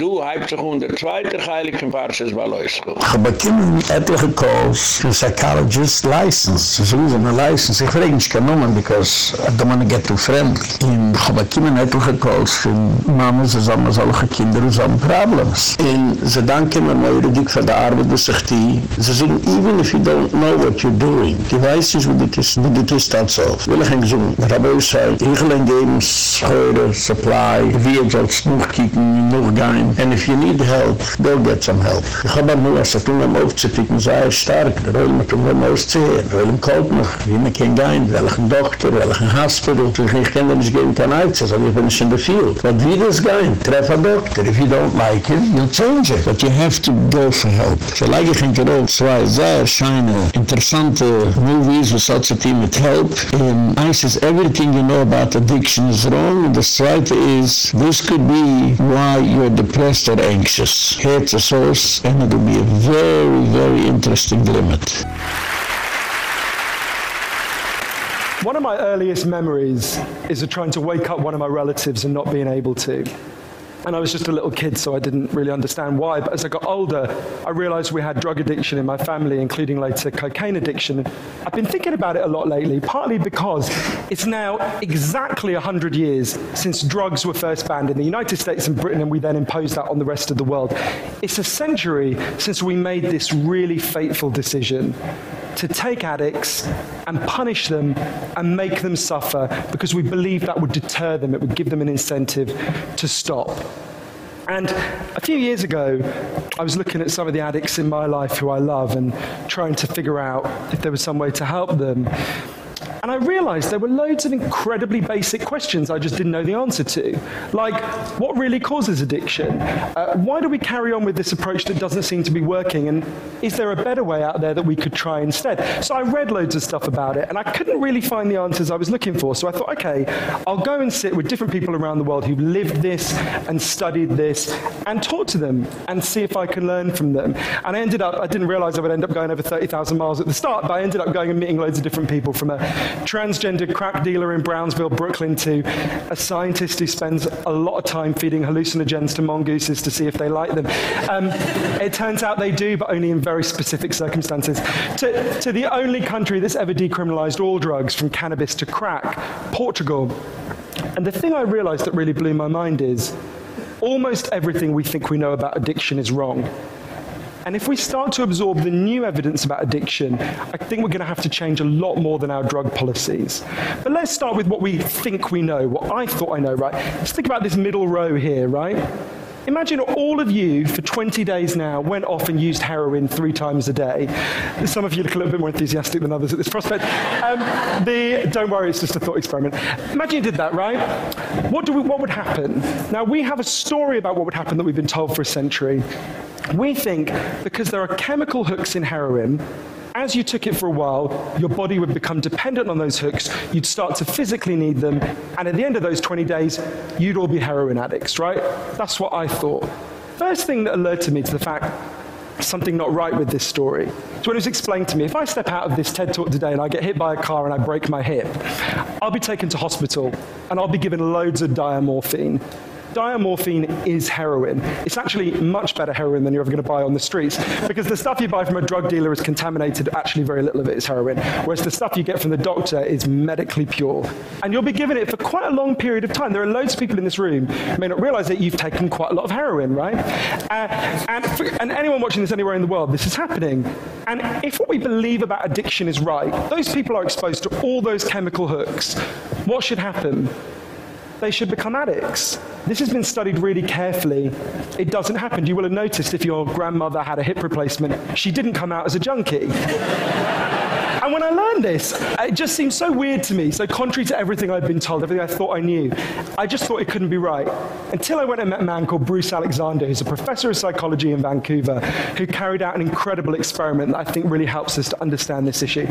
Du heibt sich unter zweiter Heilig in Parshas Baloischu. Ich habe bekommen etliche Calls für Psychologist License. Das ist eine License. Ich frage nicht keine because I don't want to get too friendly. Und ich habe bekommen etliche Calls für Mama, sie sagen, solche Kinder, haben Problems. Und sie danken mir mal richtig für die Arbeit, dass ich die. Sie sagen, even if you don't know what you're doing, die weiß nicht, wie das ist, wie das ist das so. Will ich. Ich habe euch gesagt, ich will ein Games, Heure, Supply, wie ihr sollt noch kicken, noch gehen. And if you need help, go get some help. Ich hab am Nuas, dass du mir aufzuticken, sei er stark, der Rollen mit dem Wollen auszehen, der Rollen kalt noch, wie man kein Gein, welchen Doktor, welchen Hospital, ich kann dir nicht geben, kein Eizes, aber ich bin nicht in der Field. But wie das Gein, treff ein Doktor, if you don't like it, you'll change it. But you have to go for help. So like ich in Gerol, zwei sehr scheine, interessante movies, was hat sich mit help, and I says, everything you know about addiction is wrong, and the zweite is, this could be why you're depressed, depressed anxious. Here's a source and it will be a very, very interesting limit. One of my earliest memories is of trying to wake up one of my relatives and not being able to. And I was just a little kid, so I didn't really understand why. But as I got older, I realized we had drug addiction in my family, including later cocaine addiction. I've been thinking about it a lot lately, partly because it's now exactly 100 years since drugs were first banned in the United States and Britain, and we then imposed that on the rest of the world. It's a century since we made this really fateful decision to take addicts and punish them and make them suffer because we believe that would deter them. It would give them an incentive to stop. And a few years ago I was looking at some of the addicts in my life who I love and trying to figure out if there was some way to help them and I realized there were loads of incredibly basic questions I just didn't know the answer to. Like what really causes addiction? Uh, why do we carry on with this approach that doesn't seem to be working and is there a better way out there that we could try instead? So I read loads of stuff about it and I couldn't really find the answers I was looking for. So I thought, okay, I'll go and sit with different people around the world who've lived this and studied this and talk to them and see if I can learn from them. And I ended up I didn't realize I would end up going over 30,000 miles at the start, but I ended up going and meeting loads of different people from a transgender crack dealer in Brownsville, Brooklyn to a scientist who spends a lot of time feeding hallucinogens to mongooses to see if they like them. Um, it turns out they do, but only in very specific circumstances. To, to the only country that's ever decriminalized all drugs from cannabis to crack, Portugal. And the thing I realized that really blew my mind is almost everything we think we know about addiction is wrong. And if we start to absorb the new evidence about addiction, I think we're going to have to change a lot more than our drug policies. But let's start with what we think we know, what I thought I know, right? Let's think about this middle row here, right? Imagine all of you for 20 days now went off and used heroin 3 times a day. Some of you look a little bit more enthusiastic than others at this prospect. Um, the don't worry, it's just a thought experiment. Imagine you did that, right? What do we, what would happen? Now we have a story about what would happen that we've been told for a century. We think because there are chemical hooks in heroin as you took it for a while, your body would become dependent on those hooks. You'd start to physically need them, and at the end of those 20 days, you'd all be heroin addicts, right? That's what I thought. First thing that alerted me to the fact something not right with this story. So when it was explained to me, if I step out of this TED talk today and I get hit by a car and I break my hip, I'll be taken to hospital and I'll be given loads of diamorphine diamorphine is heroin. It's actually much better heroin than you're ever going to buy on the streets because the stuff you buy from a drug dealer is contaminated, actually very little of it is heroin, whereas the stuff you get from the doctor is medically pure. And you'll be given it for quite a long period of time. There are loads of people in this room may not realize that you've taken quite a lot of heroin, right? Uh, and for, and anyone watching this anywhere in the world, this is happening. And if what we believe about addiction is right, those people are exposed to all those chemical hooks. What should happen? They should become addicts. This has been studied really carefully. It doesn't happen. You will have noticed if your grandmother had a hip replacement, she didn't come out as a junkie. and when I learned this, it just seemed so weird to me, so contrary to everything I'd been told, everything I thought I knew. I just thought it couldn't be right. Until I went and met a man called Bruce Alexander, who's a professor of psychology in Vancouver, who carried out an incredible experiment that I think really helps us to understand this issue.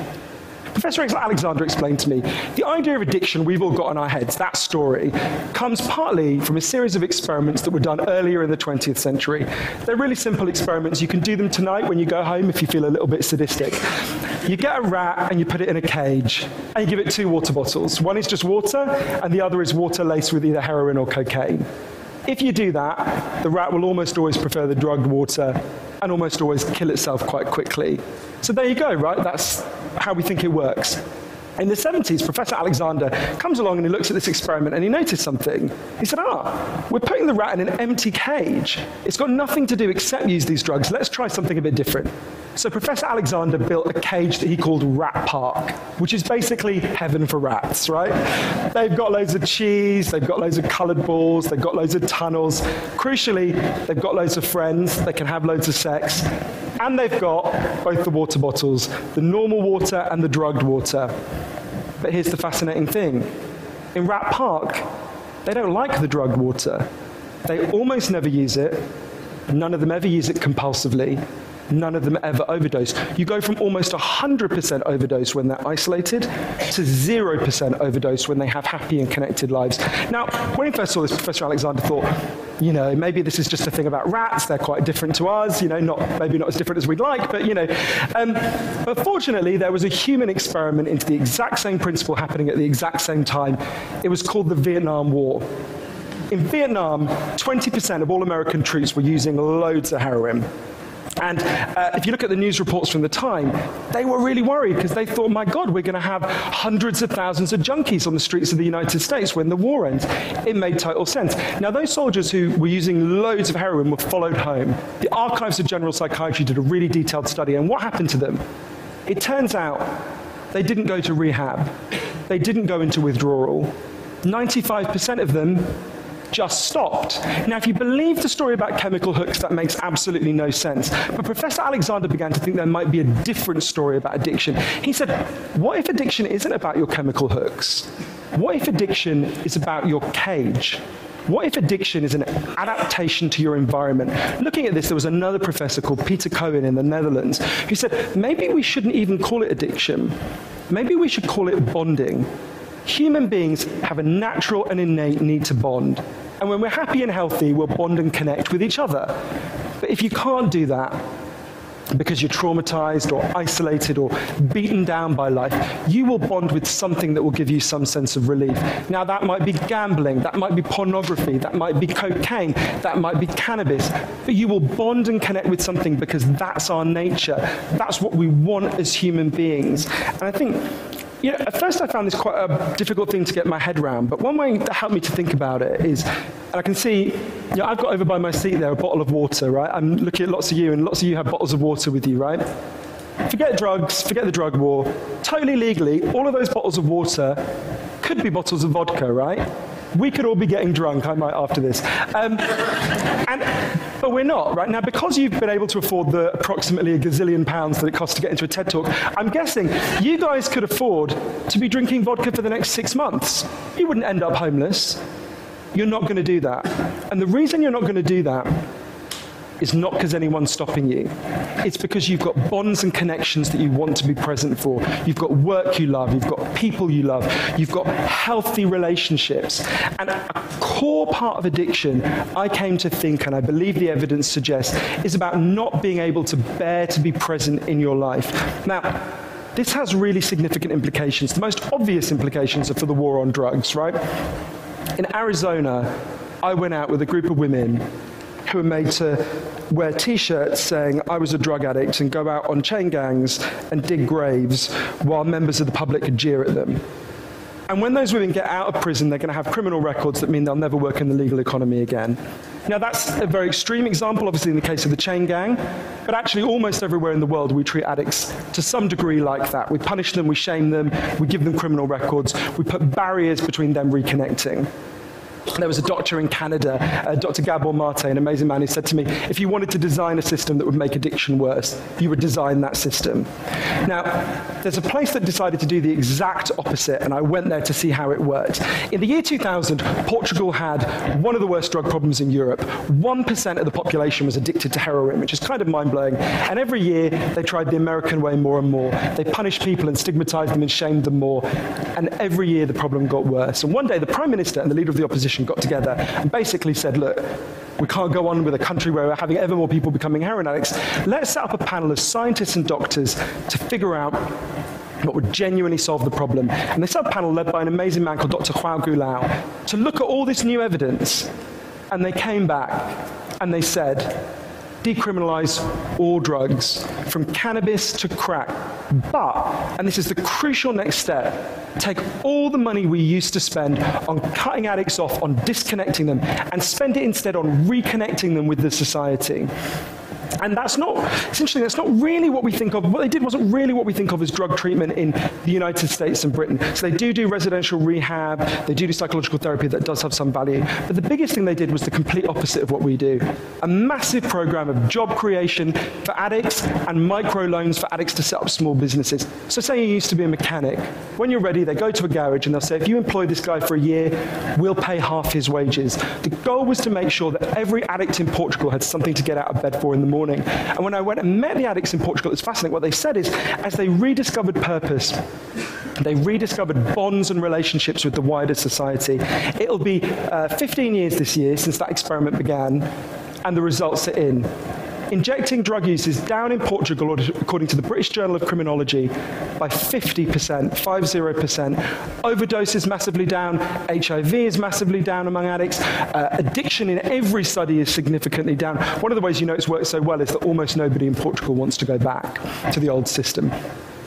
Professor Alexander explained to me, the idea of addiction we've all got in our heads, that story, comes partly from a series of experiments that were done earlier in the 20th century. They're really simple experiments. You can do them tonight when you go home if you feel a little bit sadistic. You get a rat and you put it in a cage and you give it two water bottles. One is just water and the other is water laced with either heroin or cocaine. If you do that, the rat will almost always prefer the drugged water and almost always kill itself quite quickly. So there you go, right? That's how we think it works. In the 70s, Professor Alexander comes along and he looks at this experiment and he noticed something. He said, "Ah, we're putting the rat in an empty cage. It's got nothing to do except use these drugs. Let's try something a bit different." So Professor Alexander built a cage that he called Rat Park, which is basically heaven for rats, right? They've got loads of cheese, they've got loads of colored balls, they've got loads of tunnels. Crucially, they've got loads of friends, they can have loads of sex. And they've got both the water bottles, the normal water and the drugged water. But here's the fascinating thing. In Rat Park, they don't like the drugged water. They almost never use it. None of them ever use it compulsively. None of them ever overdose. You go from almost 100% overdose when they're isolated to 0% overdose when they have happy and connected lives. Now, when he first saw this, Professor Alexander thought, you know, maybe this is just a thing about rats. They're quite different to us, you know, not maybe not as different as we'd like, but you know. Um, but fortunately, there was a human experiment into the exact same principle happening at the exact same time. It was called the Vietnam War. In Vietnam, 20% of all American troops were using loads of heroin. And uh, if you look at the news reports from the time, they were really worried because they thought, my God, we're going to have hundreds of thousands of junkies on the streets of the United States when the war ends. It made total sense. Now, those soldiers who were using loads of heroin were followed home. The Archives of General Psychiatry did a really detailed study, and what happened to them? It turns out they didn't go to rehab. They didn't go into withdrawal. 95% of them just stopped. Now, if you believe the story about chemical hooks, that makes absolutely no sense. But Professor Alexander began to think there might be a different story about addiction. He said, what if addiction isn't about your chemical hooks? What if addiction is about your cage? What if addiction is an adaptation to your environment? Looking at this, there was another professor called Peter Cohen in the Netherlands who said, maybe we shouldn't even call it addiction. Maybe we should call it bonding Human beings have a natural and innate need to bond. And when we're happy and healthy, we'll bond and connect with each other. But if you can't do that, because you're traumatized or isolated or beaten down by life, you will bond with something that will give you some sense of relief. Now that might be gambling, that might be pornography, that might be cocaine, that might be cannabis, but you will bond and connect with something because that's our nature. That's what we want as human beings. And I think you know, at first I found this quite a difficult thing to get my head around, but one way that helped me to think about it is, and I can see, you know, I've got over by my seat there a bottle of water, right? I'm looking at lots of you, and lots of you have bottles of water with you, right? Forget drugs, forget the drug war. Totally legally, all of those bottles of water could be bottles of vodka, right? We could all be getting drunk, I might after this. Um, and but we're not, right? Now because you've been able to afford the approximately a gazillion pounds that it costs to get into a TED Talk, I'm guessing you guys could afford to be drinking vodka for the next 6 months. You wouldn't end up homeless. You're not going to do that. And the reason you're not going to do that is not because anyone's stopping you. It's because you've got bonds and connections that you want to be present for. You've got work you love, you've got people you love, you've got healthy relationships. And a core part of addiction, I came to think and I believe the evidence suggests is about not being able to bear to be present in your life. Now, this has really significant implications. The most obvious implications are for the war on drugs, right? In Arizona, I went out with a group of women who were made to wear t-shirts saying I was a drug addict and go out on chain gangs and dig graves while members of the public could jeer at them. And when those women get out of prison, they're going to have criminal records that mean they'll never work in the legal economy again. Now that's a very extreme example obviously in the case of the chain gang, but actually almost everywhere in the world we treat addicts to some degree like that. We punish them, we shame them, we give them criminal records, we put barriers between them reconnecting. There was a doctor in Canada, uh, Dr. Gabor Mate, an amazing man who said to me, if you wanted to design a system that would make addiction worse, you would design that system. Now, there's a place that decided to do the exact opposite and I went there to see how it worked. In the year 2000, Portugal had one of the worst drug problems in Europe. 1% of the population was addicted to heroin, which is kind of mind-blowing. And every year they tried the American way more and more. They punished people and stigmatized them and shamed them more. And every year the problem got worse. And one day the prime minister and the leader of the opposition got together and basically said, look, we can't go on with a country where we're having ever more people becoming heroin addicts. Let's set up a panel of scientists and doctors to figure out what would genuinely solve the problem. And they set up a panel led by an amazing man called Dr. João Goulão to look at all this new evidence and they came back and they said decriminalize all drugs from cannabis to crack. But and this is the crucial next step take all the money we used to spend on cutting addicts off on disconnecting them and spend it instead on reconnecting them with the society and that's not essentially that's not really what we think of what they did wasn't really what we think of as drug treatment in the United States and Britain. So they do do residential rehab they do do psychological therapy that does have some value but the biggest thing they did was the complete opposite of what we do. A massive program of job creation for addicts and micro loans for addicts to set up small businesses. So say you used to be a mechanic. When you're ready they go to a garage and they'll say if you employ this guy for a year we'll pay half his wages. The goal was to make sure that every addict in Portugal had something to get out of bed for in the morning morning. And when I went and met the addicts in Portugal, it's fascinating. What they said is, as they rediscovered purpose, they rediscovered bonds and relationships with the wider society. It'll be uh, 15 years this year since that experiment began, and the results are in. Injecting drug use is down in Portugal according to the British Journal of Criminology by 50%, 50%. Overdose is massively down, HIV is massively down among addicts. Uh, addiction in every study is significantly down. One of the ways you know it's worked so well is that almost nobody in Portugal wants to go back to the old system.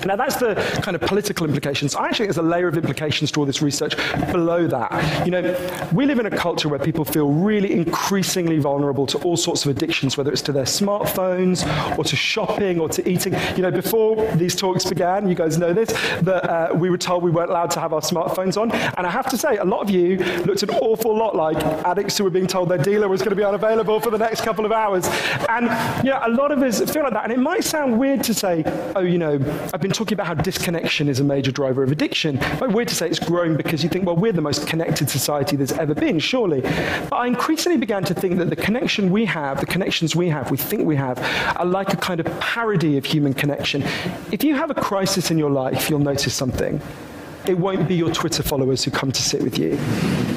Now that's the kind of political implications. I actually think there's a layer of implications to all this research below that. You know, we live in a culture where people feel really increasingly vulnerable to all sorts of addictions whether it's to their smartphones or to shopping or to eating. You know, before these talks began, you guys know this, that uh, we were told we weren't allowed to have our smartphones on. And I have to say a lot of you looked an awful lot like addicts who were being told their dealer was going to be unavailable for the next couple of hours. And yeah, a lot of us feel like that and it might sound weird to say, oh, you know, I've been talking about how disconnection is a major driver of addiction. But weird to say it's growing because you think, well, we're the most connected society there's ever been, surely. But I increasingly began to think that the connection we have, the connections we have, we think we have, are like a kind of parody of human connection. If you have a crisis in your life, you'll notice something. It won't be your Twitter followers who come to sit with you.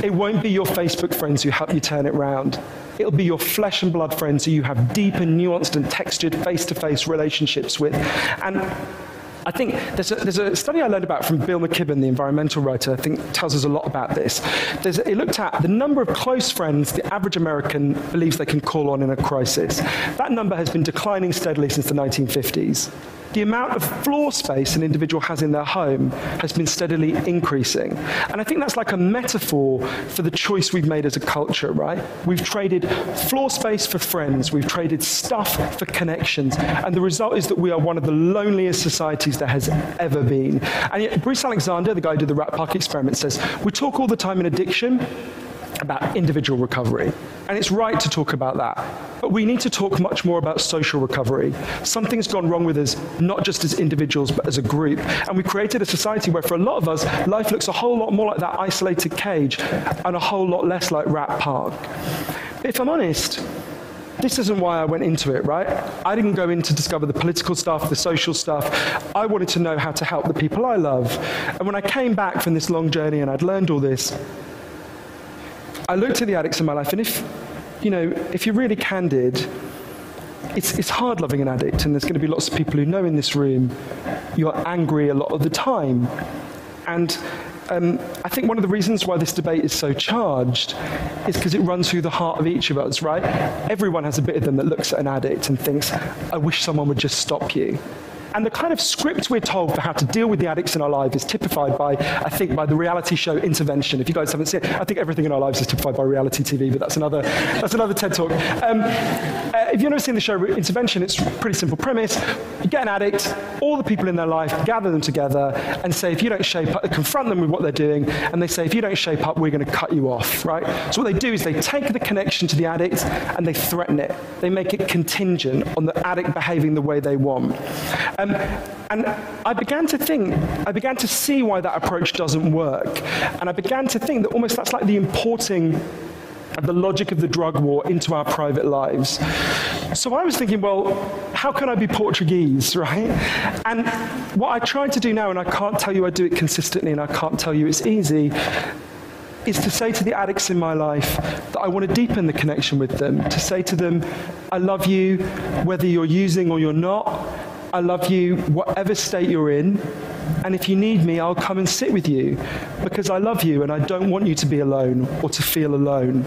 It won't be your Facebook friends who help you turn it round. It'll be your flesh and blood friends who you have deep and nuanced and textured face-to-face -face relationships with. And I think there's a, there's a study I learned about from Bill McKibben, the environmental writer, I think tells us a lot about this. There's, it looked at the number of close friends the average American believes they can call on in a crisis. That number has been declining steadily since the 1950s the amount of floor space an individual has in their home has been steadily increasing. And I think that's like a metaphor for the choice we've made as a culture, right? We've traded floor space for friends, we've traded stuff for connections, and the result is that we are one of the loneliest societies there has ever been. And yet Bruce Alexander, the guy who did the Rat Park experiment says, we talk all the time in addiction about individual recovery. And it's right to talk about that. But we need to talk much more about social recovery. Something's gone wrong with us not just as individuals but as a group. And we created a society where for a lot of us life looks a whole lot more like that isolated cage and a whole lot less like Rat Park. But if I'm honest, this isn't why I went into it, right? I didn't go in to discover the political stuff, the social stuff. I wanted to know how to help the people I love. And when I came back from this long journey and I'd learned all this, I looked at the addicts in my life and if you know, if you're really candid, it's it's hard loving an addict and there's going to be lots of people who know in this room you're angry a lot of the time. And um, I think one of the reasons why this debate is so charged is because it runs through the heart of each of us, right? Everyone has a bit of them that looks at an addict and thinks, I wish someone would just stop you. And the kind of script we're told for how to deal with the addicts in our lives is typified by I think by the reality show Intervention. If you guys haven't seen it, I think everything in our lives is typified by reality TV, but that's another that's another TED talk. Um, uh, if you've never seen the show Intervention, it's a pretty simple premise. You get an addict, all the people in their life gather them together and say if you don't shape up, confront them with what they're doing and they say if you don't shape up, we're going to cut you off, right? So what they do is they take the connection to the addict and they threaten it. They make it contingent on the addict behaving the way they want. Um, and I began to think, I began to see why that approach doesn't work. And I began to think that almost that's like the importing of the logic of the drug war into our private lives. So I was thinking, well, how can I be Portuguese, right? And what I tried to do now and I can't tell you I do it consistently and I can't tell you it's easy is to say to the addicts in my life that I want to deepen the connection with them, to say to them I love you whether you're using or you're not I love you whatever state you're in. And if you need me, I'll come and sit with you because I love you and I don't want you to be alone or to feel alone.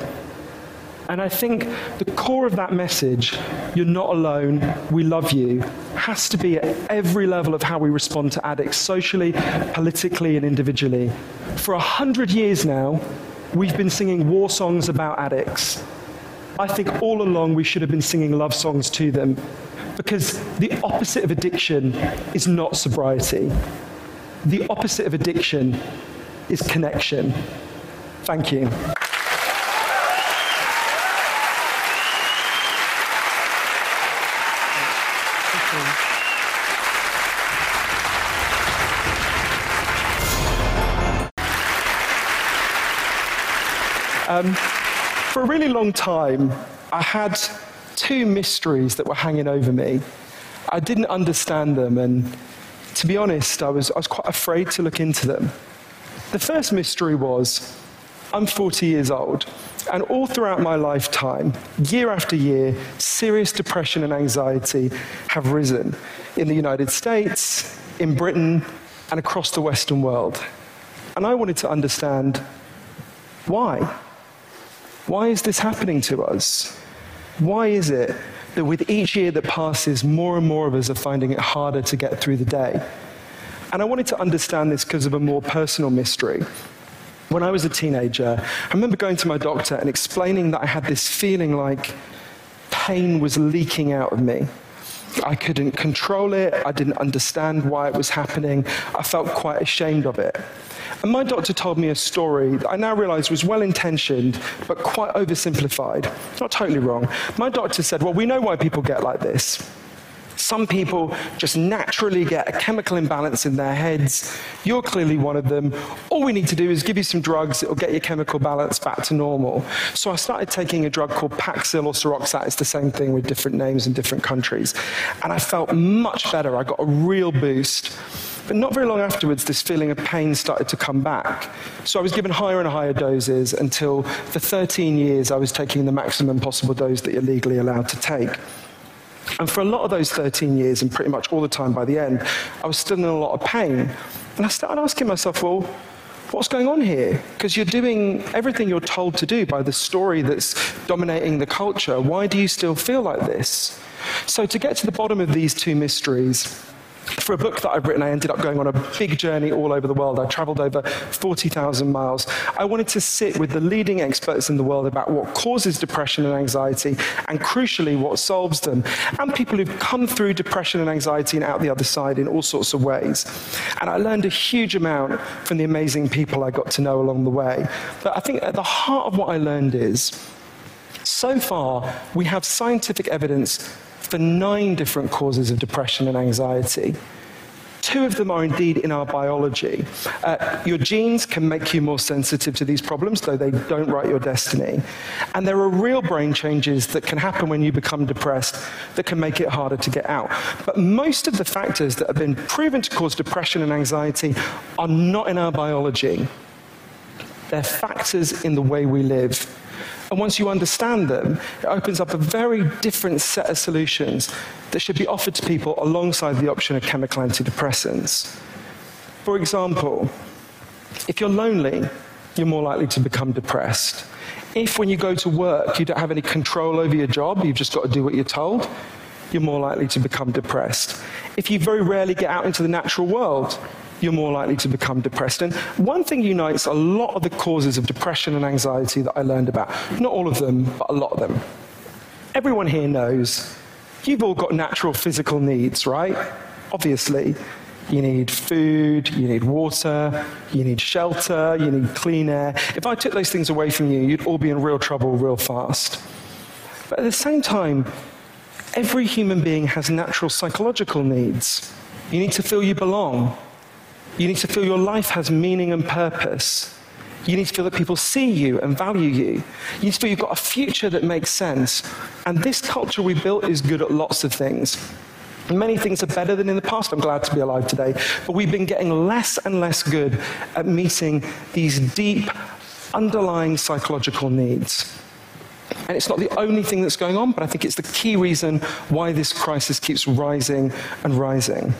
And I think the core of that message, you're not alone, we love you, has to be at every level of how we respond to addicts socially, politically and individually. For a hundred years now, we've been singing war songs about addicts. I think all along we should have been singing love songs to them because the opposite of addiction is not sobriety. The opposite of addiction is connection. Thank you. Um, for a really long time, I had two mysteries that were hanging over me. I didn't understand them, and to be honest, I was, I was quite afraid to look into them. The first mystery was I'm 40 years old, and all throughout my lifetime, year after year, serious depression and anxiety have risen in the United States, in Britain, and across the Western world. And I wanted to understand why. Why is this happening to us? Why is it that with each year that passes, more and more of us are finding it harder to get through the day? And I wanted to understand this because of a more personal mystery. When I was a teenager, I remember going to my doctor and explaining that I had this feeling like pain was leaking out of me. I couldn't control it. I didn't understand why it was happening. I felt quite ashamed of it. And my doctor told me a story that I now realize was well intentioned, but quite oversimplified. Not totally wrong. My doctor said, Well, we know why people get like this. Some people just naturally get a chemical imbalance in their heads. You're clearly one of them. All we need to do is give you some drugs, it'll get your chemical balance back to normal. So I started taking a drug called Paxil or Seroxat. It's the same thing with different names in different countries. And I felt much better. I got a real boost. But not very long afterwards, this feeling of pain started to come back. So I was given higher and higher doses until for 13 years I was taking the maximum possible dose that you're legally allowed to take. And for a lot of those 13 years, and pretty much all the time by the end, I was still in a lot of pain. And I started asking myself, well, what's going on here? Because you're doing everything you're told to do by the story that's dominating the culture. Why do you still feel like this? So, to get to the bottom of these two mysteries, for a book that I've written, I ended up going on a big journey all over the world. I traveled over 40,000 miles. I wanted to sit with the leading experts in the world about what causes depression and anxiety, and crucially, what solves them, and people who've come through depression and anxiety and out the other side in all sorts of ways. And I learned a huge amount from the amazing people I got to know along the way. But I think at the heart of what I learned is so far, we have scientific evidence for nine different causes of depression and anxiety. Two of them are indeed in our biology. Uh, your genes can make you more sensitive to these problems, though they don't write your destiny. And there are real brain changes that can happen when you become depressed that can make it harder to get out. But most of the factors that have been proven to cause depression and anxiety are not in our biology. They're factors in the way we live. And once you understand them, it opens up a very different set of solutions that should be offered to people alongside the option of chemical antidepressants. For example, if you're lonely, you're more likely to become depressed. If when you go to work, you don't have any control over your job, you've just got to do what you're told, you're more likely to become depressed. If you very rarely get out into the natural world, you're more likely to become depressed. And one thing unites a lot of the causes of depression and anxiety that I learned about. Not all of them, but a lot of them. Everyone here knows you've all got natural physical needs, right? Obviously, you need food, you need water, you need shelter, you need clean air. If I took those things away from you, you'd all be in real trouble real fast. But at the same time, every human being has natural psychological needs. You need to feel you belong. You need to feel your life has meaning and purpose. You need to feel that people see you and value you. You need to feel you've got a future that makes sense. And this culture we built is good at lots of things. Many things are better than in the past. I'm glad to be alive today. But we've been getting less and less good at meeting these deep underlying psychological needs. And it's not the only thing that's going on, but I think it's the key reason why this crisis keeps rising and rising.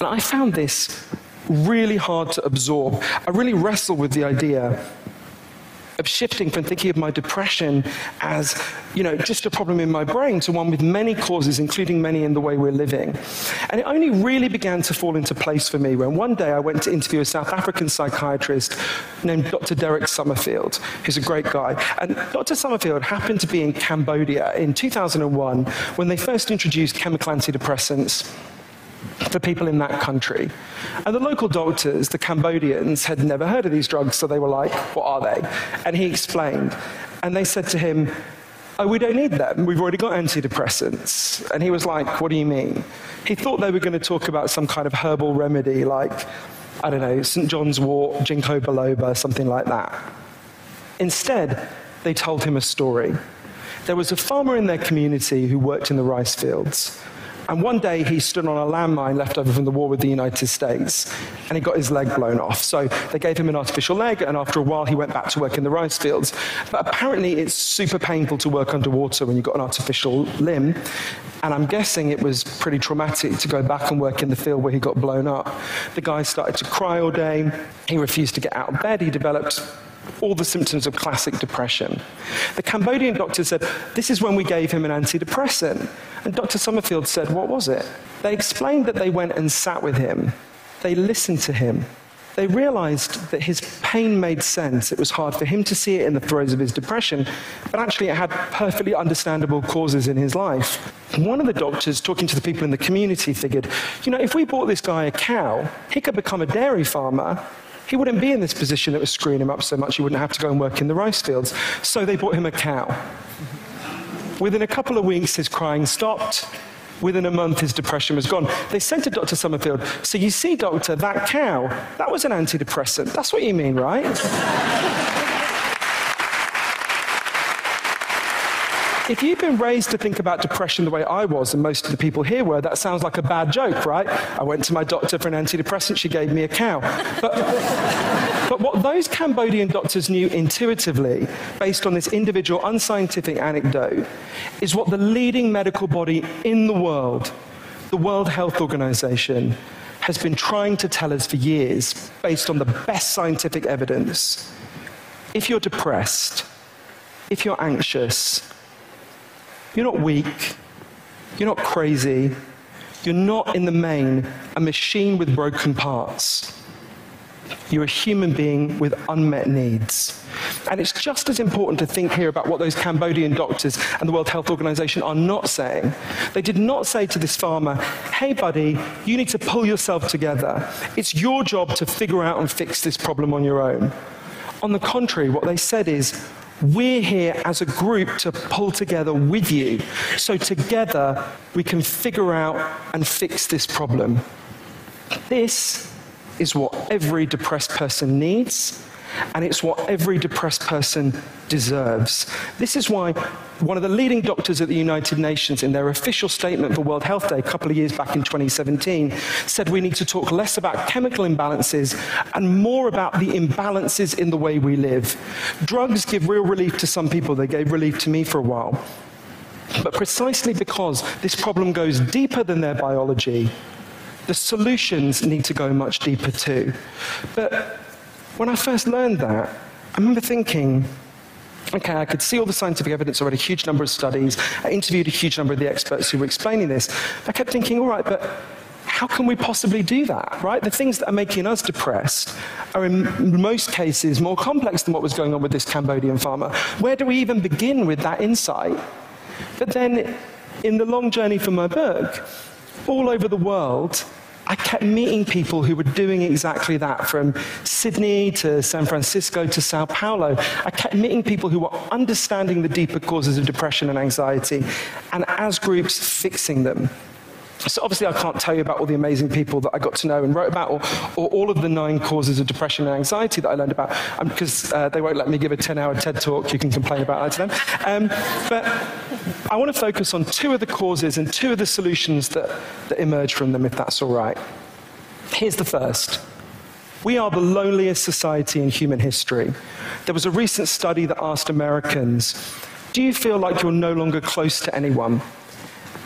And I found this really hard to absorb. I really wrestled with the idea of shifting from thinking of my depression as, you know, just a problem in my brain to one with many causes, including many in the way we're living. And it only really began to fall into place for me when one day I went to interview a South African psychiatrist named Dr. Derek Summerfield, who's a great guy. And Dr. Summerfield happened to be in Cambodia in 2001 when they first introduced chemical antidepressants for people in that country. And the local doctors, the Cambodians, had never heard of these drugs, so they were like, what are they? And he explained. And they said to him, oh, we don't need them. We've already got antidepressants. And he was like, what do you mean? He thought they were going to talk about some kind of herbal remedy like, I don't know, St. John's wort, ginkgo biloba, something like that. Instead, they told him a story. There was a farmer in their community who worked in the rice fields and one day he stood on a landmine left over from the war with the United States and he got his leg blown off. So they gave him an artificial leg and after a while he went back to work in the rice fields. But apparently it's super painful to work underwater when you've got an artificial limb. And I'm guessing it was pretty traumatic to go back and work in the field where he got blown up. The guy started to cry all day. He refused to get out of bed. He developed all the symptoms of classic depression. The Cambodian doctor said, this is when we gave him an antidepressant. And Dr. Summerfield said, what was it? They explained that they went and sat with him. They listened to him. They realized that his pain made sense. It was hard for him to see it in the throes of his depression, but actually it had perfectly understandable causes in his life. One of the doctors talking to the people in the community figured, you know, if we bought this guy a cow, he could become a dairy farmer he wouldn't be in this position that was screwing him up so much he wouldn't have to go and work in the rice fields. So they bought him a cow. Within a couple of weeks, his crying stopped. Within a month, his depression was gone. They sent to Dr. Summerfield, so you see, doctor, that cow, that was an antidepressant. That's what you mean, right? If you've been raised to think about depression the way I was and most of the people here were, that sounds like a bad joke, right? I went to my doctor for an antidepressant, she gave me a cow. But, but what those Cambodian doctors knew intuitively, based on this individual unscientific anecdote, is what the leading medical body in the world, the World Health Organization, has been trying to tell us for years, based on the best scientific evidence. If you're depressed, if you're anxious, you're not weak. You're not crazy. You're not, in the main, a machine with broken parts. You're a human being with unmet needs. And it's just as important to think here about what those Cambodian doctors and the World Health Organization are not saying. They did not say to this farmer, "Hey buddy, you need to pull yourself together. It's your job to figure out and fix this problem on your own." On the contrary, what they said is, we're here as a group to pull together with you. So together we can figure out and fix this problem. This is what every depressed person needs and it's what every depressed person deserves. This is why one of the leading doctors at the United Nations in their official statement for World Health Day a couple of years back in 2017 said we need to talk less about chemical imbalances and more about the imbalances in the way we live. Drugs give real relief to some people, they gave relief to me for a while. But precisely because this problem goes deeper than their biology, the solutions need to go much deeper too. But when I first learned that, I remember thinking, okay, I could see all the scientific evidence, I read a huge number of studies, I interviewed a huge number of the experts who were explaining this. I kept thinking, all right, but how can we possibly do that, right? The things that are making us depressed are in most cases more complex than what was going on with this Cambodian farmer. Where do we even begin with that insight? But then in the long journey for my book, all over the world, I kept meeting people who were doing exactly that from Sydney to San Francisco to Sao Paulo. I kept meeting people who were understanding the deeper causes of depression and anxiety and as groups fixing them. So obviously I can't tell you about all the amazing people that I got to know and wrote about or, or all of the nine causes of depression and anxiety that I learned about because um, uh, they won't let me give a 10-hour TED talk you can complain about that to them. Um, but I want to focus on two of the causes and two of the solutions that, that emerge from them if that's all right. Here's the first. We are the loneliest society in human history. There was a recent study that asked Americans, do you feel like you're no longer close to anyone?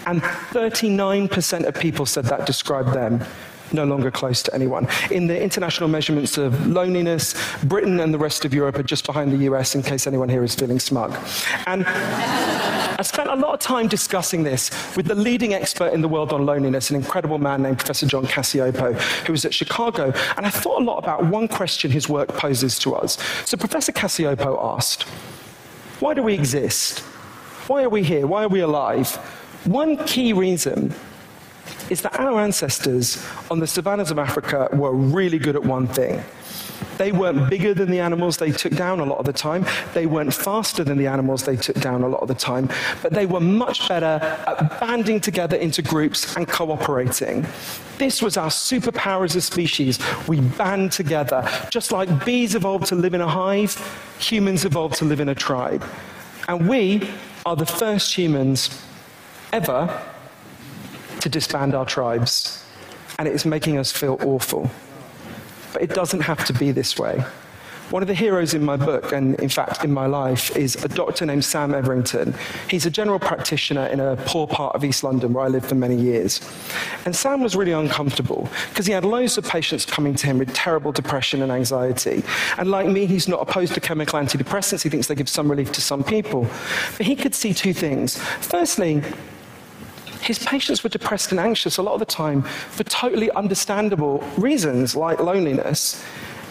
And 39% of people said that described them. no longer close to anyone. In the international measurements of loneliness, Britain and the rest of Europe are just behind the US in case anyone here is feeling smug. And I spent a lot of time discussing this with the leading expert in the world on loneliness, an incredible man named Professor John Cacioppo, who was at Chicago, and I thought a lot about one question his work poses to us. So Professor Cacioppo asked, why do we exist? Why are we here? Why are we alive? One key reason is that our ancestors on the savannas of Africa were really good at one thing. They weren't bigger than the animals they took down a lot of the time. They weren't faster than the animals they took down a lot of the time, but they were much better at banding together into groups and cooperating. This was our superpower as a species. We band together. Just like bees evolved to live in a hive, humans evolved to live in a tribe. And we are the first humans ever to disband our tribes and it is making us feel awful. But it doesn't have to be this way. One of the heroes in my book and in fact in my life is a doctor named Sam Everington. He's a general practitioner in a poor part of East London where I lived for many years. And Sam was really uncomfortable because he had loads of patients coming to him with terrible depression and anxiety. And like me, he's not opposed to chemical antidepressants. He thinks they give some relief to some people. But he could see two things. Firstly, his patients were depressed and anxious a lot of the time for totally understandable reasons like loneliness.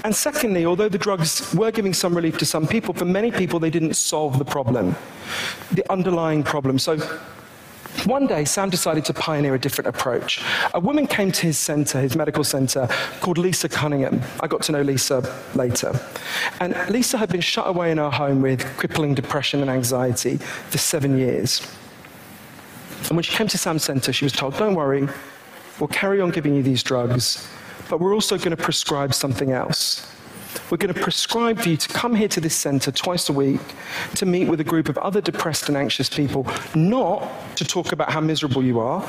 And secondly, although the drugs were giving some relief to some people, for many people they didn't solve the problem, the underlying problem. So one day, Sam decided to pioneer a different approach. A woman came to his center, his medical center, called Lisa Cunningham. I got to know Lisa later. And Lisa had been shut away in her home with crippling depression and anxiety for seven years. And when she came to Sam Center, she was told, don't worry, we'll carry on giving you these drugs, but we're also going to prescribe something else. We're going to prescribe for you to come here to this center twice a week to meet with a group of other depressed and anxious people, not to talk about how miserable you are,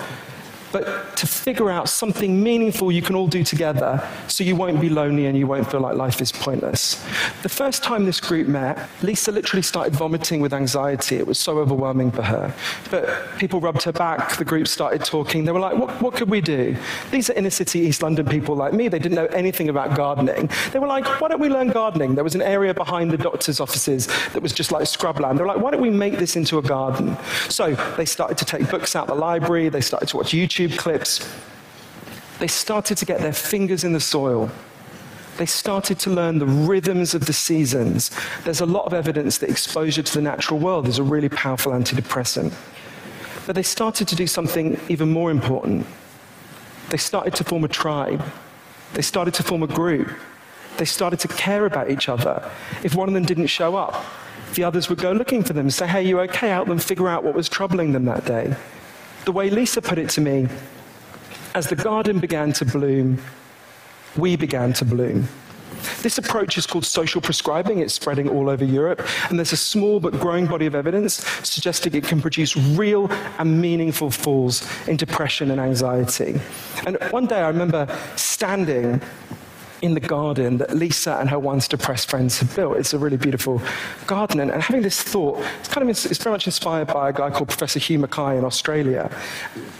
but to figure out something meaningful you can all do together so you won't be lonely and you won't feel like life is pointless. The first time this group met, Lisa literally started vomiting with anxiety. It was so overwhelming for her. But people rubbed her back, the group started talking. They were like, what, what could we do? These are inner city East London people like me. They didn't know anything about gardening. They were like, why don't we learn gardening? There was an area behind the doctor's offices that was just like scrubland. They were like, why don't we make this into a garden? So they started to take books out of the library. They started to watch YouTube YouTube clips, they started to get their fingers in the soil. They started to learn the rhythms of the seasons. There's a lot of evidence that exposure to the natural world is a really powerful antidepressant. But they started to do something even more important. They started to form a tribe. They started to form a group. They started to care about each other. If one of them didn't show up, the others would go looking for them, say, "Hey, you okay?" Help them figure out what was troubling them that day. The way Lisa put it to me, as the garden began to bloom, we began to bloom. This approach is called social prescribing. It's spreading all over Europe. And there's a small but growing body of evidence suggesting it can produce real and meaningful falls in depression and anxiety. And one day I remember standing in the garden that Lisa and her once depressed friends had built. It's a really beautiful garden. And, and having this thought, it's kind of it's very much inspired by a guy called Professor Hugh Mackay in Australia.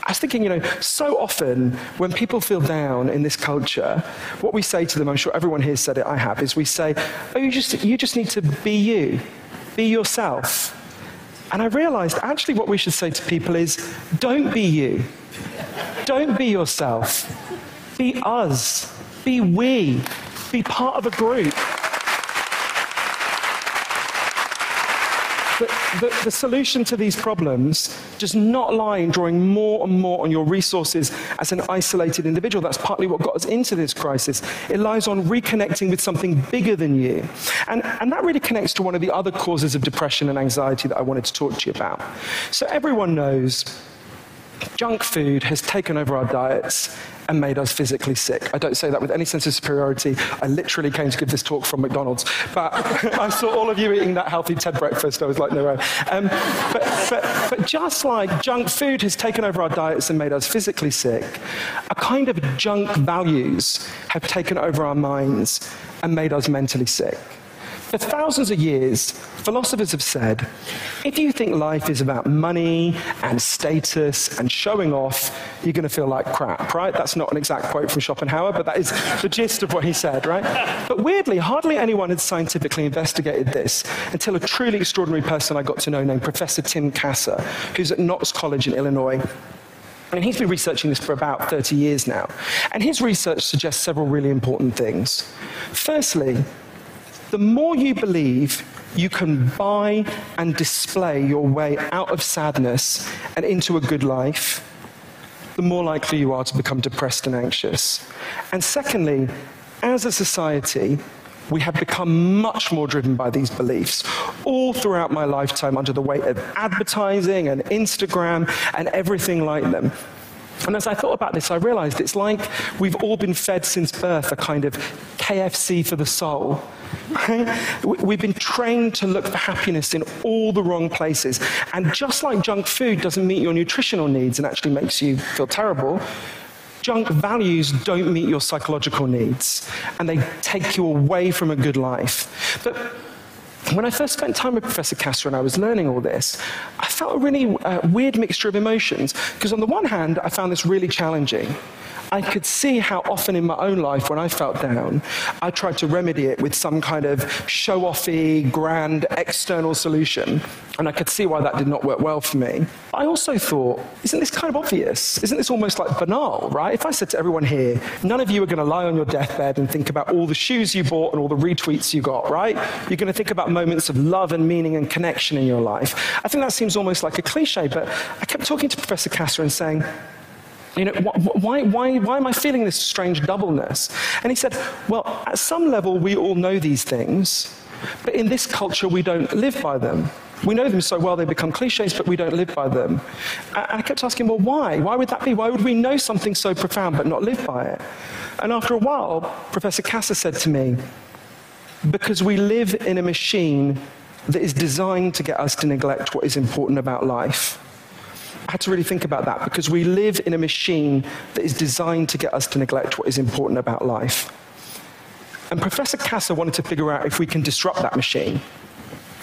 I was thinking, you know, so often when people feel down in this culture, what we say to them, I'm sure everyone here has said it, I have, is we say, "Oh, you just you just need to be you. Be yourself." And I realized actually what we should say to people is don't be you. Don't be yourself. Be us. Be we. Be part of a group. The, the, the, solution to these problems does not lie in drawing more and more on your resources as an isolated individual. That's partly what got us into this crisis. It lies on reconnecting with something bigger than you. And, and that really connects to one of the other causes of depression and anxiety that I wanted to talk to you about. So everyone knows junk food has taken over our diets and made us physically sick. I don't say that with any sense of superiority. I literally came to give this talk from McDonald's. But I saw all of you eating that healthy Ted breakfast. I was like, no way. Um, but, but, but just like junk food has taken over our diets and made us physically sick, a kind of junk values have taken over our minds and made us mentally sick. For thousands of years, philosophers have said if you think life is about money and status and showing off, you're going to feel like crap, right? That's not an exact quote from Schopenhauer, but that is the gist of what he said, right? But weirdly, hardly anyone had scientifically investigated this until a truly extraordinary person I got to know named Professor Tim Kasser, who's at Knox College in Illinois. And he's been researching this for about 30 years now. And his research suggests several really important things. Firstly, the more you believe you can buy and display your way out of sadness and into a good life, the more likely you are to become depressed and anxious. And secondly, as a society, we have become much more driven by these beliefs all throughout my lifetime under the weight of advertising and Instagram and everything like them. And as I thought about this, I realized it's like we've all been fed since birth a kind of KFC for the soul. We've been trained to look for happiness in all the wrong places. And just like junk food doesn't meet your nutritional needs and actually makes you feel terrible, junk values don't meet your psychological needs and they take you away from a good life. But when I first spent time with Professor Kasser and I was learning all this, I felt a really uh, weird mixture of emotions because on the one hand I found this really challenging I could see how often in my own life when I felt down, I tried to remedy it with some kind of show-offy, grand external solution, and I could see why that did not work well for me. I also thought, isn't this kind of obvious? Isn't this almost like banal, right? If I said to everyone here, none of you are going to lie on your deathbed and think about all the shoes you bought and all the retweets you got, right? You're going to think about moments of love and meaning and connection in your life. I think that seems almost like a cliche, but I kept talking to Professor Kasser and saying, you know, why, why, why am I feeling this strange doubleness? And he said, well, at some level we all know these things, but in this culture we don't live by them. We know them so well they become cliches, but we don't live by them. And I kept asking, well, why? Why would that be? Why would we know something so profound but not live by it? And after a while, Professor Kasser said to me, because we live in a machine that is designed to get us to neglect what is important about life. Had to really think about that because we live in a machine that is designed to get us to neglect what is important about life. And Professor Kasser wanted to figure out if we can disrupt that machine.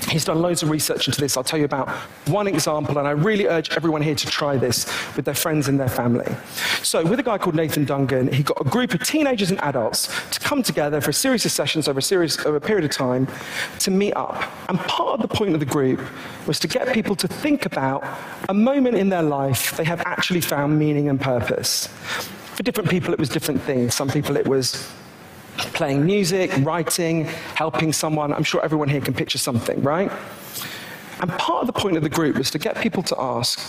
He's done loads of research into this. I'll tell you about one example, and I really urge everyone here to try this with their friends and their family. So, with a guy called Nathan Dungan, he got a group of teenagers and adults to come together for a series of sessions over a, series, over a period of time to meet up. And part of the point of the group was to get people to think about a moment in their life they have actually found meaning and purpose. For different people, it was different things. Some people, it was playing music, writing, helping someone. I'm sure everyone here can picture something, right? And part of the point of the group was to get people to ask,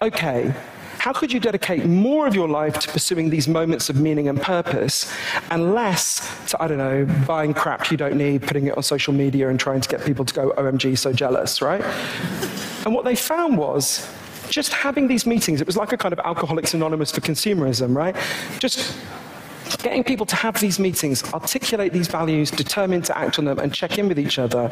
okay, how could you dedicate more of your life to pursuing these moments of meaning and purpose and less to I don't know, buying crap you don't need, putting it on social media and trying to get people to go OMG so jealous, right? And what they found was just having these meetings, it was like a kind of alcoholics anonymous for consumerism, right? Just getting people to have these meetings, articulate these values, determine to act on them and check in with each other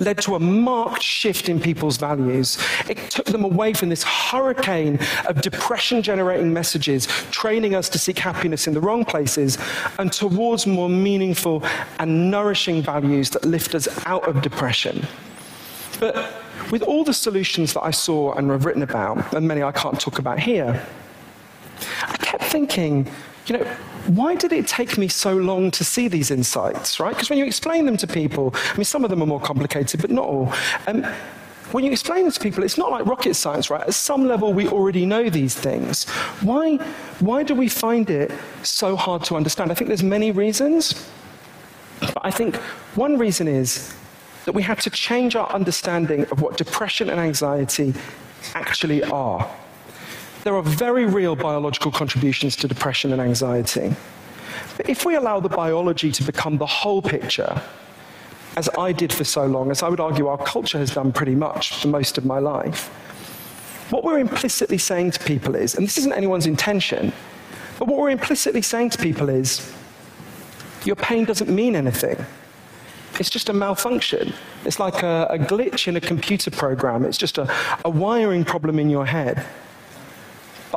led to a marked shift in people's values. It took them away from this hurricane of depression generating messages training us to seek happiness in the wrong places and towards more meaningful and nourishing values that lift us out of depression. But with all the solutions that I saw and have written about and many I can't talk about here I kept thinking you know why did it take me so long to see these insights, right? Because when you explain them to people, I mean, some of them are more complicated, but not all. Um, when you explain them to people, it's not like rocket science, right? At some level, we already know these things. Why, why do we find it so hard to understand? I think there's many reasons. But I think one reason is that we have to change our understanding of what depression and anxiety actually are there are very real biological contributions to depression and anxiety. But if we allow the biology to become the whole picture, as I did for so long, as I would argue our culture has done pretty much for most of my life, what we're implicitly saying to people is, and this isn't anyone's intention, but what we're implicitly saying to people is, your pain doesn't mean anything. It's just a malfunction. It's like a, a glitch in a computer program. It's just a, a wiring problem in your head.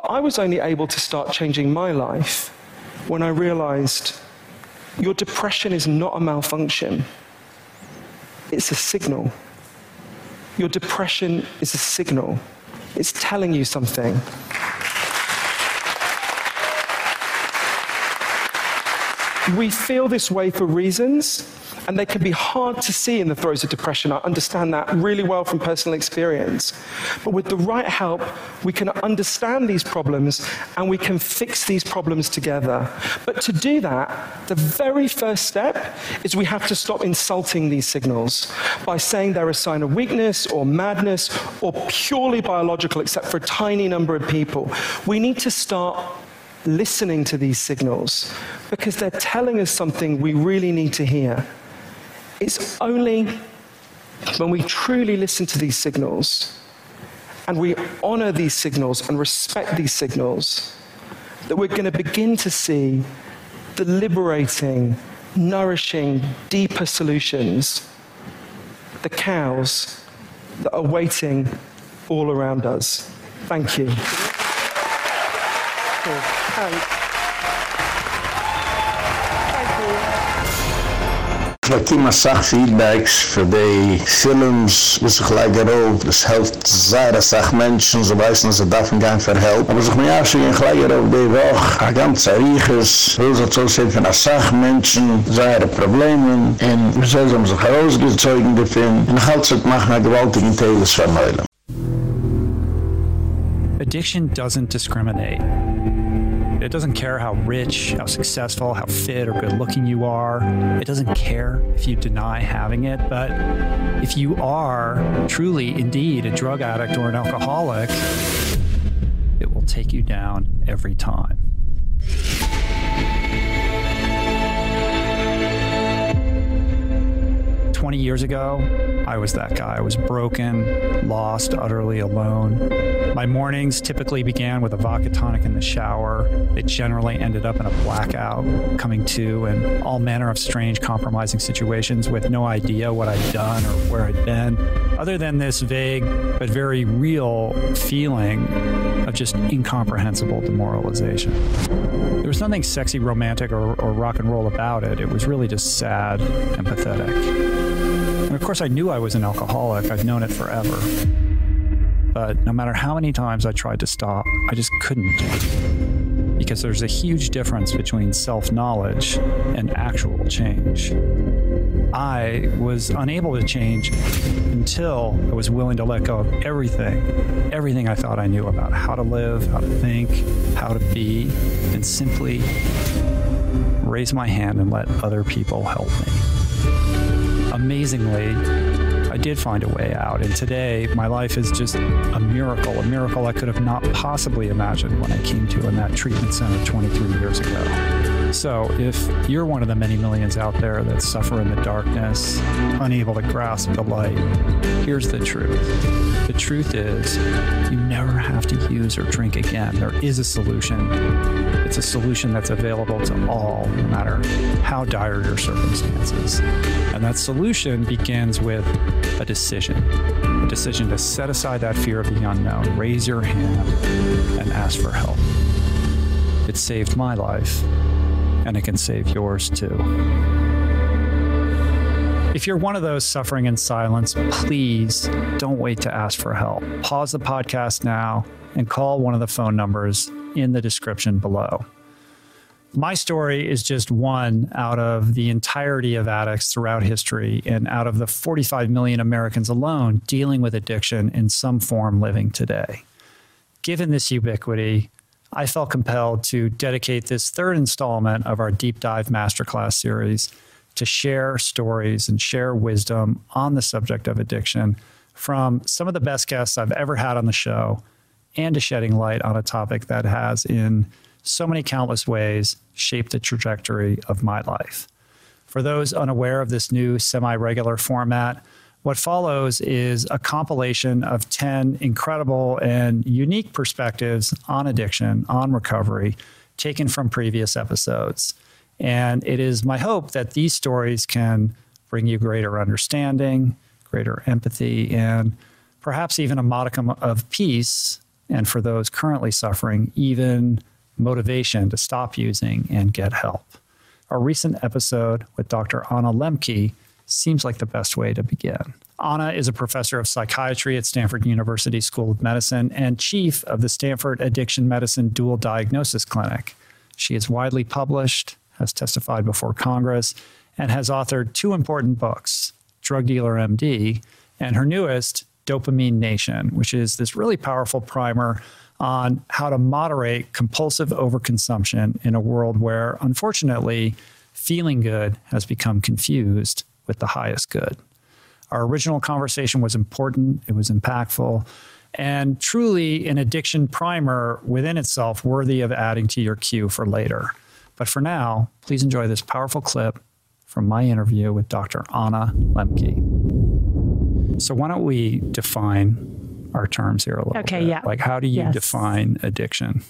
But I was only able to start changing my life when I realized your depression is not a malfunction. it's a signal. Your depression is a signal. It's telling you something. We feel this way for reasons and they can be hard to see in the throes of depression. I understand that really well from personal experience. But with the right help, we can understand these problems and we can fix these problems together. But to do that, the very first step is we have to stop insulting these signals by saying they're a sign of weakness or madness or purely biological except for a tiny number of people. We need to start listening to these signals because they're telling us something we really need to hear. It's only when we truly listen to these signals and we honor these signals and respect these signals that we're going to begin to see the liberating, nourishing, deeper solutions, the cows that are waiting all around us. Thank you. Cool. Mechlekim Asach Feedbacks für die Films, was ich leider auf, das helft sehr Asach Menschen, so weiß man, sie darf ihnen gar nicht verhelpen. Aber ich mir auch schon, ich leider auf die Woche, ein ganz Arieches, will sich so sehen von Asach Menschen, sehr Probleme, und wir sollen sie um sich herausgezeugen dürfen, und ich halte sich machen, eine gewaltige Teilesvermeulung. Addiction doesn't discriminate. It doesn't care how rich, how successful, how fit or good looking you are. It doesn't care if you deny having it. But if you are truly, indeed, a drug addict or an alcoholic, it will take you down every time. 20 years ago, I was that guy. I was broken, lost, utterly alone. My mornings typically began with a vodka tonic in the shower. It generally ended up in a blackout, coming to and all manner of strange compromising situations with no idea what I'd done or where I'd been, other than this vague but very real feeling of just incomprehensible demoralization. There was nothing sexy, romantic, or, or rock and roll about it. It was really just sad and pathetic. Of course, I knew I was an alcoholic. I've known it forever. But no matter how many times I tried to stop, I just couldn't. Because there's a huge difference between self knowledge and actual change. I was unable to change until I was willing to let go of everything, everything I thought I knew about how to live, how to think, how to be, and simply raise my hand and let other people help me amazingly, I did find a way out. And today, my life is just a miracle, a miracle I could have not possibly imagined when I came to in that treatment center 23 years ago. So, if you're one of the many millions out there that suffer in the darkness, unable to grasp the light, here's the truth. The truth is, you never have to use or drink again. There is a solution. It's a solution that's available to all, no matter how dire your circumstances. And that solution begins with a decision a decision to set aside that fear of the unknown, raise your hand, and ask for help. It saved my life, and it can save yours too. If you're one of those suffering in silence, please don't wait to ask for help. Pause the podcast now and call one of the phone numbers in the description below. My story is just one out of the entirety of addicts throughout history and out of the 45 million Americans alone dealing with addiction in some form living today. Given this ubiquity, I felt compelled to dedicate this third installment of our deep dive masterclass series to share stories and share wisdom on the subject of addiction from some of the best guests I've ever had on the show and to shedding light on a topic that has, in so many countless ways, shaped the trajectory of my life. For those unaware of this new semi regular format, what follows is a compilation of 10 incredible and unique perspectives on addiction, on recovery, taken from previous episodes. And it is my hope that these stories can bring you greater understanding, greater empathy, and perhaps even a modicum of peace. And for those currently suffering, even motivation to stop using and get help. Our recent episode with Dr. Anna Lembke seems like the best way to begin. Anna is a professor of psychiatry at Stanford University School of Medicine and chief of the Stanford Addiction Medicine Dual Diagnosis Clinic. She is widely published, has testified before Congress, and has authored two important books Drug Dealer MD and her newest, Dopamine Nation, which is this really powerful primer on how to moderate compulsive overconsumption in a world where, unfortunately, feeling good has become confused with the highest good. Our original conversation was important, it was impactful, and truly an addiction primer within itself worthy of adding to your queue for later. But for now, please enjoy this powerful clip from my interview with Dr. Anna Lembke. So, why don't we define our terms here a little okay, bit? yeah. Like, how do you yes. define addiction?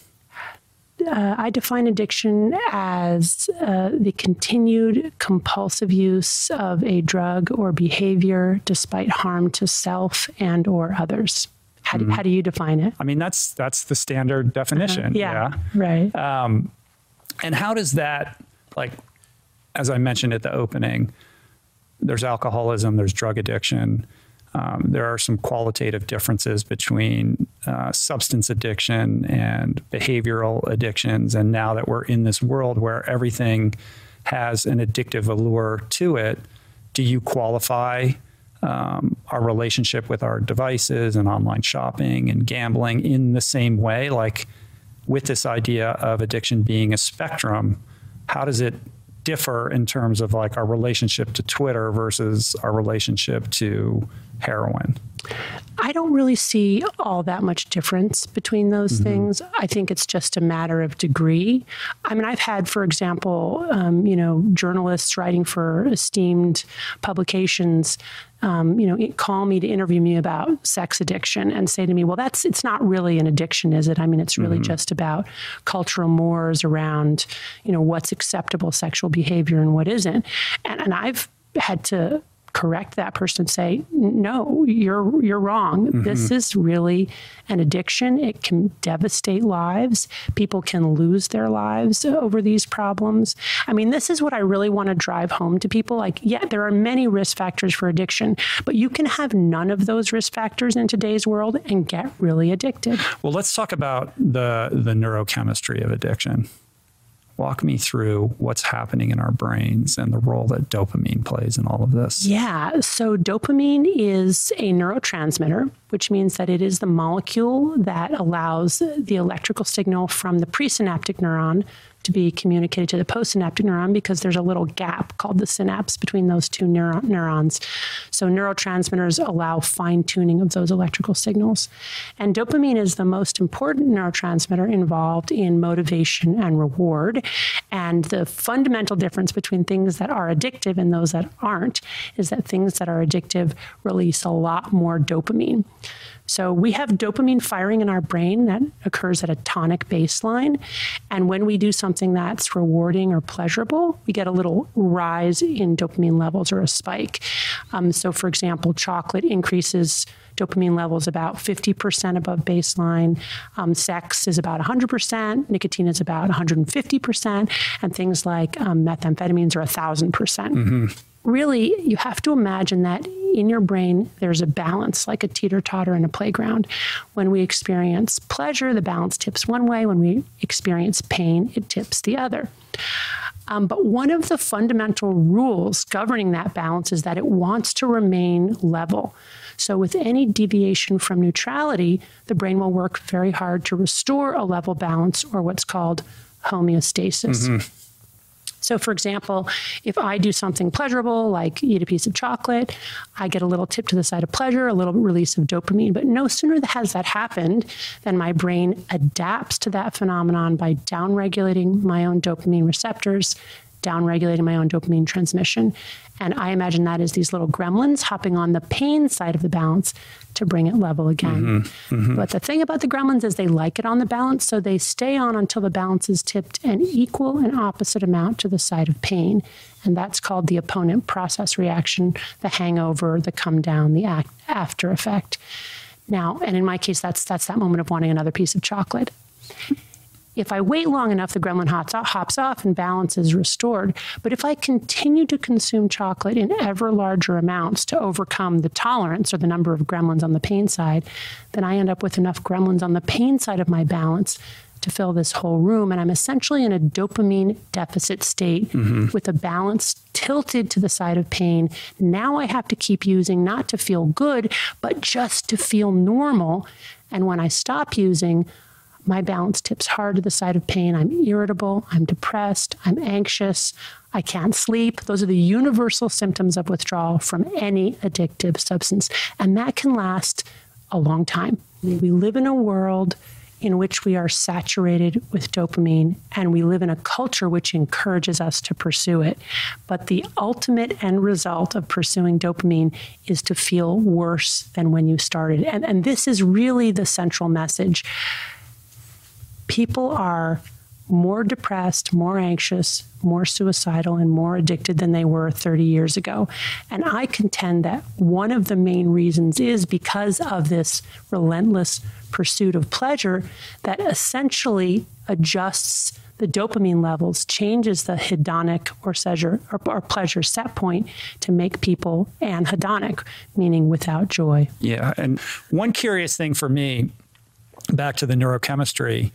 Uh, I define addiction as uh, the continued compulsive use of a drug or behavior despite harm to self and or others. How do, mm. how do you define it? I mean, that's that's the standard definition. Uh-huh. Yeah, yeah, right. Um, and how does that, like, as I mentioned at the opening, there's alcoholism, there's drug addiction. Um, there are some qualitative differences between uh, substance addiction and behavioral addictions. And now that we're in this world where everything has an addictive allure to it, do you qualify um, our relationship with our devices and online shopping and gambling in the same way? Like with this idea of addiction being a spectrum, how does it differ in terms of like our relationship to Twitter versus our relationship to heroin? I don't really see all that much difference between those mm-hmm. things. I think it's just a matter of degree. I mean, I've had, for example, um, you know, journalists writing for esteemed publications um, you know, call me to interview me about sex addiction and say to me, well, that's, it's not really an addiction, is it? I mean, it's really mm-hmm. just about cultural mores around, you know, what's acceptable sexual behavior and what isn't. And, and I've had to correct that person and say no you're you're wrong. Mm-hmm. this is really an addiction. It can devastate lives. People can lose their lives over these problems. I mean this is what i really want to drive home to people like yeah there are many risk factors for addiction but you can have none of those risk factors in today's world and get really addicted. Well let's talk about the the neurochemistry of addiction walk me through what's happening in our brains and the role that dopamine plays in all of this. Yeah. So, dopamine is a neurotransmitter, which means that it is the molecule that allows the electrical signal from the presynaptic neuron to be communicated to the postsynaptic neuron because there's a little gap called the synapse between those two neuro neurons. So neurotransmitters allow fine tuning of those electrical signals. And dopamine is the most important neurotransmitter involved in motivation and reward. And the fundamental difference between things that are addictive and those that aren't is that things that are addictive release a lot more dopamine. So we have dopamine firing in our brain that occurs at a tonic baseline. And when we do something that's rewarding or pleasurable, we get a little rise in dopamine levels or a spike. Um, so, for example, chocolate increases dopamine levels about 50% above baseline. Um, sex is about 100%, nicotine is about 150%, and things like um, methamphetamines are 1,000%. percent mm-hmm really you have to imagine that in your brain there's a balance like a teeter totter in a playground. When we experience pleasure the balance tips one way. When we experience pain it tips the other. Um, but one of the fundamental rules governing that balance is that it wants to remain level. So with any deviation from neutrality the brain will work very hard to restore a level balance or what's called homeostasis. Mm-hmm. So, for example, if I do something pleasurable, like eat a piece of chocolate, I get a little tip to the side of pleasure, a little release of dopamine. But no sooner has that happened than my brain adapts to that phenomenon by downregulating my own dopamine receptors downregulating my own dopamine transmission. And I imagine that is these little gremlins hopping on the pain side of the balance to bring it level again. Mm-hmm, mm-hmm. But the thing about the gremlins is they like it on the balance, so they stay on until the balance is tipped an equal and opposite amount to the side of pain. And that's called the opponent process reaction, the hangover, the come down, the act, after effect. Now, and in my case, that's that's that moment of wanting another piece of chocolate If I wait long enough, the gremlin hops off and balance is restored. But if I continue to consume chocolate in ever larger amounts to overcome the tolerance or the number of gremlins on the pain side, then I end up with enough gremlins on the pain side of my balance to fill this whole room and I'm essentially in a dopamine deficit state mm -hmm. with a balance tilted to the side of pain. Now I have to keep using not to feel good, but just to feel normal. And when I stop using, my balance tips hard to the side of pain. I'm irritable, I'm depressed, I'm anxious, I can't sleep. Those are the universal symptoms of withdrawal from any addictive substance. And that can last a long time. We live in a world in which we are saturated with dopamine and we live in a culture which encourages us to pursue it. But the ultimate end result of pursuing dopamine is to feel worse than when you started. And, and this is really the central message people are more depressed, more anxious, more suicidal, and more addicted than they were 30 years ago. And I contend that one of the main reasons is because of this relentless pursuit of pleasure that essentially adjusts the dopamine levels, changes the hedonic or pleasure, or, or pleasure set point to make people anhedonic, meaning without joy. Yeah. And one curious thing for me, back to the neurochemistry,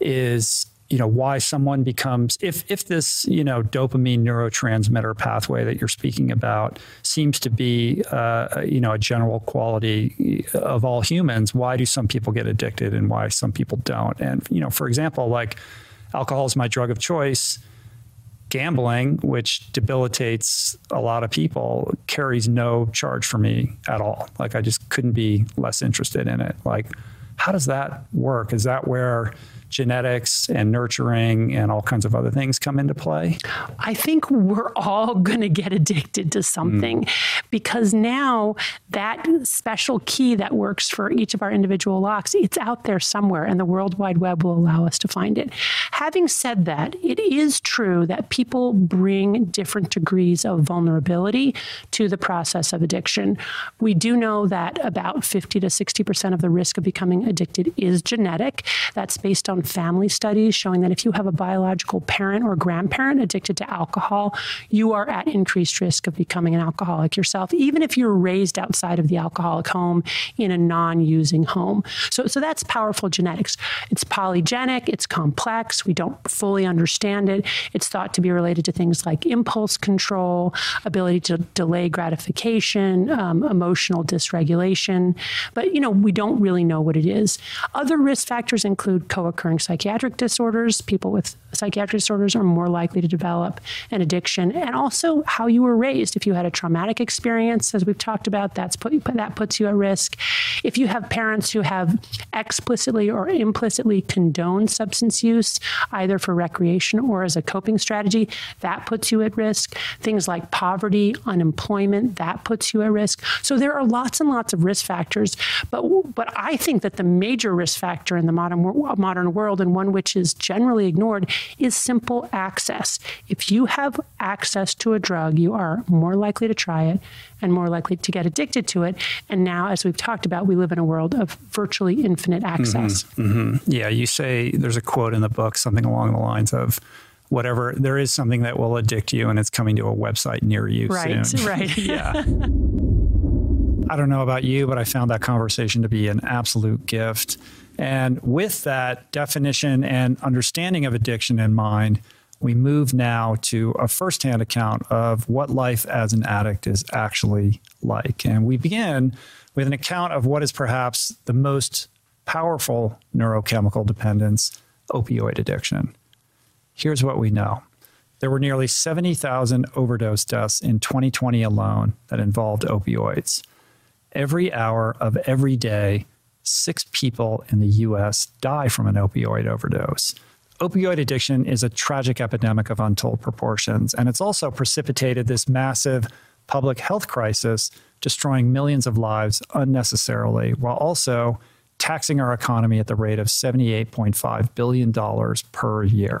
is you know why someone becomes if if this you know dopamine neurotransmitter pathway that you're speaking about seems to be uh, you know a general quality of all humans why do some people get addicted and why some people don't? And you know for example like alcohol is my drug of choice. Gambling which debilitates a lot of people carries no charge for me at all. Like I just couldn't be less interested in it. Like how does that work? Is that where genetics and nurturing and all kinds of other things come into play? I think we're all going to get addicted to something mm. because now that special key that works for each of our individual locks, it's out there somewhere and the World Wide Web will allow us to find it. Having said that, it is true that people bring different degrees of vulnerability to the process of addiction. We do know that about 50 to 60% of the risk of becoming addicted is genetic. That's based on family studies showing that if you have a biological parent or grandparent addicted to alcohol, you are at increased risk of becoming an alcoholic yourself, even if you're raised outside of the alcoholic home in a non-using home. So, so that's powerful genetics. It's polygenic, it's complex, we don't fully understand it. It's thought to be related to things like impulse control, ability to delay gratification, um, emotional dysregulation. But, you know, we don't really know what it is. Other risk factors include co-occurring psychiatric disorders. People with psychiatric disorders are more likely to develop an addiction and also how you were raised. If you had a traumatic experience as we've talked about, that's put that puts you at risk. If you have parents who have explicitly or implicitly condoned substance use either for recreation or as a coping strategy, that puts you at risk. Things like poverty, unemployment, that puts you at risk. So there are lots and lots of risk factors, but but I think that the major risk factor in the modern modern world world and one which is generally ignored is simple access. If you have access to a drug, you are more likely to try it and more likely to get addicted to it. And now as we've talked about, we live in a world of virtually infinite access. Mm -hmm, mm. Yeah, you say there's a quote in the book something along the lines of whatever there is something that will addict you and it's coming to a website near you right, soon. Right. yeah. I don't know about you, but I found that conversation to be an absolute gift. And with that definition and understanding of addiction in mind, we move now to a firsthand account of what life as an addict is actually like. And we begin with an account of what is perhaps the most powerful neurochemical dependence, opioid addiction. Here's what we know. There were nearly 70,000 overdose deaths in 2020 alone that involved opioids. Every hour of every day, six people in the US die from an opioid overdose. Opioid addiction is a tragic epidemic of untold proportions, and it's also precipitated this massive public health crisis, destroying millions of lives unnecessarily, while also taxing our economy at the rate of $78.5 billion per year.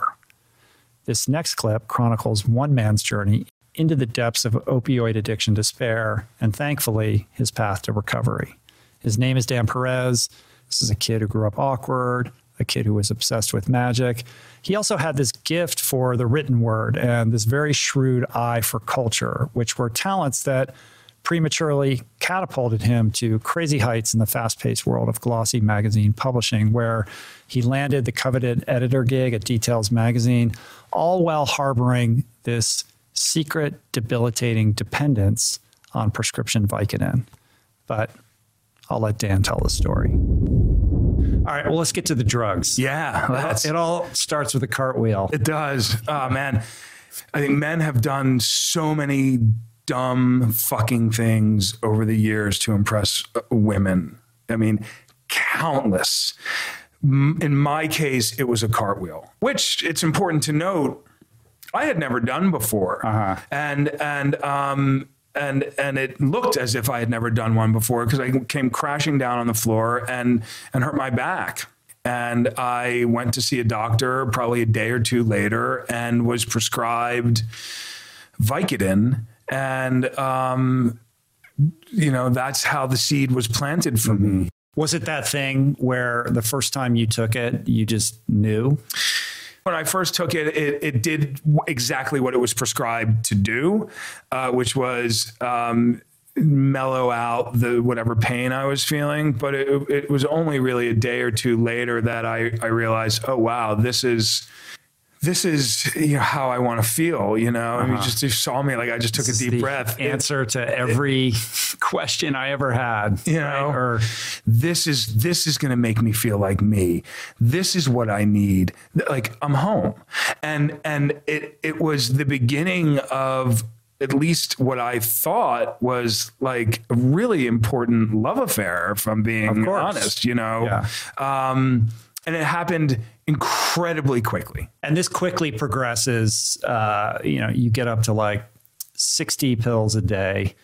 This next clip chronicles one man's journey into the depths of opioid addiction despair and thankfully his path to recovery. His name is Dan Peres. This is a kid who grew up awkward, a kid who was obsessed with magic. He also had this gift for the written word and this very shrewd eye for culture, which were talents that prematurely catapulted him to crazy heights in the fast-paced world of glossy magazine publishing where he landed the coveted editor gig at Details magazine all while harboring this secret debilitating dependence on prescription Vicodin. But I'll let Dan tell the story. All right, well, let's get to the drugs. Yeah, It all starts with a cartwheel. it does. Oh man, I think men have done so many dumb fucking things over the years to impress uh, women. I mean, countless. In my case, it was a cartwheel, which it's important to note I had never done before, and and um and and it looked as if I had never done one before because I came crashing down on the floor and and hurt my back. And I went to see a doctor probably a day or two later and was prescribed Vicodin, and um, you know that's how the seed was planted for me. Was it that thing where the first time you took it, you just knew? When I first took it, it, it did exactly what it was prescribed to do, uh, which was um, mellow out the whatever pain I was feeling. But it, it was only really a day or two later that I, I realized, oh wow, this is this is you know, how I want to feel. You know, I mean, you just you saw me like I just took a deep breath. Answer to every question I ever had. you right? know Or this is this is going to make me feel like me this is what i need like i'm home and and it it was the beginning of at least what I thought was like a really important love affair, if I'm being honest, you know? Um, and it happened incredibly quickly. and this quickly progresses. Uh, you know, you get up to like 60 pills a day,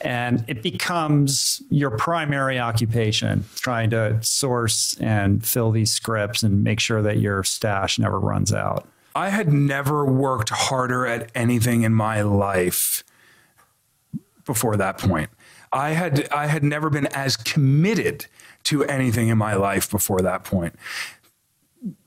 and it becomes your primary occupation, trying to source and fill these scripts and make sure that your stash never runs out. I had never worked harder at anything in my life before that point. I had I had never been as committed to anything in my life before that point.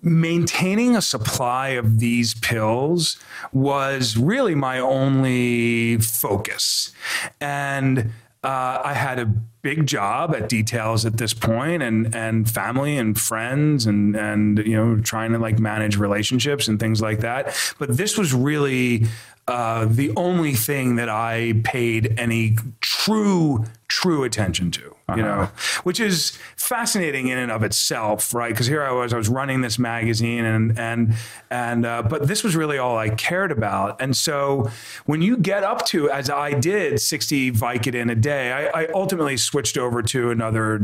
Maintaining a supply of these pills was really my only focus. And uh, I had a big job at details at this point and and family and friends and and you know trying to like manage relationships and things like that but this was really uh, the only thing that I paid any true true attention to you know which is fascinating in and of itself right because here I was I was running this magazine and and and uh, but this was really all I cared about and so when you get up to as I did 60 Vicodin a day I, I ultimately switched over to another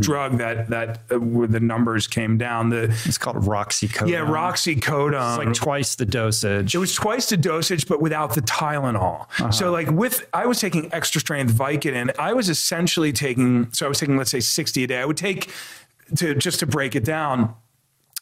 drug that that uh, where the numbers came down the It's called Roxicodone. yeah Roxicodone It's like twice the dosage. it was twice the dosage, but without the Tylenol. So, like with, I was taking extra strength Vicodin. I was essentially taking, so I was taking, let's say, sixty a day. I would take to just to break it down.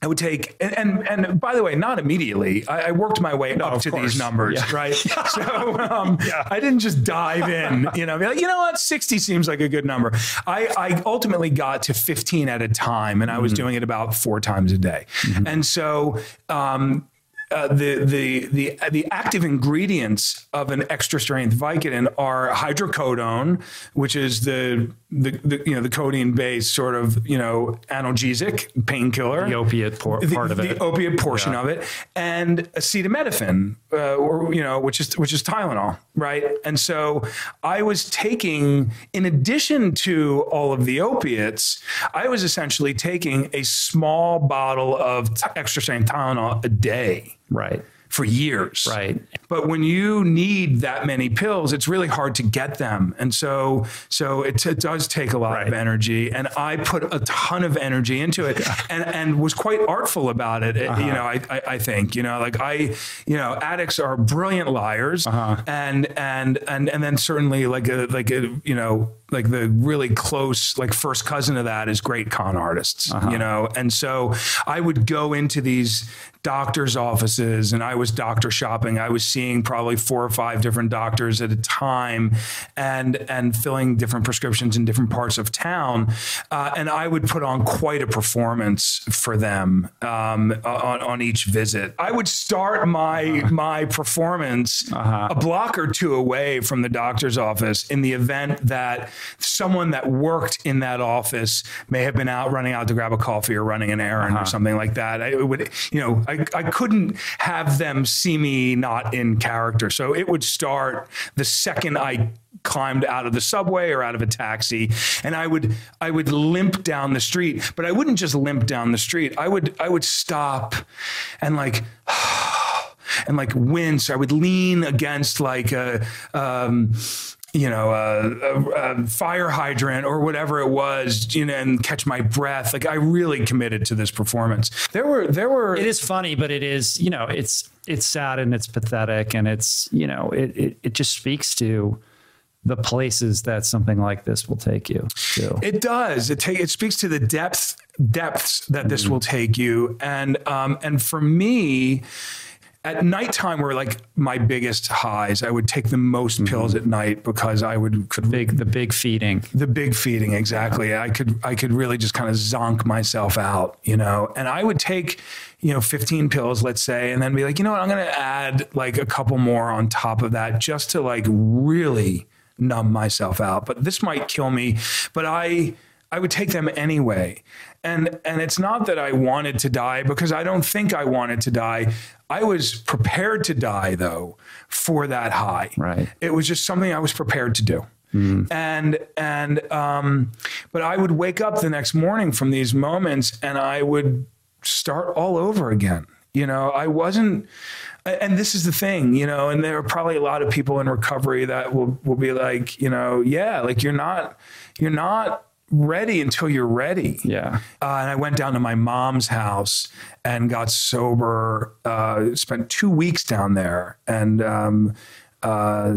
I would take, and and, and by the way, not immediately. I, I worked my way up to course. these numbers, Yeah. right? so um, I didn't just dive in, you know, be like, you know what, sixty seems like a good number. I, I ultimately got to fifteen at a time, and I was doing it about four times a day, and so. Um, uh, the the the the active ingredients of an extra strength Vicodin are hydrocodone, which is the the, the you know the codeine based sort of you know analgesic painkiller, the opiate por- the, part of it. the opiate portion of it, and acetaminophen, uh, or you know, which is which is Tylenol, right? And so I was taking, in addition to all of the opiates, I was essentially taking a small bottle of extra strength Tylenol a day right. for years. Right. But when you need that many pills, it's really hard to get them. And so so it, it does take a lot of energy. And I put a ton of energy into it and, and was quite artful about it. Uh-huh. You know, I, I, I think, you know, like I, you know, addicts are brilliant liars Uh-huh. and, and, and, and then certainly like a, like a, you know, like the really close like first cousin of that is great con artists you know? And so i would go into these doctors offices and i was doctor shopping. I was seeing probably four or five different doctors at a time and and filling different prescriptions in different parts of town. Uh, and i would put on quite a performance for them um, on, on each visit. I would start my my performance a block or two away from the doctor's office in the event that someone that worked in that office may have been out running out to grab a coffee or running an errand or something like that. I would, you know, I, I couldn't have them see me not in character. So it would start the second I climbed out of the subway or out of a taxi and I would I would limp down the street but I wouldn't just limp down the street I would I would stop and like and like wince. I would lean against like a, um, you know, a, a, a, fire hydrant or whatever it was, you know, and catch my breath. Like I really committed to this performance. There were, there were. It is funny, but it is, you know, it's it's sad and it's pathetic and it's, you know, it it, it just speaks to the places that something like this will take you to. It does. It take it speaks to the depth depths that this will take you, and um, and for me at nighttime were like my biggest highs. I would take the most mm-hmm. pills at night because I would could Big the big feeding. the big feeding exactly. I could I could really just kind of zonk myself out, you know. And I would take, you know, 15 pills, let's say, and then be like, you know what, I'm going to add like a couple more on top of that just to like really numb myself out. But this might kill me, but I I would take them anyway. And and it's not that I wanted to die because I don't think I wanted to die. I was prepared to die though for that high. Right. It was just something I was prepared to do. And and um but I would wake up the next morning from these moments and I would start all over again. You know, I wasn't and this is the thing, you know, and there are probably a lot of people in recovery that will will be like, you know, yeah, like you're not you're not ready until you're ready. Yeah. Uh, and I went down to my mom's house and got sober. Uh, spent two weeks down there, and um, uh,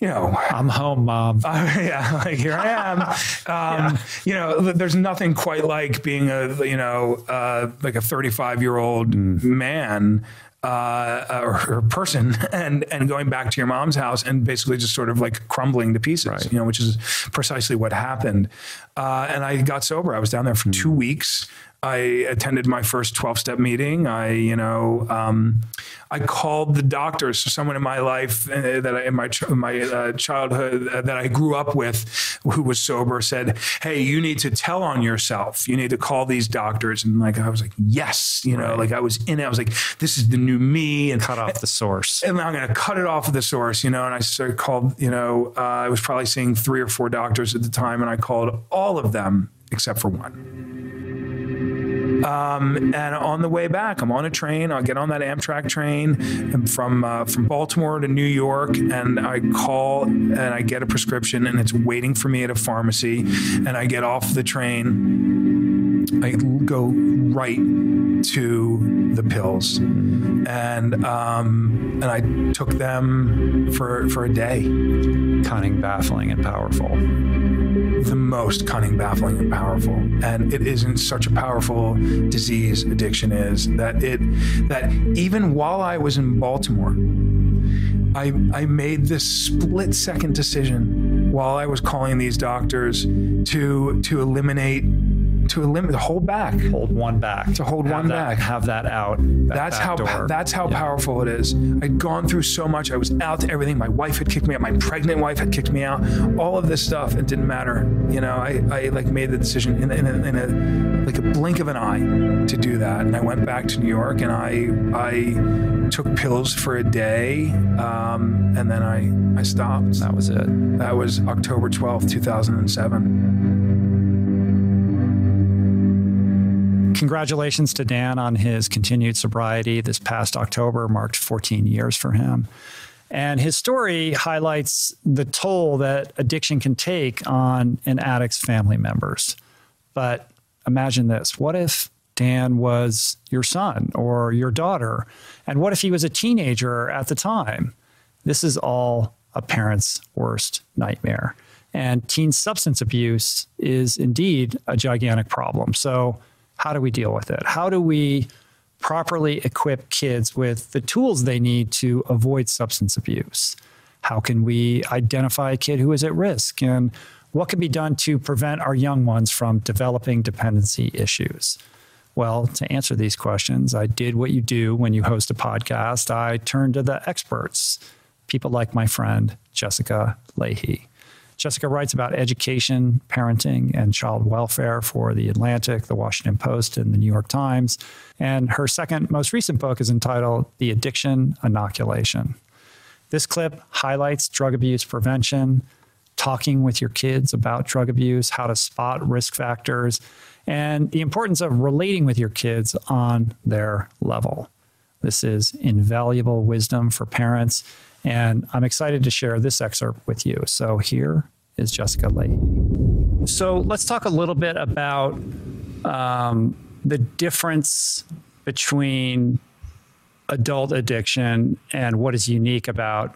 you know, I'm home, mom. uh, yeah, like here I am. Um, You know, there's nothing quite like being a you know uh, like a 35 year old man. Uh, or, or person and and going back to your mom's house and basically just sort of like crumbling to pieces, you know, which is precisely what happened. Uh, and I got sober. I was down there for two weeks. I attended my first 12 step meeting. I, you know, um, I called the doctors. So someone in my life uh, that I, in my, ch- my uh, childhood uh, that I grew up with who was sober said, Hey, you need to tell on yourself. You need to call these doctors. And like, I was like, yes, you know, like I was in it. I was like, this is the new me. And Cut off the source. and I'm going to cut it off of the source, you know. And I started called, you know, uh, I was probably seeing three or four doctors at the time, and I called all of them except for one. Um, and on the way back, I'm on a train. I'll get on that Amtrak train from uh, from Baltimore to New York, and I call and I get a prescription, and it's waiting for me at a pharmacy. And I get off the train. I go right to the pills, and um, and I took them for for a day. Cunning, baffling, and powerful. The most cunning, baffling, and powerful. And it isn't such a powerful disease addiction is that it that even while I was in Baltimore, I I made this split second decision while I was calling these doctors to to eliminate to eliminate hold back. Hold one back. To hold have one that, back. have that out that that's how door. that's how yeah. powerful it is. I'd gone through so much. I was out to everything. My wife had kicked me out. My pregnant wife had kicked me out. All of this stuff it didn't matter. You know i i like made the decision in a, in, a, in a, like a blink of an eye to do that. And i went back to new york and i i took pills for a day um, and then i i stopped. That was it. That was october 12th 2007 Mm-hmm. Congratulations to Dan on his continued sobriety. This past October marked 14 years for him. And his story highlights the toll that addiction can take on an addict's family members. But imagine this what if Dan was your son or your daughter? And what if he was a teenager at the time? This is all a parent's worst nightmare. And teen substance abuse is indeed a gigantic problem. So, how do we deal with it? How do we properly equip kids with the tools they need to avoid substance abuse? How can we identify a kid who is at risk? And what can be done to prevent our young ones from developing dependency issues? Well, to answer these questions, I did what you do when you host a podcast. I turned to the experts, people like my friend Jessica Lahey. Jessica writes about education, parenting, and child welfare for The Atlantic, The Washington Post, and The New York Times. And her second most recent book is entitled The Addiction Inoculation. This clip highlights drug abuse prevention, talking with your kids about drug abuse, how to spot risk factors, and the importance of relating with your kids on their level. This is invaluable wisdom for parents, and I'm excited to share this excerpt with you. So here is Jessica Lahey. So let's talk a little bit about um, the difference between adult addiction and what is unique about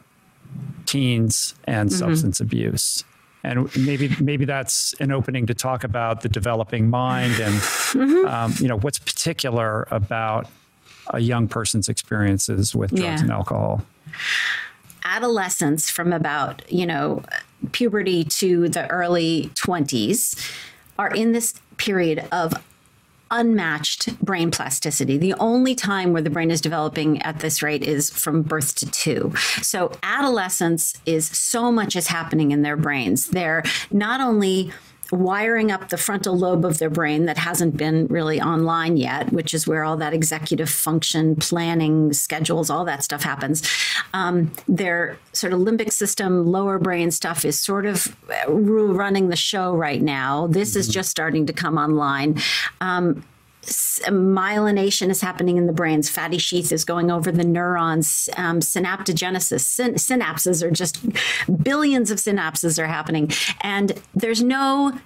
teens and mm-hmm. substance abuse and maybe maybe that's an opening to talk about the developing mind and mm-hmm. um, you know what's particular about a young person's experiences with drugs yeah. and alcohol adolescence from about you know puberty to the early 20s are in this period of unmatched brain plasticity. The only time where the brain is developing at this rate is from birth to 2. So adolescence is so much is happening in their brains. They're not only wiring up the frontal lobe of their brain that hasn't been really online yet, which is where all that executive function, planning, schedules, all that stuff happens. Um, their sort of limbic system, lower brain stuff is sort of running the show right now. This mm-hmm. is just starting to come online. Um, myelination is happening in the brains. Fatty sheath is going over the neurons. Um, synaptogenesis, syn- synapses are just billions of synapses are happening, and there's no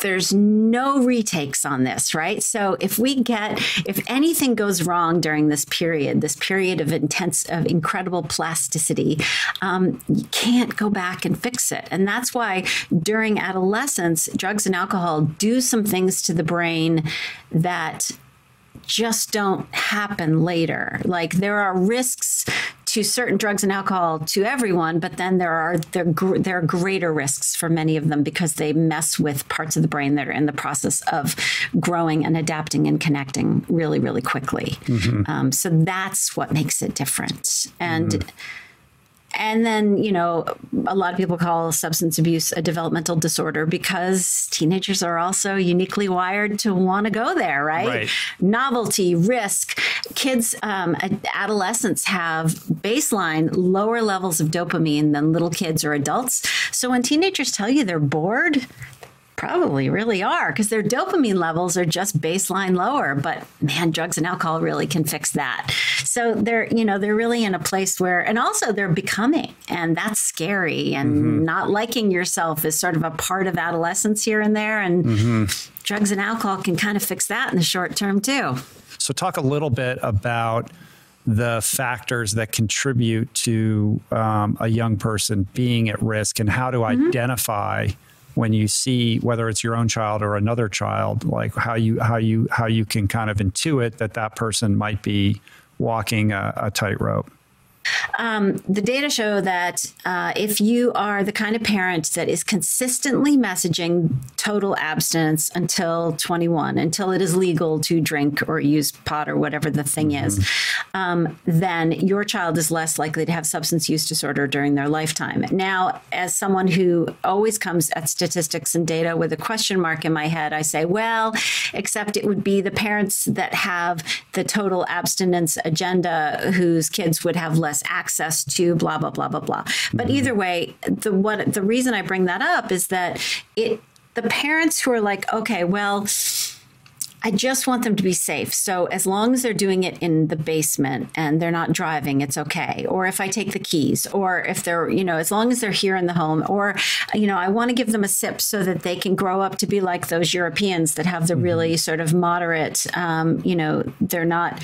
there's no retakes on this, right? So if we get if anything goes wrong during this period, this period of intense of incredible plasticity, um, you can't go back and fix it. And that's why during adolescence, drugs and alcohol do some things to the brain that just don't happen later. Like there are risks to certain drugs and alcohol to everyone, but then there are there, there are greater risks for many of them because they mess with parts of the brain that are in the process of growing and adapting and connecting really, really quickly. Mm-hmm. Um, so that's what makes it different. And mm-hmm and then, you know, a lot of people call substance abuse a developmental disorder because teenagers are also uniquely wired to want to go there, right? right? Novelty, risk. Kids, um, adolescents have baseline lower levels of dopamine than little kids or adults. So when teenagers tell you they're bored, Probably really are because their dopamine levels are just baseline lower. But man, drugs and alcohol really can fix that. So they're, you know, they're really in a place where, and also they're becoming, and that's scary. And mm-hmm. not liking yourself is sort of a part of adolescence here and there. And mm-hmm. drugs and alcohol can kind of fix that in the short term too. So, talk a little bit about the factors that contribute to um, a young person being at risk and how to mm-hmm. identify when you see whether it's your own child or another child like how you how you how you can kind of intuit that that person might be walking a, a tightrope um, the data show that uh, if you are the kind of parent that is consistently messaging total abstinence until 21, until it is legal to drink or use pot or whatever the thing mm-hmm. is, um, then your child is less likely to have substance use disorder during their lifetime. Now, as someone who always comes at statistics and data with a question mark in my head, I say, well, except it would be the parents that have the total abstinence agenda whose kids would have less access to blah blah blah blah blah. But either way, the what the reason I bring that up is that it the parents who are like, okay, well, I just want them to be safe. So as long as they're doing it in the basement and they're not driving, it's okay. Or if I take the keys, or if they're, you know, as long as they're here in the home, or, you know, I want to give them a sip so that they can grow up to be like those Europeans that have the mm-hmm. really sort of moderate, um, you know, they're not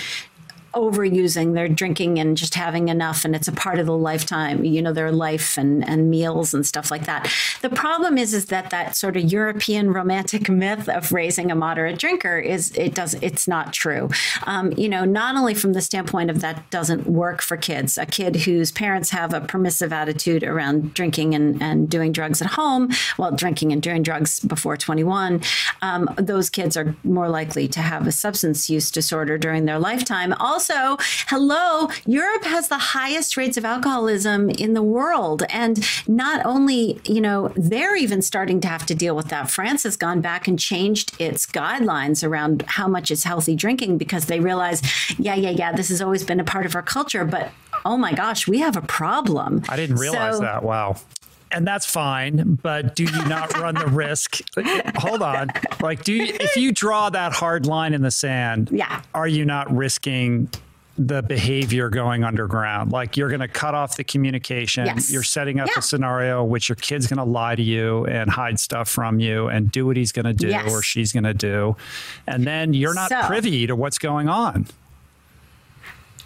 overusing they're drinking and just having enough and it's a part of the lifetime you know their life and and meals and stuff like that. The problem is is that that sort of european romantic myth of raising a moderate drinker is it does it's not true. Um, you know not only from the standpoint of that doesn't work for kids a kid whose parents have a permissive attitude around drinking and and doing drugs at home well drinking and doing drugs before 21 um, those kids are more likely to have a substance use disorder during their lifetime. Also also, hello, Europe has the highest rates of alcoholism in the world. And not only, you know, they're even starting to have to deal with that. France has gone back and changed its guidelines around how much is healthy drinking because they realize, yeah, yeah, yeah, this has always been a part of our culture. But oh my gosh, we have a problem. I didn't realize so, that. Wow and that's fine but do you not run the risk? Hold on. Like do you if you draw that hard line in the sand yeah. are you not risking the behavior going underground? Like you're going to cut off the communication. Yes. you're setting up yeah. a scenario which your kid's going to lie to you and hide stuff from you and do what he's going to do yes. or she's going to do. And then you're not so, privy to what's going on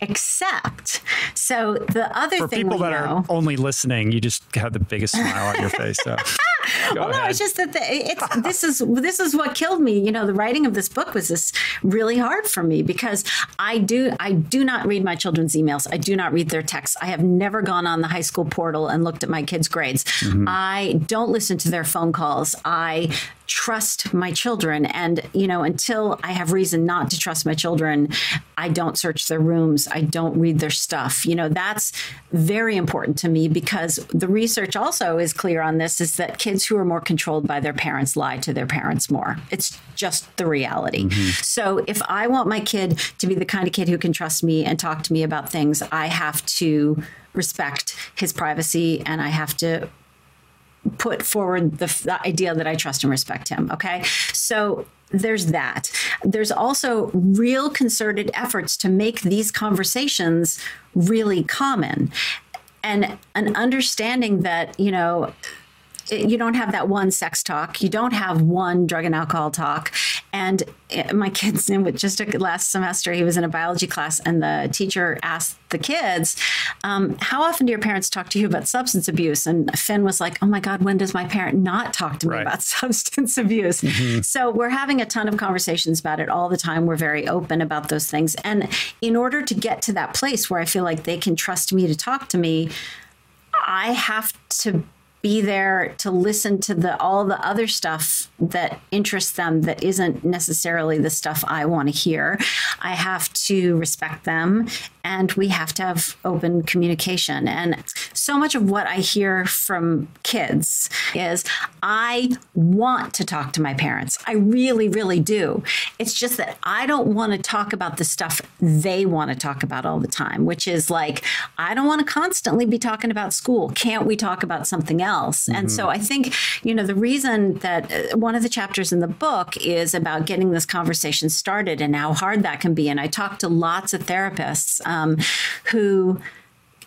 Except, so the other For thing people that know, are only listening, you just have the biggest smile on your face. So. well, no, it's just that the, it's this is this is what killed me. You know, the writing of this book was this really hard for me because I do I do not read my children's emails. I do not read their texts. I have never gone on the high school portal and looked at my kids' grades. Mm-hmm. I don't listen to their phone calls. I trust my children. And you know until i have reason not to trust my children i don't search their rooms. I don't read their stuff. You know that's very important to me because the research also is clear on this is that kids who are more controlled by their parents lie to their parents more. It's just the reality. Mm-hmm. so if i want my kid to be the kind of kid who can trust me and talk to me about things i have to respect his privacy and i have to put forward the, the idea that I trust and respect him. Okay. So there's that. There's also real concerted efforts to make these conversations really common and an understanding that, you know, you don't have that one sex talk. You don't have one drug and alcohol talk. And eh, my kids, just last semester, he was in a biology class, and the teacher asked the kids, um, "How often do your parents talk to you about substance abuse?" And Finn was like, "Oh my God, when does my parent not talk to me right. about substance abuse?" Mm-hmm. So we're having a ton of conversations about it all the time. We're very open about those things, and in order to get to that place where I feel like they can trust me to talk to me, I have to be there to listen to the all the other stuff that interests them that isn't necessarily the stuff I want to hear. I have to respect them and we have to have open communication. And so much of what I hear from kids is I want to talk to my parents. I really, really do. It's just that I don't want to talk about the stuff they want to talk about all the time, which is like, I don't want to constantly be talking about school. Can't we talk about something else? Mm-hmm. And so I think, you know, the reason that uh, one of the chapters in the book is about getting this conversation started and how hard that can be. And I talked to lots of therapists um, who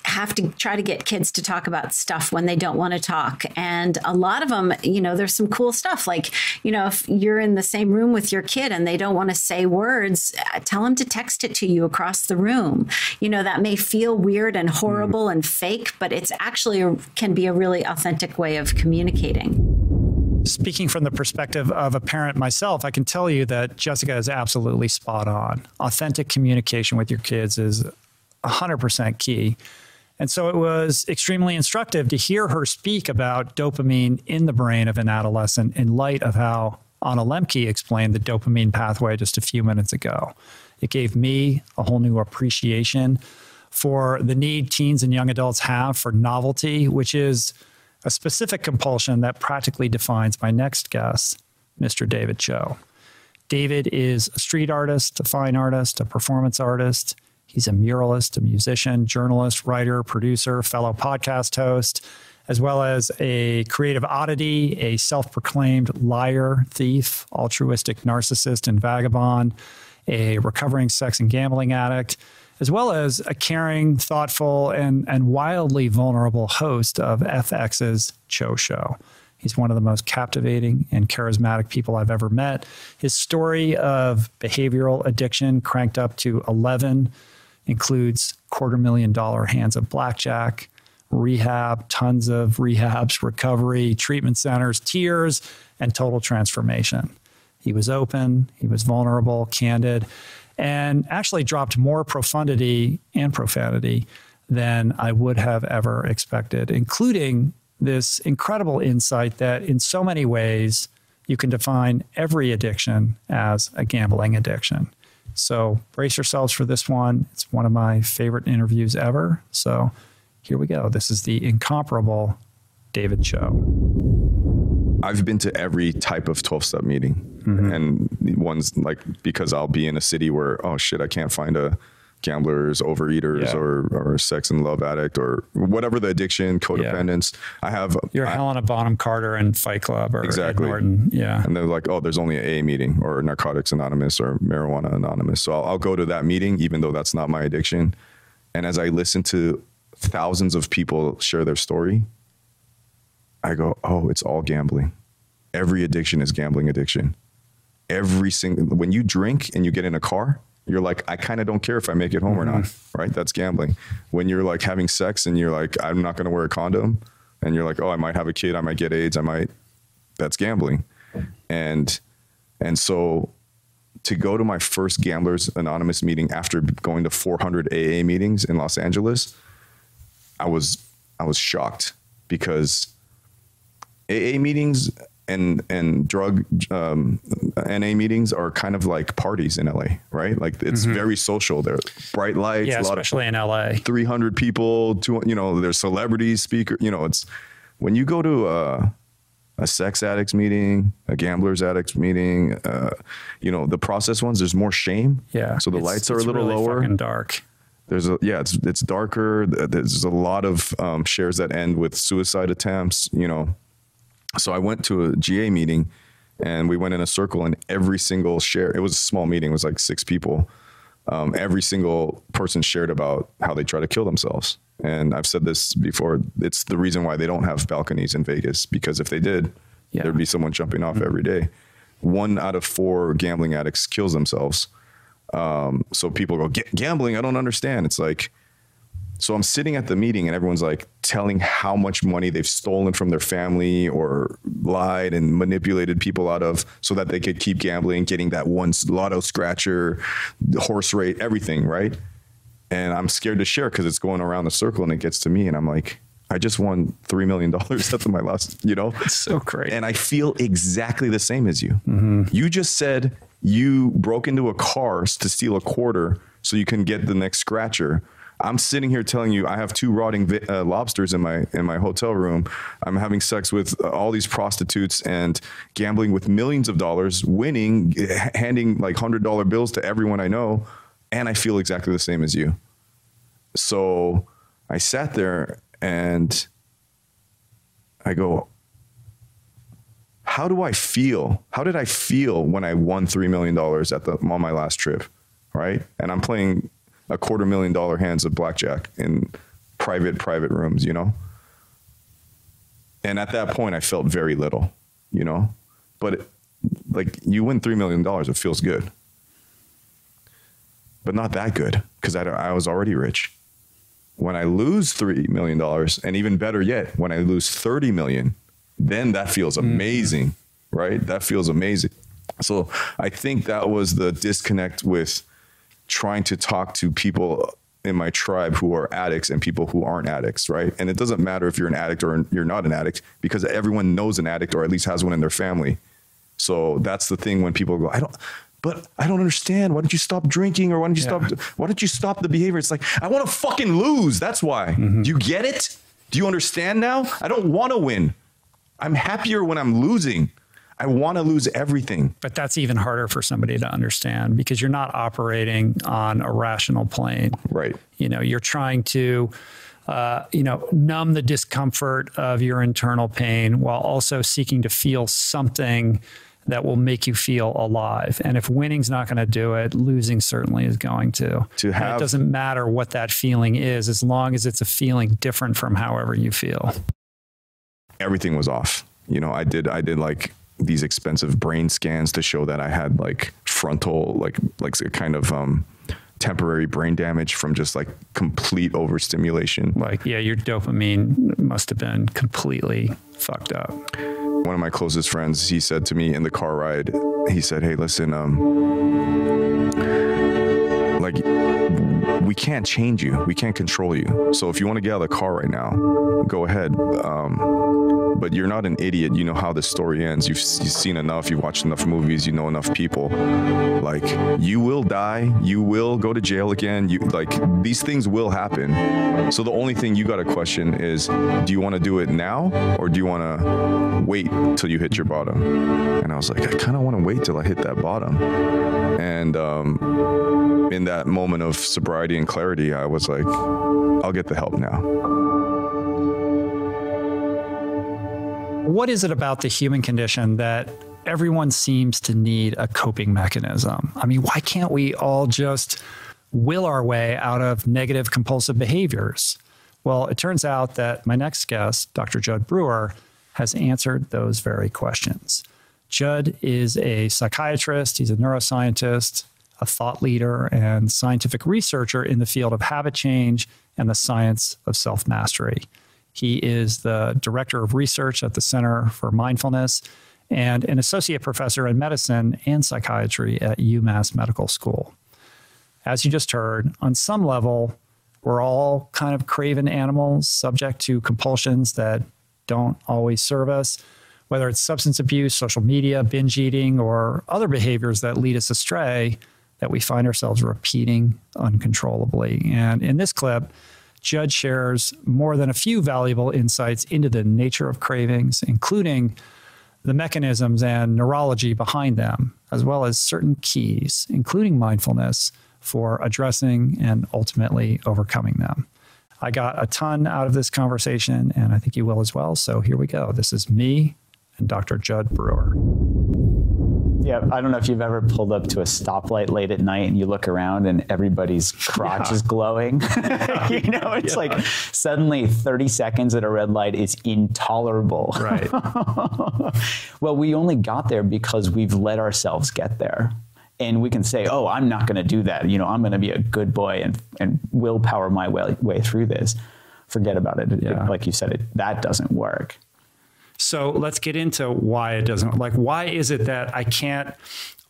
have to try to get kids to talk about stuff when they don't want to talk. And a lot of them, you know, there's some cool stuff. Like, you know, if you're in the same room with your kid and they don't want to say words, uh, tell them to text it to you across the room. You know, that may feel weird and horrible mm. and fake, but it's actually a, can be a really authentic way of communicating. Speaking from the perspective of a parent myself, I can tell you that Jessica is absolutely spot on. Authentic communication with your kids is 100% key. And so it was extremely instructive to hear her speak about dopamine in the brain of an adolescent in light of how Anna Lembke explained the dopamine pathway just a few minutes ago. It gave me a whole new appreciation for the need teens and young adults have for novelty, which is a specific compulsion that practically defines my next guest, Mr. David Choe. David is a street artist, a fine artist, a performance artist. He's a muralist, a musician, journalist, writer, producer, fellow podcast host, as well as a creative oddity, a self proclaimed liar, thief, altruistic narcissist, and vagabond, a recovering sex and gambling addict, as well as a caring, thoughtful, and, and wildly vulnerable host of FX's Choe Show. He's one of the most captivating and charismatic people I've ever met. His story of behavioral addiction cranked up to 11 includes quarter million dollar hands of blackjack, rehab, tons of rehabs, recovery, treatment centers, tears, and total transformation. He was open, he was vulnerable, candid, and actually dropped more profundity and profanity than I would have ever expected, including this incredible insight that in so many ways you can define every addiction as a gambling addiction. So brace yourselves for this one. It's one of my favorite interviews ever. So here we go. This is the incomparable David Choe. I've been to every type of 12 step meeting. Mm-hmm. And ones like because I'll be in a city where, oh shit, I can't find a gamblers, overeaters, yeah. or or sex and love addict, or whatever the addiction, codependence. Yeah. I have. You're I, Helena Bonham Carter and Fight Club, or exactly. Ed Norton. Yeah. And they're like, oh, there's only an A meeting, or Narcotics Anonymous, or Marijuana Anonymous. So I'll, I'll go to that meeting, even though that's not my addiction. And as I listen to thousands of people share their story, I go, oh, it's all gambling. Every addiction is gambling addiction. Every single when you drink and you get in a car, you're like, I kind of don't care if I make it home mm-hmm. or not, mm-hmm. right? That's gambling. When you're like having sex and you're like, I'm not going to wear a condom, and you're like, oh, I might have a kid, I might get AIDS, I might. That's gambling, and and so to go to my first Gamblers Anonymous meeting after going to 400 AA meetings in Los Angeles, I was I was shocked because AA meetings and and drug um, NA meetings are kind of like parties in LA, right? Like it's mm-hmm. very social. There, bright lights, yeah, a lot especially of, in LA. Three hundred people, two, you know, there's celebrities, speaker. You know, it's when you go to a, a sex addicts meeting, a gamblers addicts meeting, uh, you know, the process ones. There's more shame. Yeah. So the lights are a little really lower. and dark. There's a yeah, it's it's darker. There's a lot of um, shares that end with suicide attempts. You know, so I went to a GA meeting and we went in a circle and every single share, it was a small meeting, it was like six people. Um, every single person shared about how they try to kill themselves. And I've said this before, it's the reason why they don't have balconies in Vegas, because if they did, yeah. there'd be someone jumping off mm-hmm. every day. One out of four gambling addicts kills themselves. Um, so people go, gambling, I don't understand. It's like, so I'm sitting at the meeting and everyone's like telling how much money they've stolen from their family or lied and manipulated people out of so that they could keep gambling, getting that one lotto scratcher, horse rate, everything, right? And I'm scared to share because it's going around the circle and it gets to me and I'm like, I just won $3 million. That's my last, you know? It's so great. And I feel exactly the same as you. Mm-hmm. You just said you broke into a car to steal a quarter so you can get the next scratcher I'm sitting here telling you I have two rotting uh, lobsters in my in my hotel room. I'm having sex with uh, all these prostitutes and gambling with millions of dollars, winning, handing like hundred dollar bills to everyone I know, and I feel exactly the same as you. So I sat there and I go, how do I feel? How did I feel when I won three million dollars at the on my last trip, right? And I'm playing a quarter million dollar hands of blackjack in private private rooms, you know. And at that point, I felt very little, you know. But it, like you win three million dollars, it feels good, but not that good because I, I was already rich. When I lose three million dollars, and even better yet, when I lose thirty million, then that feels mm-hmm. amazing, mm. right? That feels amazing. So I think that was the disconnect with trying to talk to people in my tribe who are addicts and people who aren't addicts, right? And it doesn't matter if you're an addict or you're not an addict because everyone knows an addict or at least has one in their family. So that's the thing when people go, I don't, but I don't understand. Why don't you stop drinking or why don't you yeah. stop? Why don't you stop the behavior? It's like, I want to fucking lose. That's why. Mm-hmm. Do you get it? Do you understand now? I don't want to win. I'm happier when I'm losing. I want to lose everything. But that's even harder for somebody to understand because you're not operating on a rational plane. Right. You know, you're trying to uh, you know, numb the discomfort of your internal pain while also seeking to feel something that will make you feel alive. And if winning's not going to do it, losing certainly is going to. To have, and it doesn't matter what that feeling is, as long as it's a feeling different from however you feel. Everything was off. You know, I did. I did like these expensive brain scans to show that I had like frontal, like like a kind of um, temporary brain damage from just like complete overstimulation. Like, yeah, your dopamine must have been completely fucked up. One of my closest friends, he said to me in the car ride, he said, "Hey, listen, um, like we can't change you. We can't control you. So if you want to get out of the car right now, go ahead. Um, but you're not an idiot. You know how this story ends. You've, you've seen enough. You've watched enough movies. You know enough people. Like you will die. You will go to jail again. You like these things will happen. So the only thing you got to question is, do you want to do it now or do you want to wait till you hit your bottom? And I was like, I kind of want to wait till I hit that bottom. And um, in that moment of sobriety and clarity, I was like, I'll get the help now. What is it about the human condition that everyone seems to need a coping mechanism? I mean, why can't we all just will our way out of negative compulsive behaviors? Well, it turns out that my next guest, Dr. Judd Brewer, has answered those very questions. Judd is a psychiatrist, he's a neuroscientist, a thought leader, and scientific researcher in the field of habit change and the science of self mastery. He is the director of research at the Center for Mindfulness and an associate professor in medicine and psychiatry at UMass Medical School. As you just heard, on some level, we're all kind of craven animals subject to compulsions that don't always serve us, whether it's substance abuse, social media, binge eating, or other behaviors that lead us astray that we find ourselves repeating uncontrollably. And in this clip, Judd shares more than a few valuable insights into the nature of cravings, including the mechanisms and neurology behind them, as well as certain keys, including mindfulness, for addressing and ultimately overcoming them. I got a ton out of this conversation, and I think you will as well. So here we go. This is me and Dr. Judd Brewer. Yeah, I don't know if you've ever pulled up to a stoplight late at night and you look around and everybody's crotch yeah. is glowing. you know, it's yeah. like suddenly 30 seconds at a red light is intolerable. Right. well, we only got there because we've let ourselves get there. And we can say, "Oh, I'm not going to do that. You know, I'm going to be a good boy and and willpower my way, way through this." Forget about it. Yeah. it like you said, it that doesn't work. So let's get into why it doesn't like why is it that I can't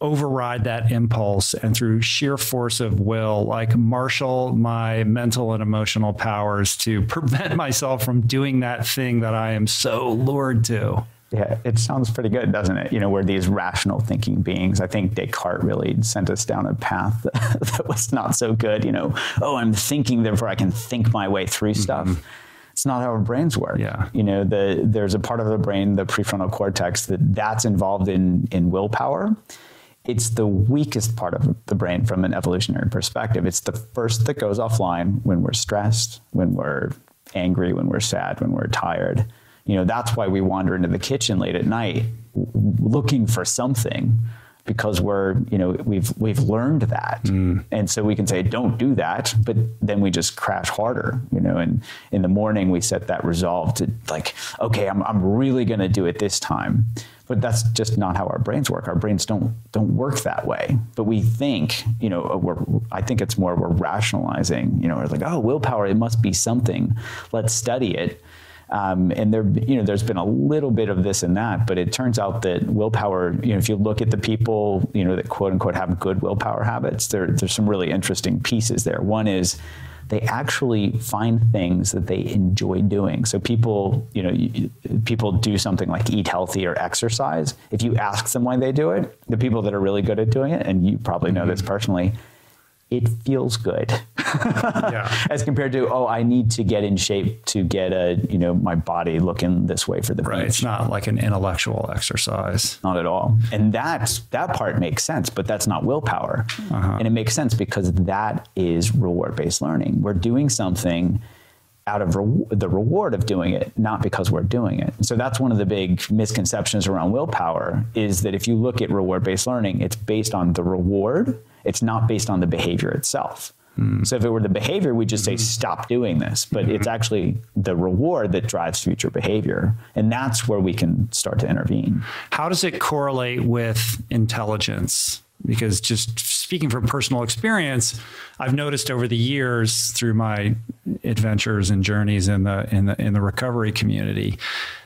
override that impulse and through sheer force of will like marshal my mental and emotional powers to prevent myself from doing that thing that I am so lured to. Yeah, it sounds pretty good, doesn't it? You know, we're these rational thinking beings. I think Descartes really sent us down a path that, that was not so good. You know, oh, I'm thinking, therefore I can think my way through stuff. Mm -hmm it's not how our brains work. Yeah. You know, the there's a part of the brain, the prefrontal cortex, that that's involved in in willpower. It's the weakest part of the brain from an evolutionary perspective. It's the first that goes offline when we're stressed, when we're angry, when we're sad, when we're tired. You know, that's why we wander into the kitchen late at night looking for something because we're you know we've we've learned that. Mm. and so we can say don't do that but then we just crash harder you know and in the morning we set that resolve to like okay I'm I'm really going to do it this time. But that's just not how our brains work. Our brains don't don't work that way. But we think you know we're I think it's more we're rationalizing you know we're like oh willpower it must be something. Let's study it um, and there, you know, there's been a little bit of this and that, but it turns out that willpower, you know, if you look at the people, you know, that quote unquote have good willpower habits, there, there's some really interesting pieces there. One is they actually find things that they enjoy doing. So people, you know, people do something like eat healthy or exercise. If you ask them why they do it, the people that are really good at doing it, and you probably know mm -hmm. this personally, it feels good yeah. as compared to oh I need to get in shape to get a you know my body looking this way for the right beach. it's not like an intellectual exercise not at all and that that part makes sense but that's not willpower uh -huh. and it makes sense because that is reward based learning we're doing something out of re the reward of doing it not because we're doing it so that's one of the big misconceptions around willpower is that if you look at reward based learning it's based on the reward it's not based on the behavior itself. Mm. So if it were the behavior, we just say mm-hmm. stop doing this, but mm -hmm. it's actually the reward that drives future behavior, and that's where we can start to intervene. How does it correlate with intelligence? Because just speaking from personal experience, I've noticed over the years through my adventures and journeys in the in the in the recovery community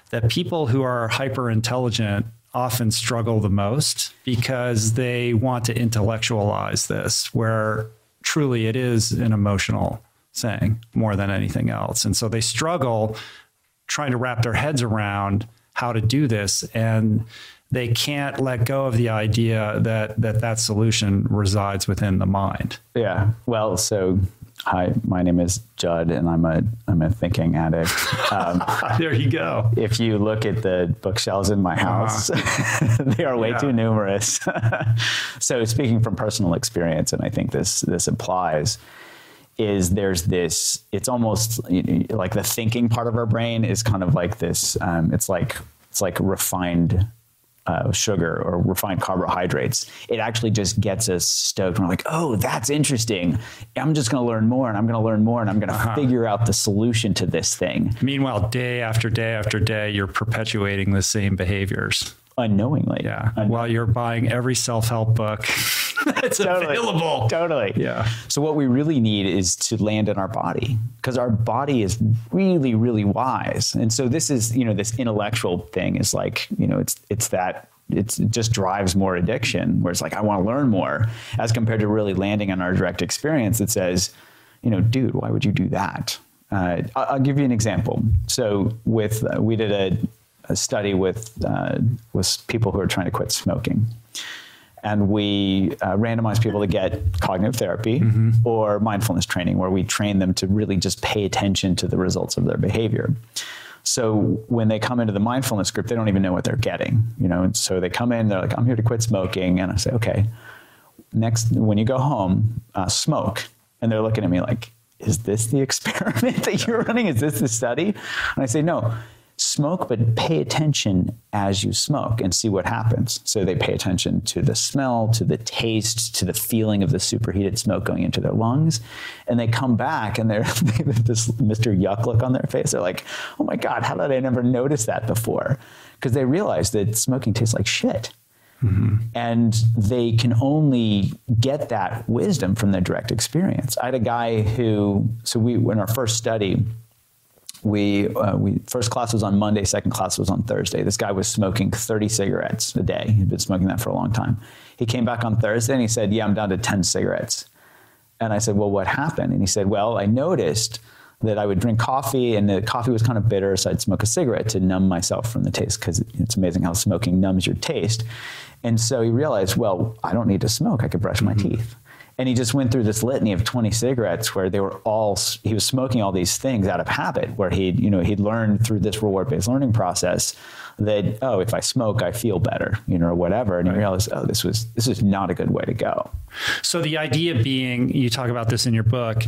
that people who are hyper intelligent often struggle the most because they want to intellectualize this where truly it is an emotional thing more than anything else. And so they struggle trying to wrap their heads around how to do this and they can't let go of the idea that that that solution resides within the mind. Yeah. Well, so hi, my name is Judd, and I'm a I'm a thinking addict. Um, there you go. If you look at the bookshelves in my house, uh-huh. they are way yeah. too numerous. so, speaking from personal experience, and I think this this applies is there's this it's almost like the thinking part of our brain is kind of like this um, it's like it's like refined uh, sugar or refined carbohydrates, it actually just gets us stoked. We're like, oh, that's interesting. I'm just going to learn more and I'm going to learn more and I'm going to uh-huh. figure out the solution to this thing. Meanwhile, day after day after day, you're perpetuating the same behaviors unknowingly. Yeah. While you're buying every self-help book that's totally. available. Totally. Yeah. So what we really need is to land in our body because our body is really really wise. And so this is, you know, this intellectual thing is like, you know, it's it's that it just drives more addiction where it's like I want to learn more as compared to really landing on our direct experience that says, you know, dude, why would you do that? Uh, I'll, give you an example. So with uh, we did a a study with uh, with people who are trying to quit smoking, and we uh, randomized people to get cognitive therapy mm-hmm. or mindfulness training, where we train them to really just pay attention to the results of their behavior. So when they come into the mindfulness group, they don't even know what they're getting, you know. And so they come in, they're like, "I'm here to quit smoking," and I say, "Okay, next when you go home, uh, smoke." And they're looking at me like, "Is this the experiment that you're running? Is this the study?" And I say, "No." Smoke, but pay attention as you smoke and see what happens. So they pay attention to the smell, to the taste, to the feeling of the superheated smoke going into their lungs. And they come back and they're this Mr. Yuck look on their face. They're like, oh my God, how did I never notice that before? Because they realize that smoking tastes like shit. Mm-hmm. And they can only get that wisdom from their direct experience. I had a guy who, so we, in our first study, we uh, we first class was on Monday, second class was on Thursday. This guy was smoking 30 cigarettes a day. He'd been smoking that for a long time. He came back on Thursday and he said, "Yeah, I'm down to 10 cigarettes." And I said, "Well, what happened?" And he said, "Well, I noticed that I would drink coffee and the coffee was kind of bitter, so I'd smoke a cigarette to numb myself from the taste because it's amazing how smoking numbs your taste." And so he realized, "Well, I don't need to smoke. I could brush my mm-hmm. teeth." And he just went through this litany of 20 cigarettes where they were all he was smoking all these things out of habit where he'd you know he'd learned through this reward based learning process that oh if i smoke i feel better you know or whatever and right. he realized oh this was this is not a good way to go so the idea being you talk about this in your book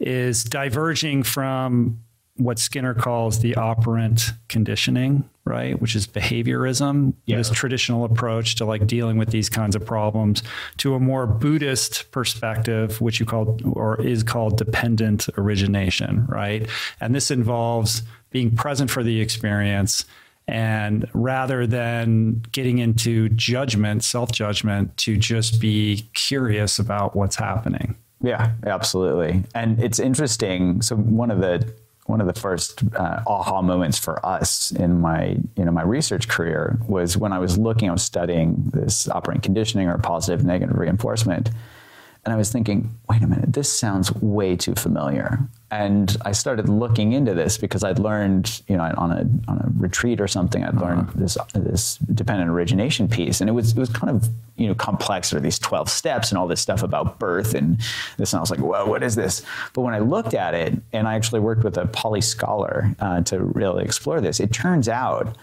is diverging from what Skinner calls the operant conditioning, right? Which is behaviorism, yeah. this traditional approach to like dealing with these kinds of problems, to a more Buddhist perspective, which you call or is called dependent origination, right? And this involves being present for the experience and rather than getting into judgment, self-judgment, to just be curious about what's happening. Yeah, absolutely. And it's interesting. So one of the one of the first uh, aha moments for us in my you know my research career was when I was looking, I was studying this operant conditioning or positive negative reinforcement, and I was thinking, wait a minute, this sounds way too familiar. And I started looking into this because I'd learned, you know, on a on a retreat or something, I'd learned uh-huh. this this dependent origination piece, and it was it was kind of you know complex. There these twelve steps and all this stuff about birth and this, and I was like, whoa, what is this? But when I looked at it, and I actually worked with a Pali scholar uh, to really explore this, it turns out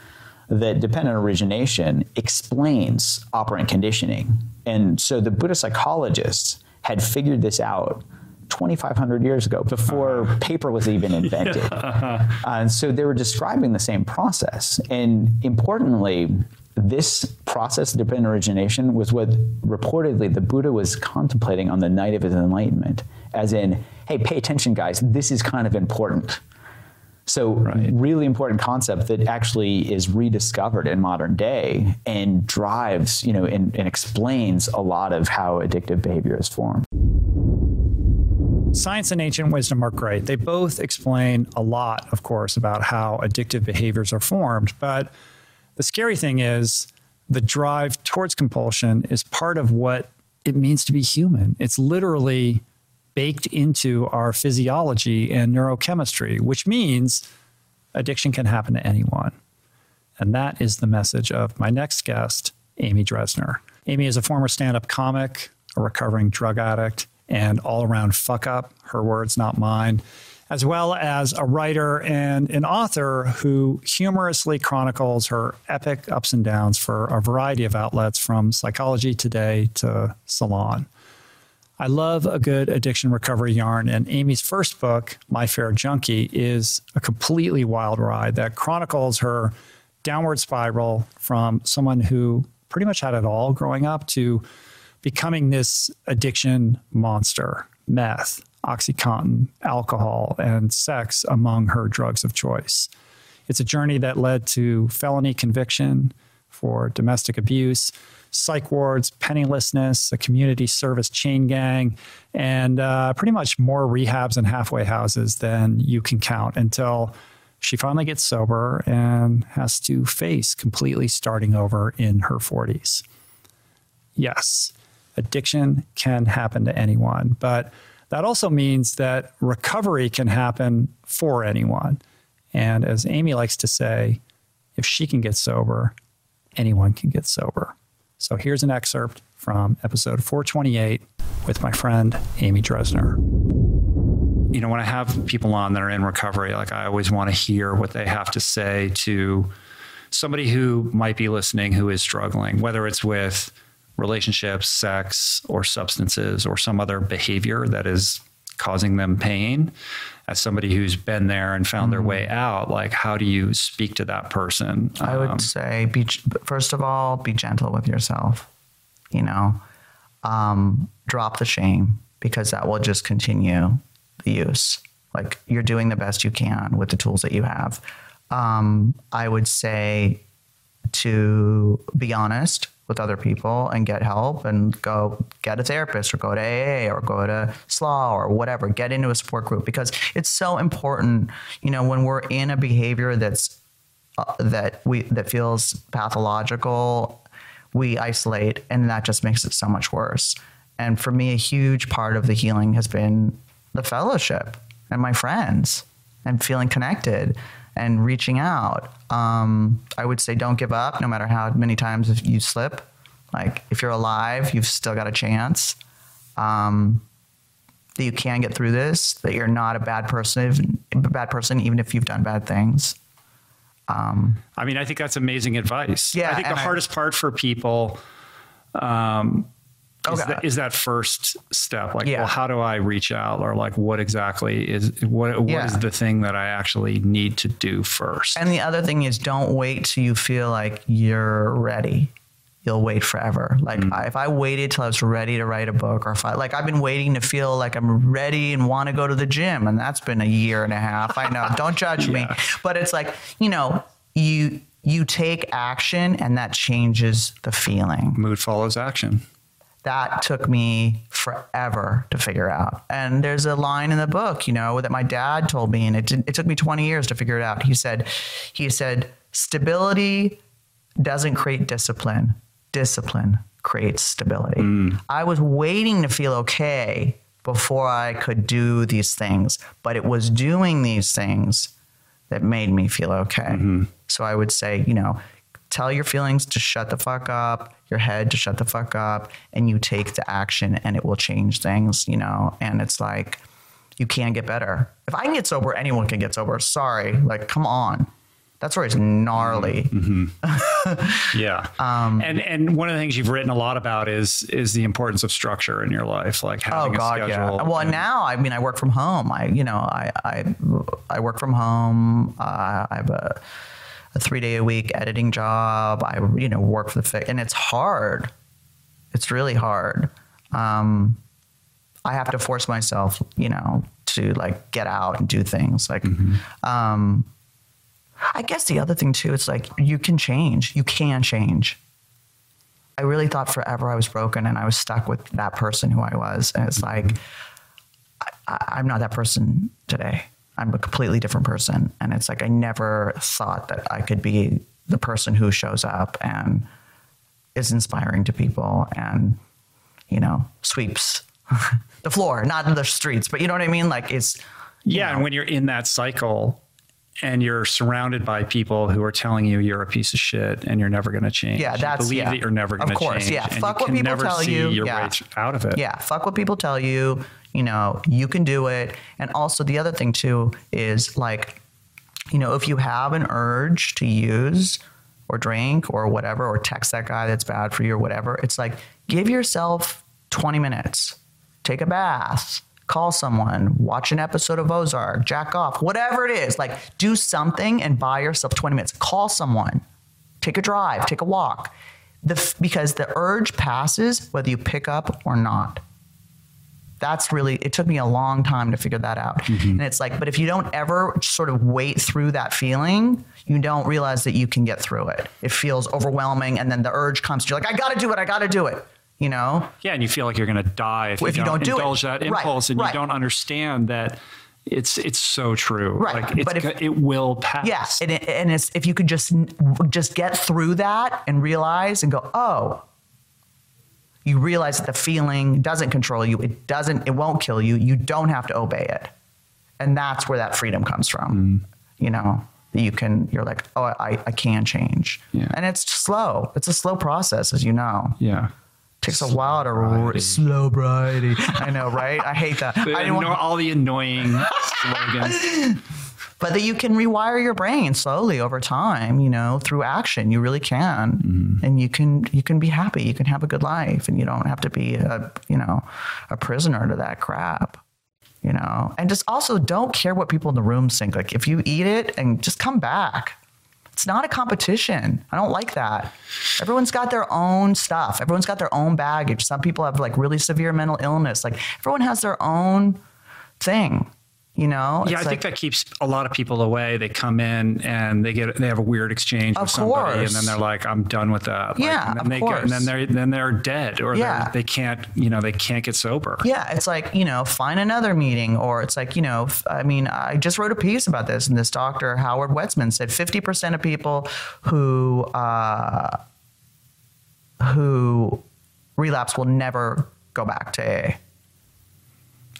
that dependent origination explains operant conditioning, and so the Buddhist psychologists had figured this out 2500 years ago before uh-huh. paper was even invented. uh-huh. and so they were describing the same process and importantly this process of dependent origination was what reportedly the Buddha was contemplating on the night of his enlightenment as in hey pay attention guys this is kind of important So really important concept that actually is rediscovered in modern day and drives, you know, and, and explains a lot of how addictive behavior is formed. Science and ancient wisdom are great. They both explain a lot, of course, about how addictive behaviors are formed. But the scary thing is the drive towards compulsion is part of what it means to be human. It's literally baked into our physiology and neurochemistry, which means addiction can happen to anyone. And that is the message of my next guest, Amy Dresner. Amy is a former stand up comic, a recovering drug addict, and all around fuck up, her words, not mine, as well as a writer and an author who humorously chronicles her epic ups and downs for a variety of outlets from Psychology Today to Salon. I love a good addiction recovery yarn, and Amy's first book, My Fair Junkie, is a completely wild ride that chronicles her downward spiral from someone who pretty much had it all growing up to becoming this addiction monster meth, Oxycontin, alcohol, and sex among her drugs of choice. It's a journey that led to felony conviction for domestic abuse, psych wards, pennilessness, a community service chain gang, and uh, pretty much more rehabs and halfway houses than you can count until she finally gets sober and has to face completely starting over in her 40s. Yes, addiction can happen to anyone, but that also means that recovery can happen for anyone. And as Amy likes to say, if she can get sober, anyone can get sober. So here's an excerpt from episode 428 with my friend Amy Dresner. You know, when I have people on that are in recovery, like I always want to hear what they have to say to somebody who might be listening who is struggling, whether it's with relationships, sex, or substances, or some other behavior that is causing them pain. As somebody who's been there and found mm-hmm. their way out, like how do you speak to that person? I would um, say, be first of all, be gentle with yourself. You know, um, drop the shame because that will just continue the use. Like you're doing the best you can with the tools that you have. Um, I would say to be honest with other people and get help and go get a therapist or go to AA or go to SLA or whatever, get into a support group because it's so important, you know, when we're in a behavior that's uh, that we that feels pathological, we isolate and that just makes it so much worse. And for me a huge part of the healing has been the fellowship and my friends and feeling connected and reaching out. Um, I would say don't give up no matter how many times you slip. Like if you're alive, you've still got a chance. Um, that you can get through this, that you're not a bad person, a bad person, even if you've done bad things. Um, I mean, I think that's amazing advice. Yeah, I think the hardest part for people um, is, that, is that first step? Like yeah. well how do i reach out? Or like what exactly is what what yeah. is the thing that i actually need to do first? And the other thing is don't wait till you feel like you're ready. You'll wait forever. Like mm. I, if i waited till i was ready to write a book or if i like i've been waiting to feel like i'm ready and want to go to the gym and that's been a year and a half. I know. Don't judge yeah. me but it's like you know you you take action and that changes the feeling. Mood follows action that took me forever to figure out. And there's a line in the book, you know, that my dad told me, and it, it took me 20 years to figure it out. He said, he said, stability doesn't create discipline. Discipline creates stability. Mm. I was waiting to feel okay before I could do these things, but it was doing these things that made me feel okay. Mm-hmm. So I would say, you know, tell your feelings to shut the fuck up, your head to shut the fuck up, and you take the action and it will change things, you know? And it's like, you can get better. If I can get sober, anyone can get sober. Sorry. Like, come on. That's where it's gnarly. Mm-hmm. yeah. Um, and and one of the things you've written a lot about is is the importance of structure in your life, like having oh God, a schedule. Yeah. Well, and, now I mean, I work from home. I you know I I I work from home. Uh, I have a a three day a week editing job. I, you know, work for the, fi- and it's hard. It's really hard. Um, I have to force myself, you know, to like get out and do things. Like, um, I guess the other thing too, it's like you can change. You can change. I really thought forever I was broken and I was stuck with that person who I was. And it's like, I, I'm not that person today. I'm a completely different person. And it's like, I never thought that I could be the person who shows up and is inspiring to people and, you know, sweeps the floor, not the streets, but you know what I mean? Like it's, Yeah, and when you're in that cycle and you're surrounded by people who are telling you you're a piece of shit and you're never going to change. Yeah, You that's- believe yeah. that you're never Of going to change. course, yeah. Fuck what people tell you, your yeah. way out of it. Yeah, fuck what people tell you. You know, you can do it. And also, the other thing too is like, you know, if you have an urge to use or drink or whatever, or text that guy that's bad for you or whatever, it's like give yourself 20 minutes, take a bath, call someone, watch an episode of Ozark, jack off, whatever it is. Like, do something and buy yourself 20 minutes. Call someone, take a drive, take a walk. The, because the urge passes whether you pick up or not that's really it took me a long time to figure that out mm-hmm. and it's like but if you don't ever sort of wait through that feeling you don't realize that you can get through it it feels overwhelming and then the urge comes you're like i gotta do it i gotta do it you know Yeah, and you feel like you're going to die if, If you don't do it. indulge that Right, impulse and right. you don't understand that it's it's so true. Right, Like it's, but if- it will pass. yeah and, it, and it's if you could just just get through that and realize and go oh you realize that the feeling doesn't control you it doesn't it won't kill you you don't have to obey it. And that's where that freedom comes from mm. you know that you can you're like oh i, I can change. Yeah. and it's slow it's a slow process as you know. Yeah. takes a while to re- slow brighty i know right? I hate that. I didn't want- all the annoying slogans. but that you can rewire your brain slowly over time you know through action you really can mm-hmm. and you can you can be happy you can have a good life and you don't have to be a you know a prisoner to that crap you know and just also don't care what people in the room think like if you eat it and just come back it's not a competition. I don't like that. Everyone's got their own stuff. Everyone's got their own baggage. Some people have like really severe mental illness. Like everyone has their own thing, you know? Yeah, I think that keeps a lot of people away. They come in and they get they have a weird exchange Of with somebody, and then they're like, "I'm done with that." Like, Yeah, and then of they Go, and then they're then they're dead, or Yeah. they're, they can't you know they can't get sober. Yeah, it's like, you know, find another meeting, or it's like, you know, i mean, I just wrote a piece about this, and this doctor, Howard Wetzman, said 50% of people who, uh, who relapse will never go back to AA.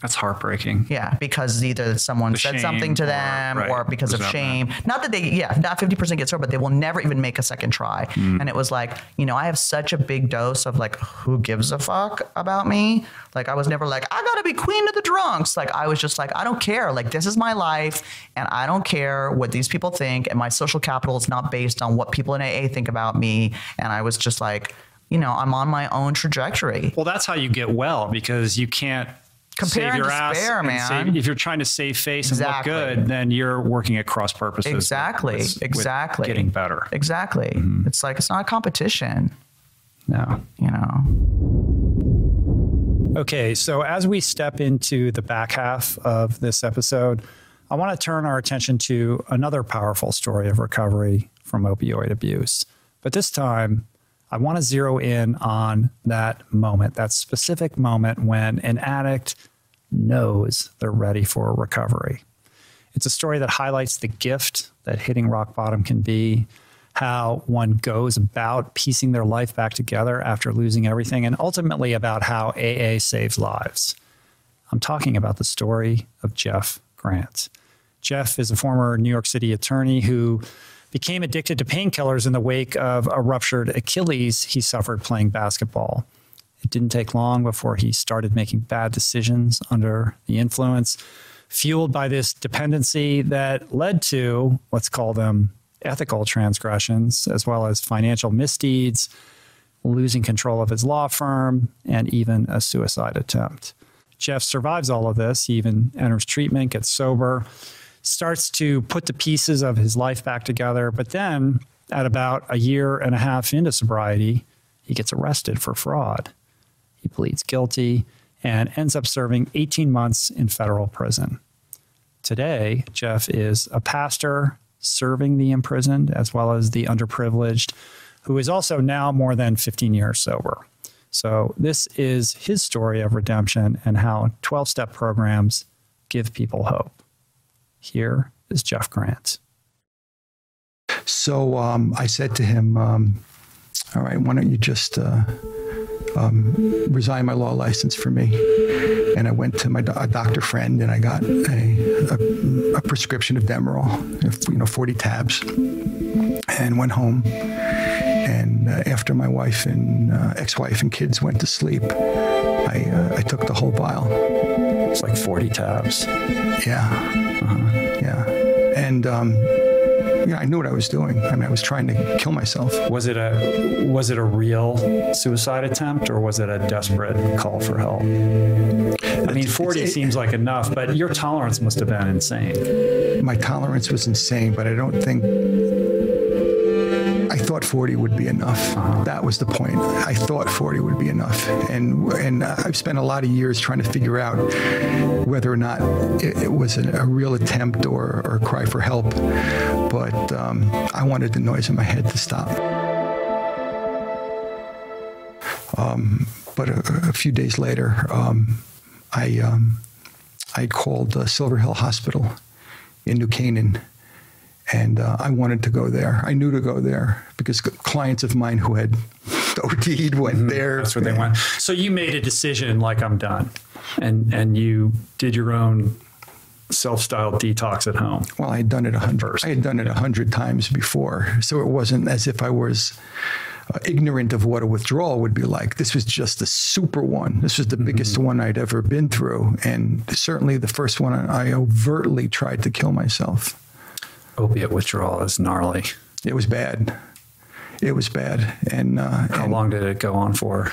That's heartbreaking. Yeah, because either someone The said something to or- them right, or because of resentment. shame. Not that they, yeah, not 50% get sober, but they will never even make a second try. Mm. And it was like, you know, I have such a big dose of like, who gives a fuck about me? Like, I was never like, I gotta be queen of the drunks. Like, I was just like, I don't care. Like, this is my life and I don't care what these people think. And my social capital is not based on what people in AA think about me. And I was just like, you know, I'm on my own trajectory. Well, that's how you get well because you can't Compare save and your ass. despair, and man. save- if you're trying to save face Exactly. and look good, then you're working at cross purposes. with- Exactly. with- exactly. getting better. Exactly. Mm-hmm. It's like it's not a competition, No. you know. Okay, so as we step into the back half of this episode, I want to turn our attention to another powerful story of recovery from opioid abuse. But this time, I want to zero in on that moment, that specific moment when an addict knows they're ready for recovery. It's a story that highlights the gift that hitting rock bottom can be, how one goes about piecing their life back together after losing everything, and ultimately about how AA saves lives. I'm talking about the story of Jeff Grant. Jeff is a former New York City attorney who became addicted to painkillers in the wake of a ruptured Achilles he suffered playing basketball. It didn't take long before he started making bad decisions under the influence, fueled by this dependency that led to, let's call them um, ethical transgressions, as well as financial misdeeds, losing control of his law firm, and even a suicide attempt. Jeff survives all of this. He even enters treatment, gets sober, starts to put the pieces of his life back together. But then, at about a year and a half into sobriety, he gets arrested for fraud. He pleads guilty and ends up serving 18 months in federal prison. Today, Jeff is a pastor serving the imprisoned as well as the underprivileged, who is also now more than 15 years sober. So, this is his story of redemption and how 12 step programs give people hope. Here is Jeff Grant. So um, I said to him, um, All right, why don't you just uh, um, resign my law license for me? And I went to my do- a doctor friend and I got a, a, a prescription of Demerol, you know, 40 tabs, and went home. And uh, after my wife and uh, ex-wife and kids went to sleep, I, uh, I took the whole vial. It's like 40 tabs. Yeah. Yeah. And um, yeah, I knew what I was doing. I mean, I was trying to kill myself. Was it a was it a real suicide attempt or was it a desperate call for help? I mean, 40 it- seems like enough, but your tolerance must have been insane. My tolerance was insane, but I don't think thought 40 would be enough. That was the point. I thought 40 would be enough. And and I've spent a lot of years trying to figure out whether or not it, it was a, a real attempt or, or a cry for help. But um, I wanted the noise in my head to stop. Um, but a, a few days later, um, I um, I called uh, Silver Hill Hospital in New Canaan, and uh, I wanted to go there. I knew to go there because clients of mine who had OD'd went there. That's where they went. So you made a decision like I'm done. And and you did your own self-styled detox at home. Well, I had done it a hundred. I had done it a hundred times before, so it wasn't as if I was uh, ignorant of what a withdrawal would be like. This was just a super one. This was the biggest one I'd ever been through, and certainly the first one I overtly tried to kill myself. Opiate withdrawal is gnarly. It was bad. It was bad, and, uh, How and long did it go on for?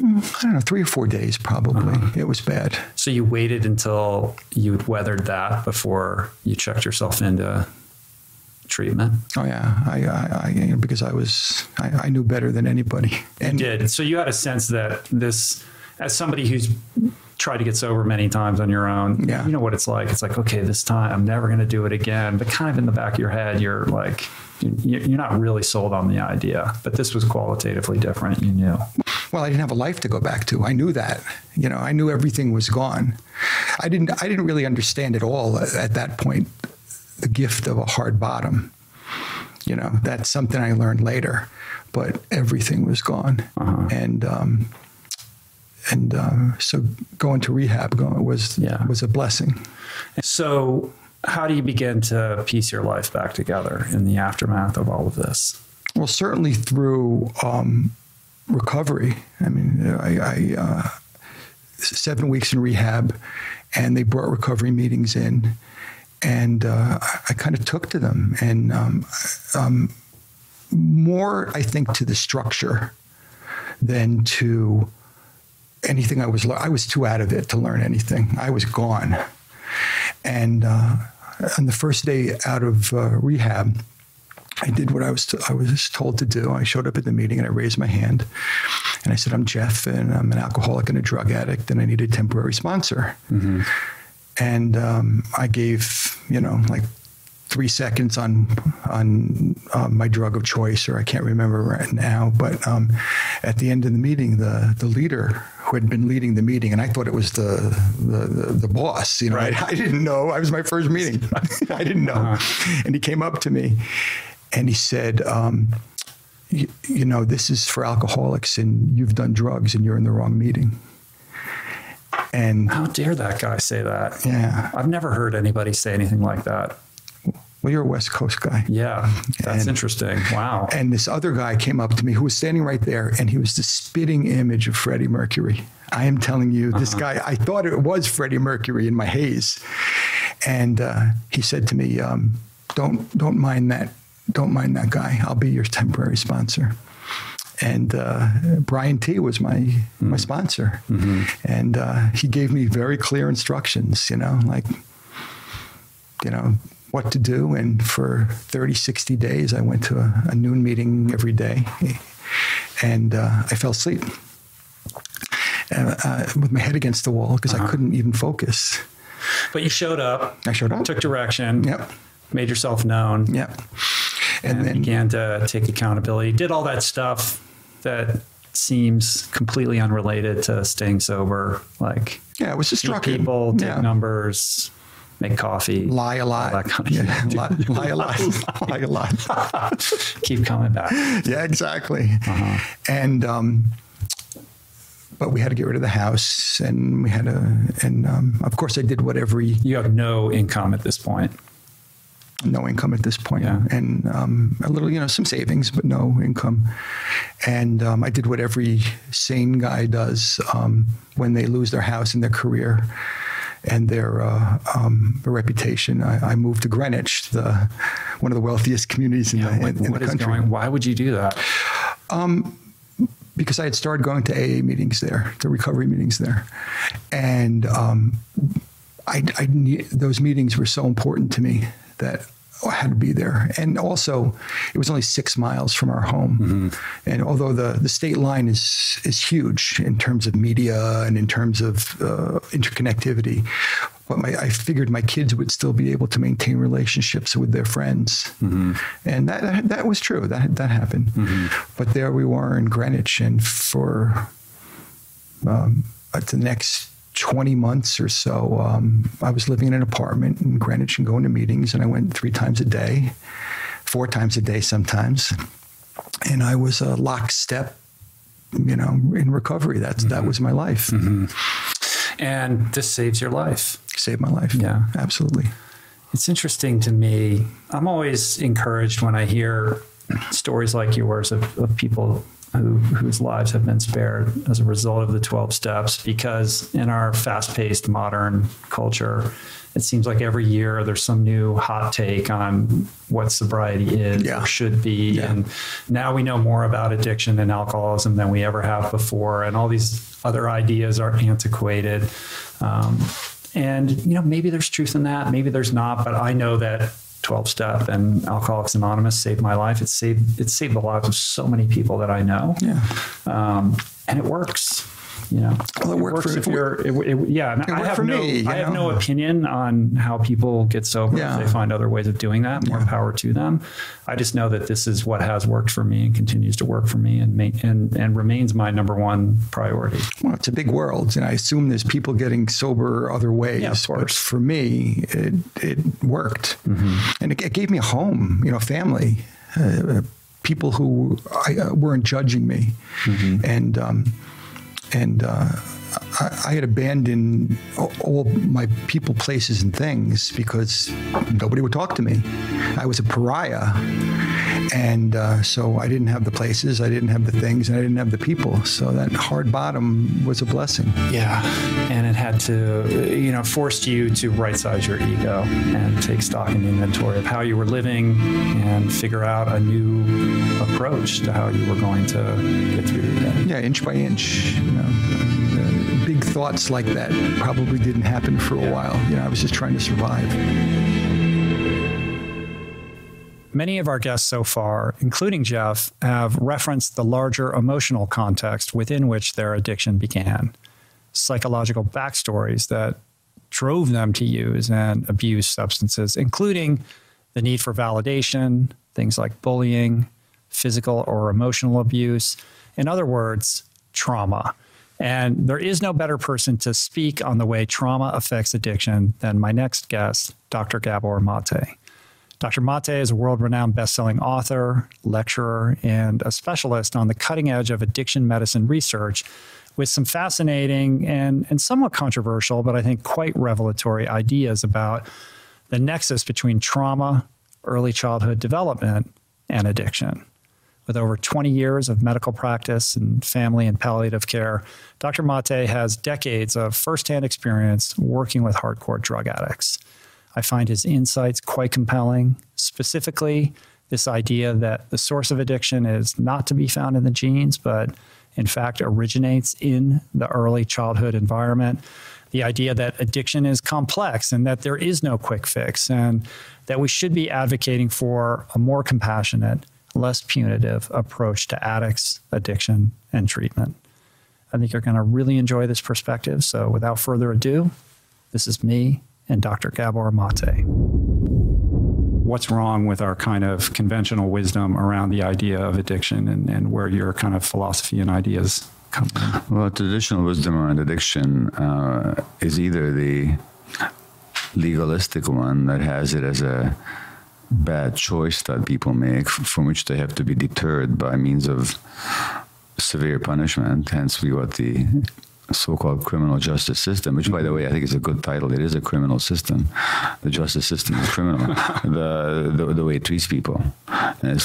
I don't know, three or four days probably. It was bad. So you waited until you'd weathered that before you checked yourself into treatment. Oh yeah, I, I, I because I was, I, I knew better than anybody. And did. So you had a sense that this, as somebody who's tried to get sober many times on your own, Yeah. you know what it's like. It's like, okay, this time I'm never going to do it again. But kind of in the back of your head, you're like, you- you're not really sold on the idea. But this was qualitatively different. You knew. well, I didn't have a life to go back to. I knew that. You know, I knew everything was gone. I didn't. I didn't really understand at all at, at that point the gift of a hard bottom. You know, that's something I learned later. But everything was gone, and um, and uh, so going to rehab going, was Yeah. was a blessing. So how do you begin to piece your life back together in the aftermath of all of this? Well, certainly through um, recovery. I mean, I, I uh, seven weeks in rehab, and they brought recovery meetings in, and uh, I, I kind of took to them, and um, um, more, I think, to the structure than to anything I was. I was too out of it to learn anything. I was gone, and uh, on the first day out of uh, rehab. I did what I was t- I was told to do. I showed up at the meeting and I raised my hand, and I said, "I'm Jeff, and I'm an alcoholic and a drug addict, and I need a temporary sponsor." And um, I gave, you know, like three seconds on on uh, my drug of choice, or I can't remember right now. But um, at the end of the meeting, the the leader who had been leading the meeting, and I thought it was the the, the, boss. You know, I, I didn't know. I was my first meeting. I didn't know. And he came up to me, and he said. Um, you, you know, this is for alcoholics, and you've done drugs, and you're in the wrong meeting. And How dare that guy say that? yeah, I've never heard anybody say anything like that. Well, you're a West Coast guy. Yeah, that's And- interesting. Wow. And this other guy came up to me who was standing right there, and he was the spitting image of Freddie Mercury. I am telling you, this guy, I thought it was Freddie Mercury in my haze. And uh, he said to me, um, don't, don't mind that. Don't mind that guy. I'll be your temporary sponsor. And uh, Brian T was my my sponsor, and uh, he gave me very clear instructions. You know, like you know what to do and for 30 60 days i went to a, a noon meeting every day and uh, i fell asleep uh, uh, with my head against the wall because i couldn't even focus But you showed up. I showed up. Took direction. Yep. Made yourself known. Yep. And, And, then began to take accountability. Did all that stuff that seems completely unrelated to staying sober. Like yeah, it was just people, yeah. numbers, make coffee, lie a lot. that kind of yeah, lie, lie a lot. lie a lot. keep coming back. yeah, exactly. Uh-huh. And um, but we had to get rid of the house, and we had a, and um, of course, I did what every You have no income at this point. no income at this point, Yeah. and um, a little, you know, some savings, but no income. And um, I did what every sane guy does um, when they lose their house and their career and their uh, um, reputation. I, I moved to Greenwich, the one of the wealthiest communities in Yeah, the, what- in, in what the is country. going? Why would you do that? because I had started going to AA meetings there, to recovery meetings there, and um, I, I those meetings were so important to me that I had to be there. And also, it was only six miles from our home, and although the the state line is is huge in terms of media and in terms of uh, interconnectivity. But my, I figured my kids would still be able to maintain relationships with their friends, and that, that was true. That that happened. But there we were in Greenwich, and for um, at the next 20 months or so, um, I was living in an apartment in Greenwich and going to meetings, and I went three times a day, four times a day sometimes. And I was a lockstep, you know, in recovery. That's that was my life. And this saves your life. Saved my life. Yeah. absolutely. It's interesting to me. I'm always encouraged when I hear stories like yours of, of people who, whose lives have been spared as a result of the 12 steps, because in our fast paced modern culture, it seems like every year there's some new hot take on what sobriety is Yeah. or should be. Yeah. And now we know more about addiction and alcoholism than we ever have before. And all these other ideas are antiquated. Um, and, you know, maybe there's truth in that, maybe there's not, but I know that 12 step and Alcoholics Anonymous saved my life. It saved, it saved the lives of so many people that I know. Yeah. Um, and it works. You know, Well, it worked works for- if you're, it, it, yeah. I have no, me, I have no opinion on how people get sober. Yeah. If they find other ways of doing that, more power to them. I just know that this is what has worked for me and continues to work for me and ma- and and remains my number one priority. Well, it's a big world, and I assume there's people getting sober other ways. Yeah, of But for me, it it worked, Mm-hmm. and it, it gave me a home, you know, family, uh, people who I, uh, weren't judging me, Mm-hmm. and um, and. Uh, I, I had abandoned all- my people, places, and things because nobody would talk to me. I was a pariah, and uh, so I didn't have the places, I didn't have the things, and I didn't have the people. So that hard bottom was a blessing. Yeah, and it had to, you know, forced you to right size your ego and take stock and inventory of how you were living and figure out a new approach to how you were going to get through your day. Yeah, inch by inch. You know, thoughts like that probably didn't happen for a while. You know, I was just trying to survive. Many of our guests so far, including Jeff, have referenced the larger emotional context within which their addiction began, psychological backstories that drove them to use and abuse substances, including the need for validation, things like bullying, physical or emotional abuse. In other words, trauma. And there is no better person to speak on the way trauma affects addiction than my next guest, Dr. Gabor Mate. Dr. Mate is a world renowned best-selling author, lecturer, and a specialist on the cutting edge of addiction medicine research with some fascinating and, and somewhat controversial, but I think quite revelatory ideas about the nexus between trauma, early childhood development, and addiction. With over 20 years of medical practice and family and palliative care, Dr. Mate has decades of firsthand experience working with hardcore drug addicts. I find his insights quite compelling, specifically, this idea that the source of addiction is not to be found in the genes, but in fact originates in the early childhood environment. The idea that addiction is complex and that there is no quick fix, and that we should be advocating for a more compassionate, less punitive approach to addicts, addiction, and treatment. I think you're going to really enjoy this perspective. So, without further ado, this is me and Dr. Gabor Mate. What's wrong with our kind of conventional wisdom around the idea of addiction and, and where your kind of philosophy and ideas come from? Well, traditional wisdom around addiction uh, is either the legalistic one that has it as a bad choice that people make from which they have to be deterred by means of severe punishment. Hence we got the so-called criminal justice system, which, by the way, I think is a good title. It is a criminal system. The justice system is criminal. the, the, the way it treats people.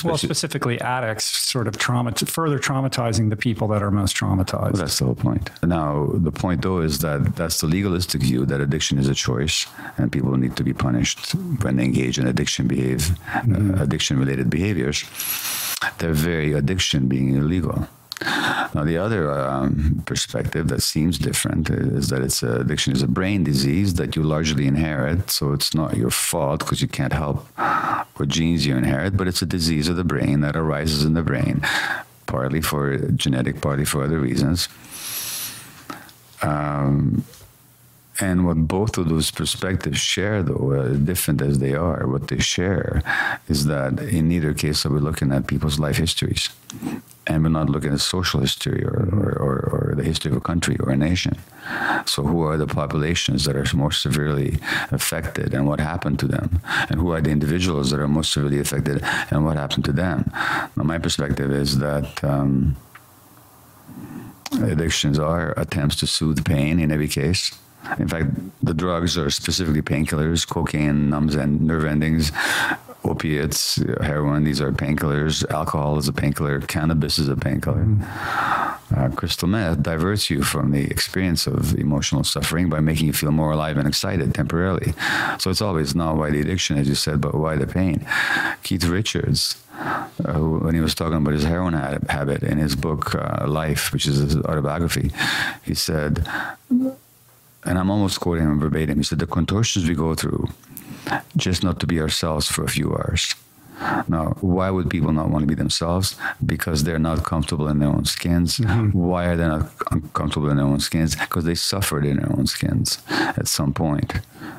well, specifically addicts, sort of trauma, further traumatizing the people that are most traumatized. Well, that's the whole point. Now, the point though is that that's the legalistic view that addiction is a choice, and people need to be punished when they engage in addiction behave, mm -hmm. uh, addiction-related behaviors. Their very addiction being illegal. Now, the other um, perspective that seems different is that it's a, addiction is a brain disease that you largely inherit, so it's not your fault because you can't help what genes you inherit, but it's a disease of the brain that arises in the brain, partly for genetic, partly for other reasons. Um, and what both of those perspectives share, though, uh, different as they are, what they share is that in neither case are we looking at people's life histories. And we're not looking at social history or, or, or, or the history of a country or a nation. So, who are the populations that are more severely affected and what happened to them? And who are the individuals that are most severely affected and what happened to them? Now, my perspective is that. Um, addictions are attempts to soothe pain in every case in fact, the drugs are specifically painkillers, cocaine numbs and nerve endings, opiates, heroin, these are painkillers. Alcohol is a painkiller. Cannabis is a painkiller. Uh, crystal meth diverts you from the experience of emotional suffering by making you feel more alive and excited temporarily. So it's always not why the addiction, as you said, but why the pain. Keith Richards, uh, who, when he was talking about his heroin habit in his book uh, Life, which is his autobiography, he said, and I'm almost quoting him verbatim. He said, The contortions we go through just not to be ourselves for a few hours. Now, why would people not want to be themselves? Because they're not comfortable in their own skins. Mm-hmm. Why are they not comfortable in their own skins? Because they suffered in their own skins at some point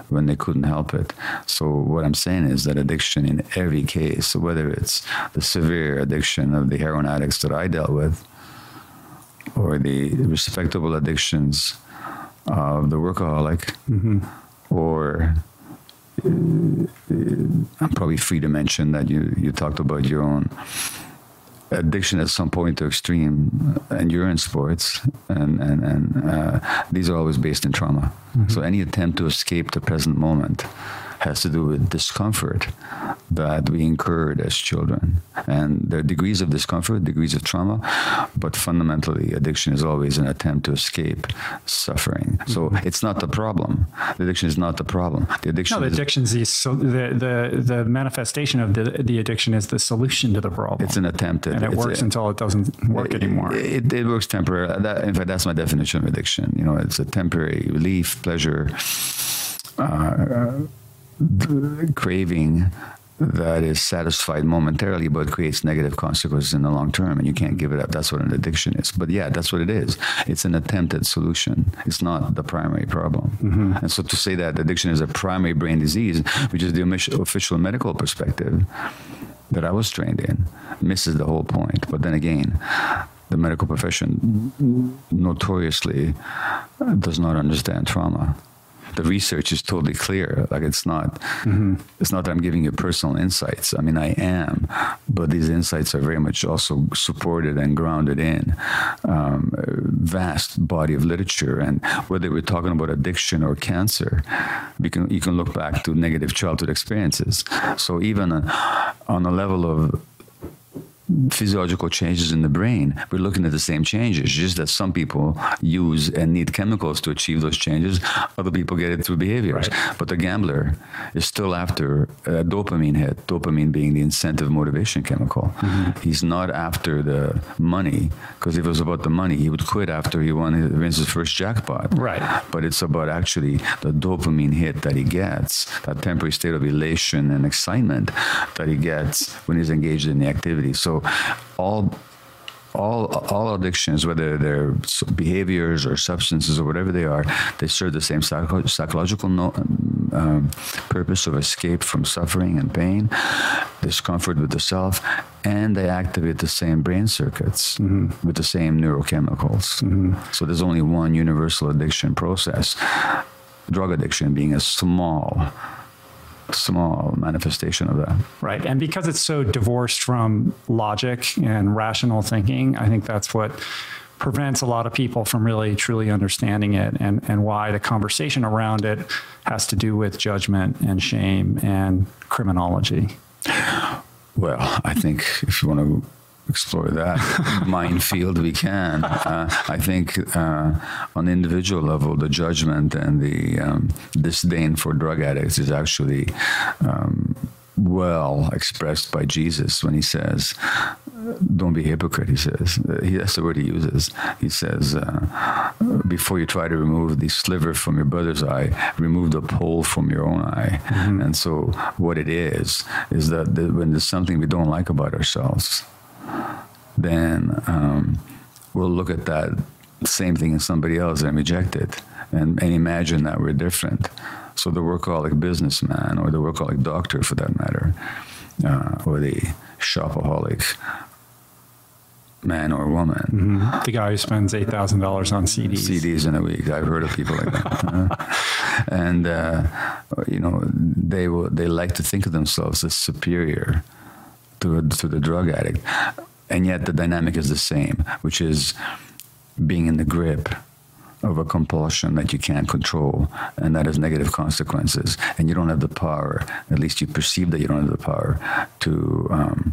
when they couldn't help it. So what I'm saying is that addiction in every case, whether it's the severe addiction of the heroin addicts that I dealt with or the respectable addictions of the workaholic mm-hmm. or uh, I'm probably free to mention that you you talked about your own addiction at some point to extreme endurance sports and and and uh, these are always based in trauma mm-hmm. so any attempt to escape the present moment has to do with discomfort that we incurred as children. And there are degrees of discomfort, degrees of trauma, but fundamentally addiction is always an attempt to escape suffering. So mm -hmm. it's not the problem. The addiction is not the problem. The addiction No, the addiction is the, so the, the the manifestation of the the addiction is the solution to the problem. It's an attempt at, and it works a, until it doesn't work it, anymore. It, it works temporarily. That, in fact that's my definition of addiction. You know, it's a temporary relief, pleasure uh, craving that is satisfied momentarily but creates negative consequences in the long term and you can't give it up. That's what an addiction is. But yeah that's what it is. It's an attempted solution. It's not the primary problem. Mm -hmm. and so to say that addiction is a primary brain disease which is the official medical perspective that I was trained in misses the whole point. But then again the medical profession notoriously does not understand trauma the research is totally clear. Like it's not, mm -hmm. it's not that I'm giving you personal insights. I mean, I am, but these insights are very much also supported and grounded in um, vast body of literature. And whether we're talking about addiction or cancer, we can you can look back to negative childhood experiences. So even on, on a level of physiological changes in the brain, we're looking at the same changes, just that some people use and need chemicals to achieve those changes, other people get it through behaviors. Right. But the gambler is still after a dopamine hit, dopamine being the incentive motivation chemical. Mm -hmm. He's not after the money, because if it was about the money, he would quit after he won his, his first jackpot. Right. But it's about actually the dopamine hit that he gets, that temporary state of elation and excitement that he gets when he's engaged in the activity. So all all all addictions, whether they're behaviors or substances or whatever they are, they serve the same psycho- psychological no, um, purpose of escape from suffering and pain, discomfort with the self, and they activate the same brain circuits mm-hmm. with the same neurochemicals. Mm-hmm. So there's only one universal addiction process. Drug addiction being a small small manifestation of that. Right. And because it's so divorced from logic and rational thinking, I think that's what prevents a lot of people from really truly understanding it and and why the conversation around it has to do with judgment and shame and criminology. Well, I think if you want to explore that minefield we can. Uh, I think uh, on the individual level, the judgment and the um, disdain for drug addicts is actually um, well expressed by Jesus when he says, "Don't be a hypocrite." He says, he, that's the word he uses. He says, uh, "Before you try to remove the sliver from your brother's eye, remove the pole from your own eye." Mm-hmm. And so, what it is is that when there's something we don't like about ourselves then um, we'll look at that same thing in somebody else and reject it and, and imagine that we're different. So the workaholic businessman or the workaholic doctor for that matter, uh, or the shopaholic man or woman. Mm-hmm. The guy who spends $8,000 on CDs. CDs in a week. I've heard of people like that. uh, and, uh, you know, they, will, they like to think of themselves as superior to, to the drug addict and yet the dynamic is the same, which is being in the grip of a compulsion that you can't control and that has negative consequences. And you don't have the power at least you perceive that you don't have the power to um,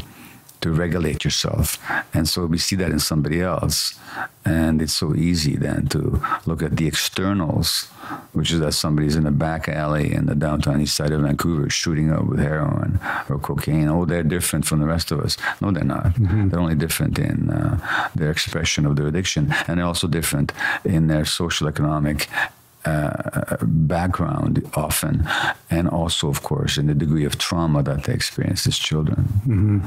to regulate yourself. And so we see that in somebody else. And it's so easy then to look at the externals, which is that somebody's in a back alley in the downtown east side of Vancouver shooting up with heroin or cocaine. Oh, they're different from the rest of us. No, they're not. Mm-hmm. They're only different in uh, their expression of their addiction. And they're also different in their social economic uh, background often, and also, of course, in the degree of trauma that they experience as children. Mm-hmm.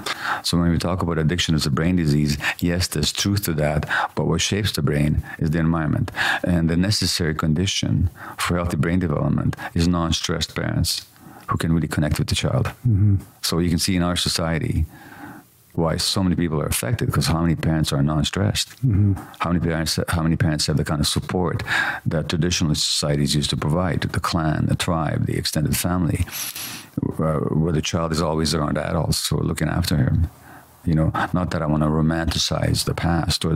So when we talk about addiction as a brain disease, yes, there's truth to that, but what shapes the brain is the environment. And the necessary condition for healthy brain development is non-stressed parents who can really connect with the child. Mm-hmm. So you can see in our society, why so many people are affected because how many parents are non-stressed mm-hmm. how many parents how many parents have the kind of support that traditional societies used to provide to the clan the tribe the extended family uh, where the child is always around adults who are looking after him you know not that i want to romanticize the past or,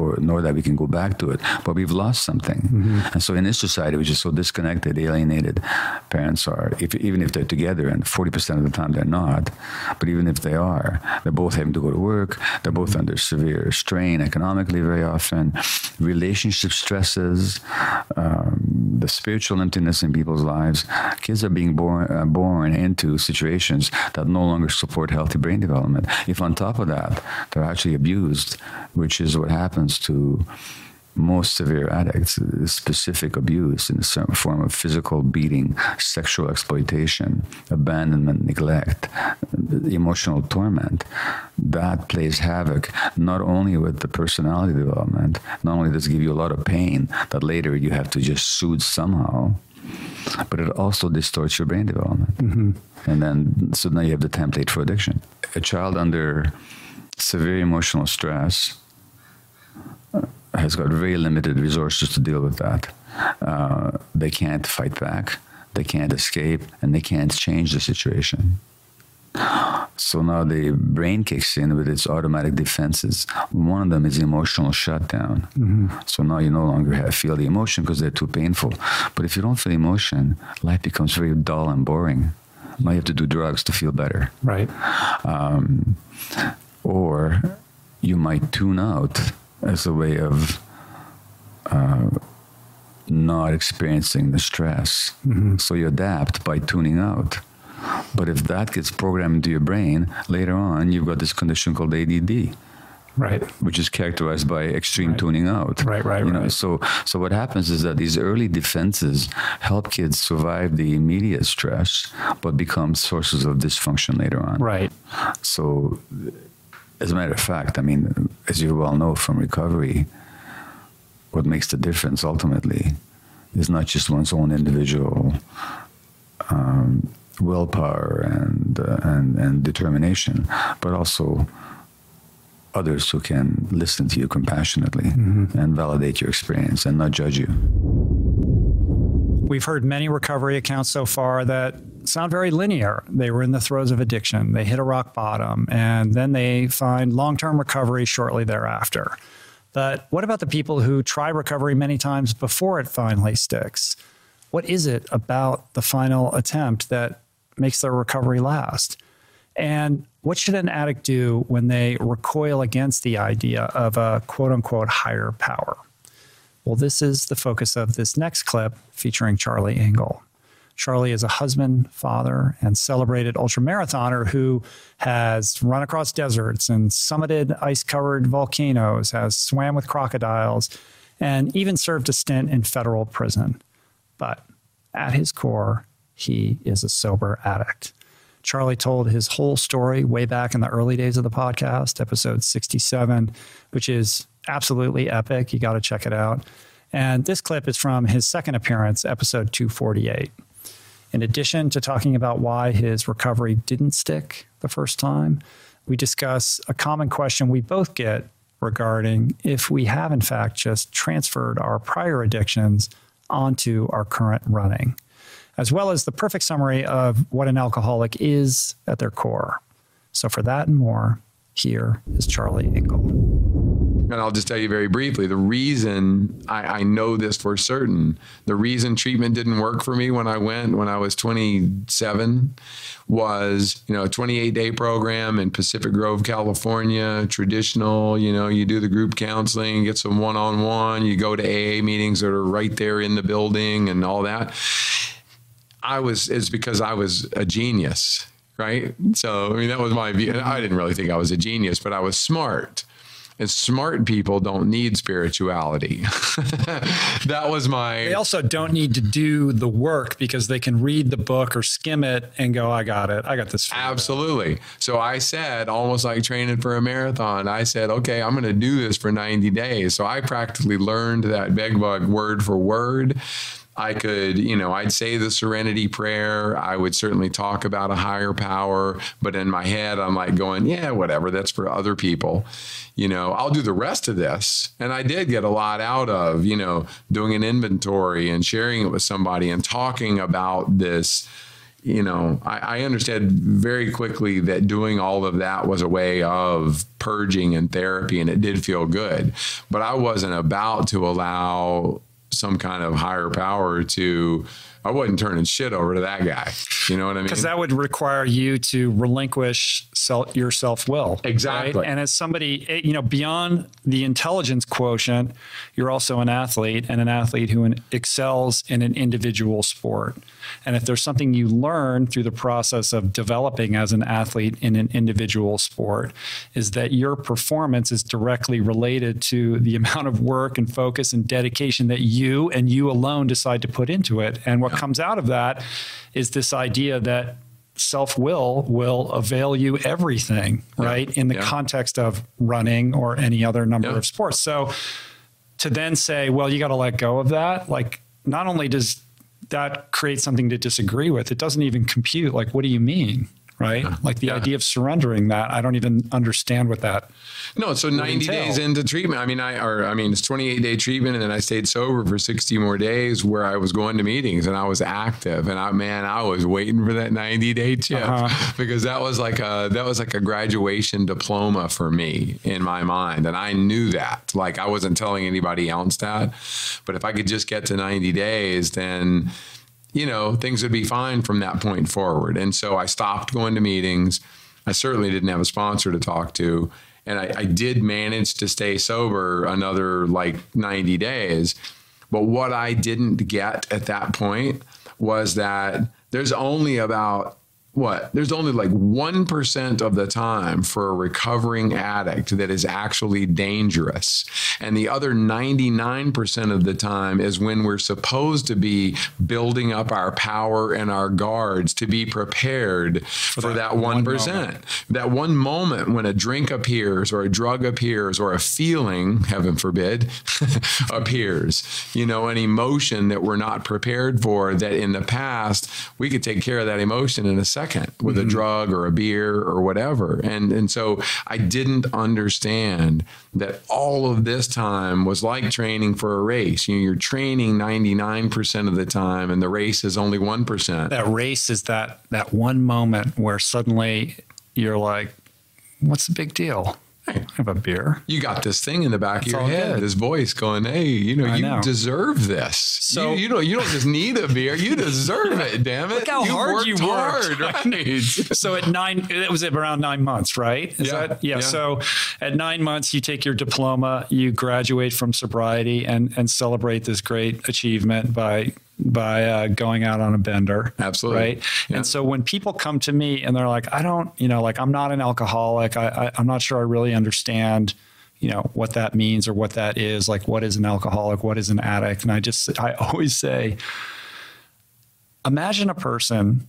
or nor that we can go back to it but we've lost something. Mm-hmm. and so in this society which is so disconnected alienated parents are if, even if they're together and 40% of the time they're not but even if they are they're both having to go to work they're both under severe strain economically very often relationship stresses um, the spiritual emptiness in people's lives kids are being born uh, born into situations that no longer support healthy brain development. If on top top of that, they're actually abused, which is what happens to most severe addicts specific abuse in the form of physical beating, sexual exploitation, abandonment, neglect, emotional torment. That plays havoc not only with the personality development, not only does it give you a lot of pain that later you have to just soothe somehow, but it also distorts your brain development. Mm-hmm. And then, so now you have the template for addiction. A child under severe emotional stress uh, has got very limited resources to deal with that. Uh, they can't fight back, they can't escape, and they can't change the situation. So now the brain kicks in with its automatic defenses. One of them is emotional shutdown. Mm-hmm. So now you no longer have, feel the emotion because they're too painful. But if you don't feel emotion, life becomes very dull and boring. Now you have to do drugs to feel better. Right. Um, or you might tune out as a way of uh, not experiencing the stress. Mm-hmm. So you adapt by tuning out. But if that gets programmed into your brain, later on you've got this condition called ADD. Right. Which is characterized by extreme right. tuning out. Right, right, you right. Know, so so what happens is that these early defenses help kids survive the immediate stress, but become sources of dysfunction later on. Right. So as a matter of fact, I mean, as you well know from recovery, what makes the difference ultimately is not just one's own individual um, willpower and, uh, and and determination, but also others who can listen to you compassionately mm-hmm. and validate your experience and not judge you. We've heard many recovery accounts so far that sound very linear. They were in the throes of addiction, they hit a rock bottom, and then they find long term recovery shortly thereafter. But what about the people who try recovery many times before it finally sticks? What is it about the final attempt that makes their recovery last? And what should an addict do when they recoil against the idea of a quote unquote higher power? Well, this is the focus of this next clip featuring Charlie Engle. Charlie is a husband, father, and celebrated ultramarathoner who has run across deserts and summited ice covered volcanoes, has swam with crocodiles, and even served a stint in federal prison. But at his core, he is a sober addict. Charlie told his whole story way back in the early days of the podcast, episode 67, which is absolutely epic. You got to check it out. And this clip is from his second appearance, episode 248. In addition to talking about why his recovery didn't stick the first time, we discuss a common question we both get regarding if we have, in fact, just transferred our prior addictions onto our current running, as well as the perfect summary of what an alcoholic is at their core. So, for that and more, here is Charlie Engle and I'll just tell you very briefly the reason I, I, know this for certain, the reason treatment didn't work for me when I went when I was 27 was, you know, a 28 day program in Pacific Grove, California, traditional, you know, you do the group counseling, get some one on one, you go to AA meetings that are right there in the building and all that. I was, it's because I was a genius, right? So, I mean, that was my view. I didn't really think I was a genius, but I was smart and smart people don't need spirituality. that was my. They also don't need to do the work because they can read the book or skim it and go, I got it. I got this. Absolutely. So I said, almost like training for a marathon, I said, okay, I'm going to do this for 90 days. So I practically learned that Big Book word for word. I could, you know, I'd say the serenity prayer. I would certainly talk about a higher power, but in my head, I'm like going, yeah, whatever, that's for other people you know, I'll do the rest of this. And I did get a lot out of, you know, doing an inventory and sharing it with somebody and talking about this. You know, I, I understood very quickly that doing all of that was a way of purging and therapy, and it did feel good. But I wasn't about to allow some kind of higher power to I wasn't turning shit over to that guy. You know what I mean? Because that would require you to relinquish self, your self will. Exactly. Right? And as somebody, eh, you know, beyond the intelligence quotient, you're also an athlete and an athlete who excels in an individual sport. And if there's something you learn through the process of developing as an athlete in an individual sport, is that your performance is directly related to the amount of work and focus and dedication that you and you alone decide to put into it. And what comes out of that is this idea that self will will avail you everything, yeah. right? In the yeah. context of running or any other number yeah. of sports. So to then say, well, you got to let go of that, like not only does that create something to disagree with, it doesn't even compute. Like, what do you mean? Right? Yeah. Like the yeah. idea of surrendering that, I don't even understand what that. No, so 90 days into treatment. I mean, I or I mean, it's 28 day treatment, and then I stayed sober for 60 more days, where I was going to meetings and I was active, and I man, I was waiting for that 90 day chip uh-huh. because that was like a that was like a graduation diploma for me in my mind, and I knew that. Like I wasn't telling anybody else that, but if I could just get to 90 days, then you know, things would be fine from that point forward. And so I stopped going to meetings. I certainly didn't have a sponsor to talk to. And I, I did manage to stay sober another like 90 days. But what I didn't get at that point was that there's only about what? There's only like 1% of the time for a recovering addict that is actually dangerous. And the other 99% of the time is when we're supposed to be building up our power and our guards to be prepared for, that, 1%. that one moment when a drink appears or a drug appears or a feeling, heaven forbid, appears, you know, an emotion that we're not prepared for that in the past we could take care of that emotion in a second with Mm-hmm. a drug or a beer or whatever. And and so I didn't understand that all of this time was like training for a race. You know, you're training 99% of the time and the race is only 1%. That race is that that one moment where suddenly you're like, "What's the big deal? I have a beer." You got this thing in the back It's of your head, good. this voice going, "Hey, you know, I you know. deserve this. So- you, you know, you don't just need a beer, you deserve it. Damn it! Look how You've hard you worked worked. hard, right? so at nine, it was around nine months, right? Is Yeah, that yeah, yeah. So at nine months, you take your diploma, you graduate from sobriety, and and celebrate this great achievement by by uh, going out on a bender. Absolutely. Right. And so when people come to me and they're like, I don't, you know, like I'm not an alcoholic. I, I I'm not sure I really understand. You know what that means or what that is. Like, what is an alcoholic? What is an addict? And I just, I always say, imagine a person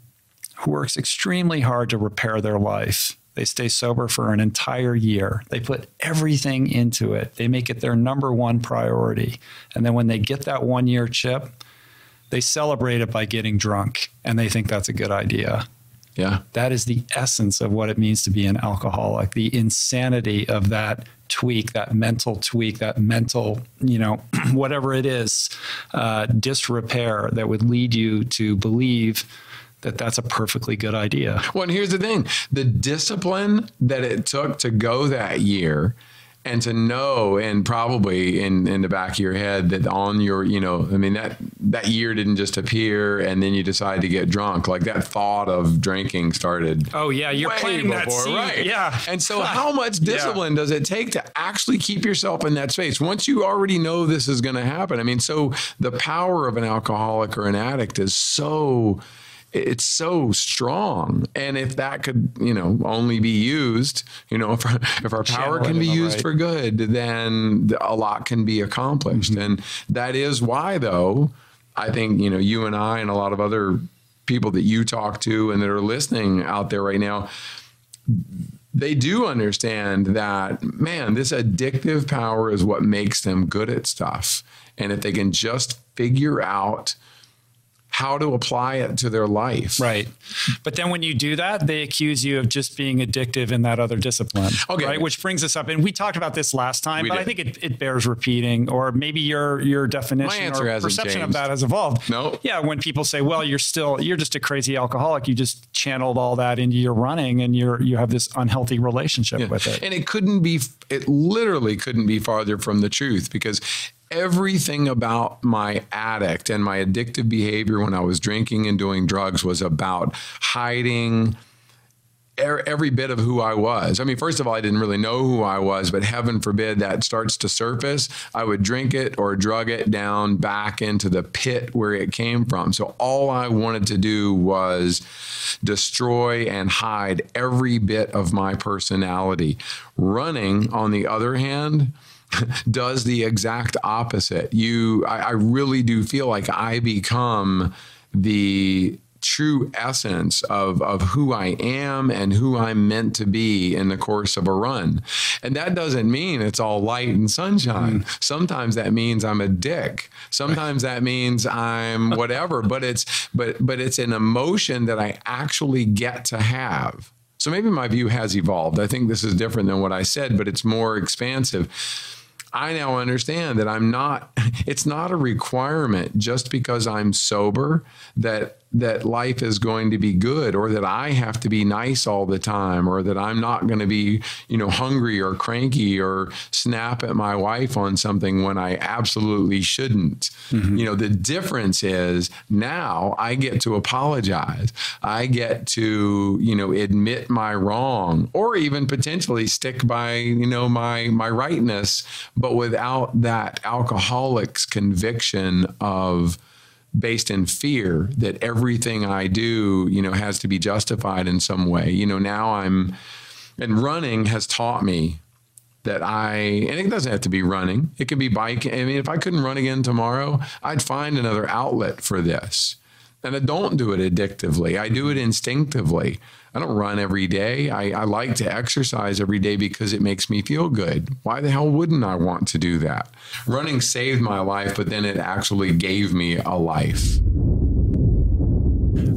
who works extremely hard to repair their life. They stay sober for an entire year. They put everything into it. They make it their number one priority. And then when they get that one year chip, they celebrate it by getting drunk and they think that's a good idea. Yeah. That is the essence of what it means to be an alcoholic, the insanity of that tweak, that mental tweak, that mental, you know, whatever it is, uh, disrepair that would lead you to believe that that's a perfectly good idea. Well, and here's the thing the discipline that it took to go that year and to know and probably in, in the back of your head that on your you know i mean that that year didn't just appear and then you decide to get drunk like that thought of drinking started Oh yeah, you're playing planting that before, seed. right Yeah. and so how much Yeah. discipline does it take to actually keep yourself in that space once you already know this is going to happen i mean so the power of an alcoholic or an addict is so it's so strong. And if that could you know only be used you know if our, if our power Channel can be used right- for good then a lot can be accomplished. And that is why though i think you know you and i and a lot of other people that you talk to and that are listening out there right now they do understand that man this addictive power is what makes them good at stuff. And if they can just figure out how to apply it to their life Right. But then when you do that, they accuse you of just being addictive in that other discipline. Okay. Right. Which brings us up, and we talked about this last time, We but I think it, it bears repeating, or maybe your your definition or perception of that has evolved. No. Yeah. When people say, well, you're still you're just a crazy alcoholic, you just channeled all that into your running and you're you have this unhealthy relationship with it. And it couldn't be, it literally couldn't be farther from the truth because everything about my addict and my addictive behavior when I was drinking and doing drugs was about hiding er- every bit of who I was. I mean, first of all, I didn't really know who I was, but heaven forbid that starts to surface. I would drink it or drug it down back into the pit where it came from. So all I wanted to do was destroy and hide every bit of my personality. Running, on the other hand, does the exact opposite. You, I, I really do feel like I become the true essence of of who I am and who I'm meant to be in the course of a run. And that doesn't mean it's all light and sunshine. Hmm. Sometimes that means I'm a dick. Sometimes that means I'm whatever, but it's but but it's an emotion that I actually get to have. So maybe my view has evolved. I think this is different than what I said, but it's more expansive. I now understand that I'm not it's not a requirement just because I'm sober that that life is going to be good or that I have to be nice all the time or that I'm not going to be, you know, hungry or cranky or snap at my wife on something when I absolutely shouldn't. Mm-hmm. You know, the difference is now I get to apologize. I get to, you know, admit my wrong or even potentially stick by, you know, my my rightness, but without that alcoholic's conviction of based in fear that everything I do, you know, has to be justified in some way. You know, now I'm and running has taught me that I, and it doesn't have to be running. It could be biking. I mean, if I couldn't run again tomorrow, I'd find another outlet for this. And I don't do it addictively. I do it instinctively. I don't run every day. I, I like to exercise every day because it makes me feel good. Why the hell wouldn't I want to do that? Running saved my life, but then it actually gave me a life.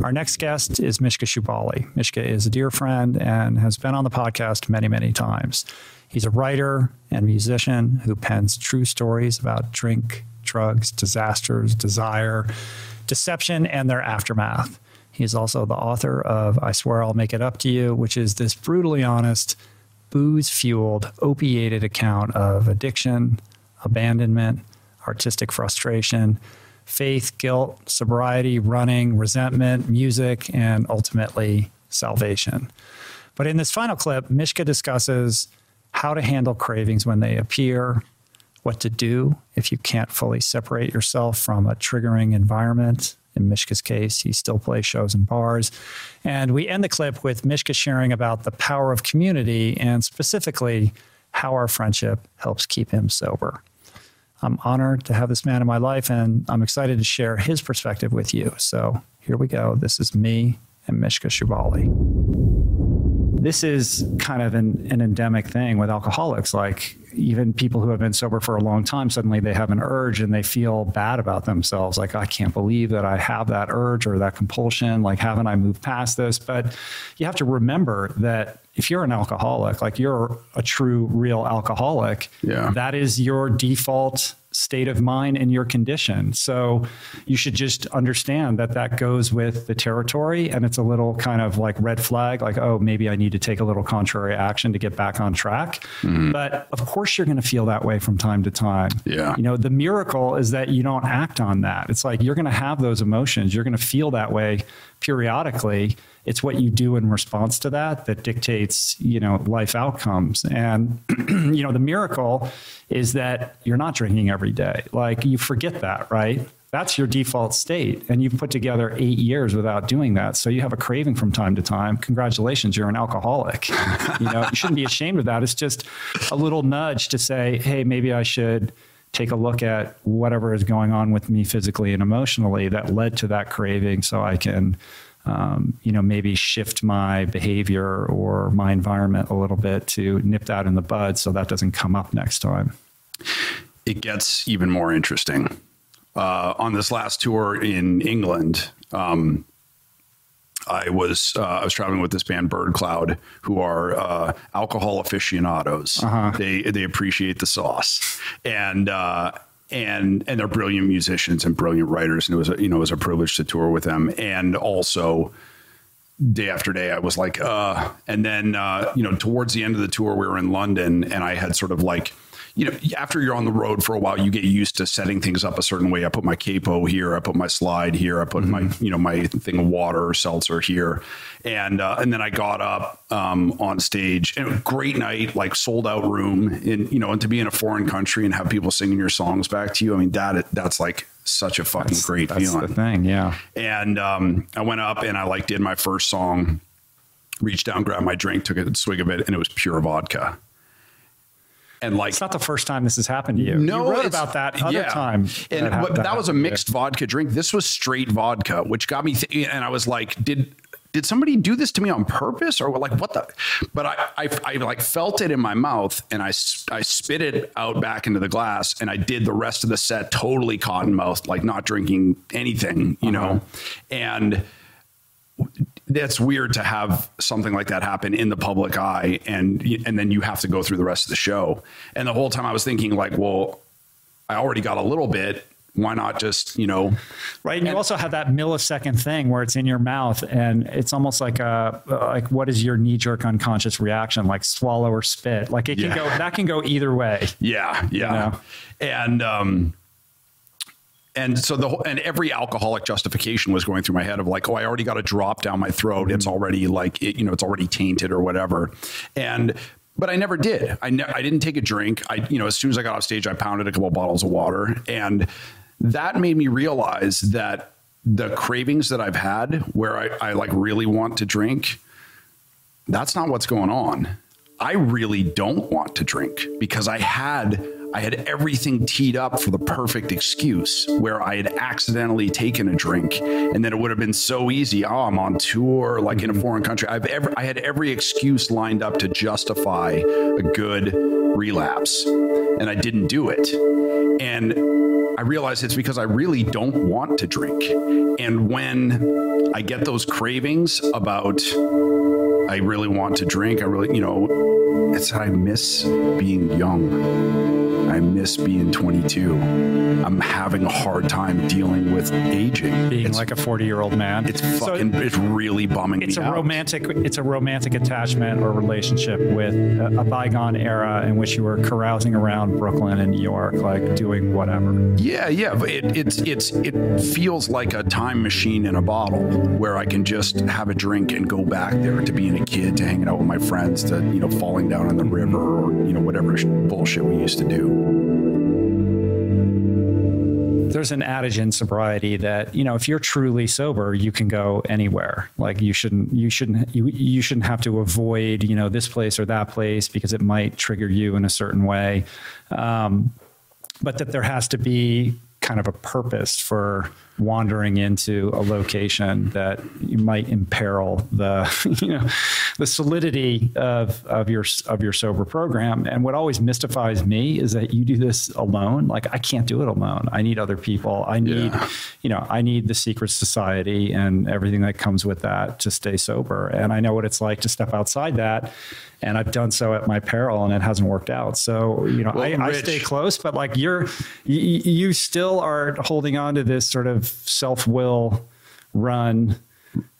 Our next guest is Mishka Shubaly. Mishka is a dear friend and has been on the podcast many, many times. He's a writer and musician who pens true stories about drink, drugs, disasters, desire, deception, and their aftermath. He's also the author of I Swear I'll Make It Up to You, which is this brutally honest, booze fueled, opiated account of addiction, abandonment, artistic frustration, faith, guilt, sobriety, running, resentment, music, and ultimately salvation. But in this final clip, Mishka discusses how to handle cravings when they appear, what to do if you can't fully separate yourself from a triggering environment. In Mishka's case, he still plays shows in bars. And we end the clip with Mishka sharing about the power of community and specifically how our friendship helps keep him sober. I'm honored to have this man in my life and I'm excited to share his perspective with you. So here we go. This is me and Mishka Shubaly. This is kind of an, an endemic thing with alcoholics. Like even people who have been sober for a long time, suddenly they have an urge and they feel bad about themselves. Like, I can't believe that I have that urge or that compulsion. Like, haven't I moved past this? But you have to remember that if you're an alcoholic, like you're a true, real alcoholic, Yeah. that is your default state of mind and your condition. So you should just understand that that goes with the territory and it's a little kind of like red flag like oh maybe I need to take a little contrary action to get back on track. Mm-hmm. But of course you're going to feel that way from time to time. Yeah. You know, the miracle is that you don't act on that. It's like you're going to have those emotions. You're going to feel that way periodically. It's what you do in response to that that dictates, you know, life outcomes. And you know, the miracle is that you're not drinking every day. Like you forget that, right? That's your default state. And you've put together eight years without doing that. So you have a craving from time to time. Congratulations, you're an alcoholic. you know, you shouldn't be ashamed of that. It's just a little nudge to say, hey, maybe I should take a look at whatever is going on with me physically and emotionally that led to that craving so I can um, you know maybe shift my behavior or my environment a little bit to nip that in the bud so that doesn't come up next time it gets even more interesting. Uh, on this last tour in England, um, I was uh, I was traveling with this band Birdcloud, who are uh, alcohol aficionados. They they appreciate the sauce, and uh, and and they're brilliant musicians and brilliant writers. And it was a, you know it was a privilege to tour with them, and also day after day, I was like, uh, and then, uh, you know, towards the end of the tour, we were in London and I had sort of like, you know, after you're on the road for a while, you get used to setting things up a certain way. I put my capo here, I put my slide here, I put my, you know, my thing of water or seltzer here. And, uh, and then I got up, um, on stage and a great night, like sold out room in, you know, and to be in a foreign country and have people singing your songs back to you. I mean, that, that's like such a fucking great that's feeling the thing yeah and um, I went up and I like did my first song, reached down, grabbed my drink, took a swig of it, and it was pure vodka. And like, it's not the first time this has happened to you no, you wrote about that other yeah. time and that but hap- that, was a mixed vodka drink. This was straight vodka, which got me. Th- and I was like, did did somebody do this to me on purpose or like what the? But I I, I like felt it in my mouth and i i spit it out back into the glass and I did the rest of the set totally cotton mouthed, like not drinking anything, you uh-huh. know, and that's weird to have something like that happen in the public eye and and then you have to go through the rest of the show. And the whole time i was thinking like well i already got a little bit. Why not just you know? Right and you also have that millisecond thing where it's in your mouth and it's almost like a like what is your knee jerk unconscious reaction? Like swallow or spit? Like it can Yeah. go that can go either way. Yeah yeah. And um and so the whole, and every alcoholic justification was going through my head of like, oh, I already got a drop down my throat. It's mm-hmm. already like, it, you know, it's already tainted or whatever. And but I never did. I ne- I didn't take a drink. I you know, as soon as I got off stage, I pounded a couple of bottles of water, and that made me realize that the cravings that I've had, where I, I like really want to drink, that's not what's going on. I really don't want to drink because I had I had everything teed up for the perfect excuse where I had accidentally taken a drink and then it would have been so easy. Oh, I'm on tour like in a foreign country. I've ever I had every excuse lined up to justify a good relapse and I didn't do it. And I realize it's because I really don't want to drink. And when I get those cravings about I really want to drink, I really, you know, it's that I miss being young. I miss being 22. I'm having a hard time dealing with aging. Being it's, like a 40-year-old man. It's fucking it's really bumming it's me a out. romantic it's a romantic attachment or relationship with a, a bygone era in which you were carousing around Brooklyn and New York like doing whatever. Yeah, yeah, but it, it's it's it feels like a time machine in a bottle where I can just have a drink and go back there to being a kid, to hanging out with my friends, to you know falling down in the mm-hmm. river or you know whatever bullshit we used to do. There's an adage in sobriety that, you know, if you're truly sober, you can go anywhere. Like you shouldn't you shouldn't you, you shouldn't have to avoid, you know, this place or that place because it might trigger you in a certain way. Um, but that there has to be kind of a purpose for wandering into a location that you might imperil the you know the solidity of of your of your sober program. And what always mystifies me is that you do this alone. Like I can't do it alone. I need other people. I need Yeah. you know I need the secret society and everything that comes with that to stay sober. And I know what it's like to step outside that and I've done so at my peril and it hasn't worked out. So you know Well, I, I stay close but like you're you, you still are holding on to this sort of self-will run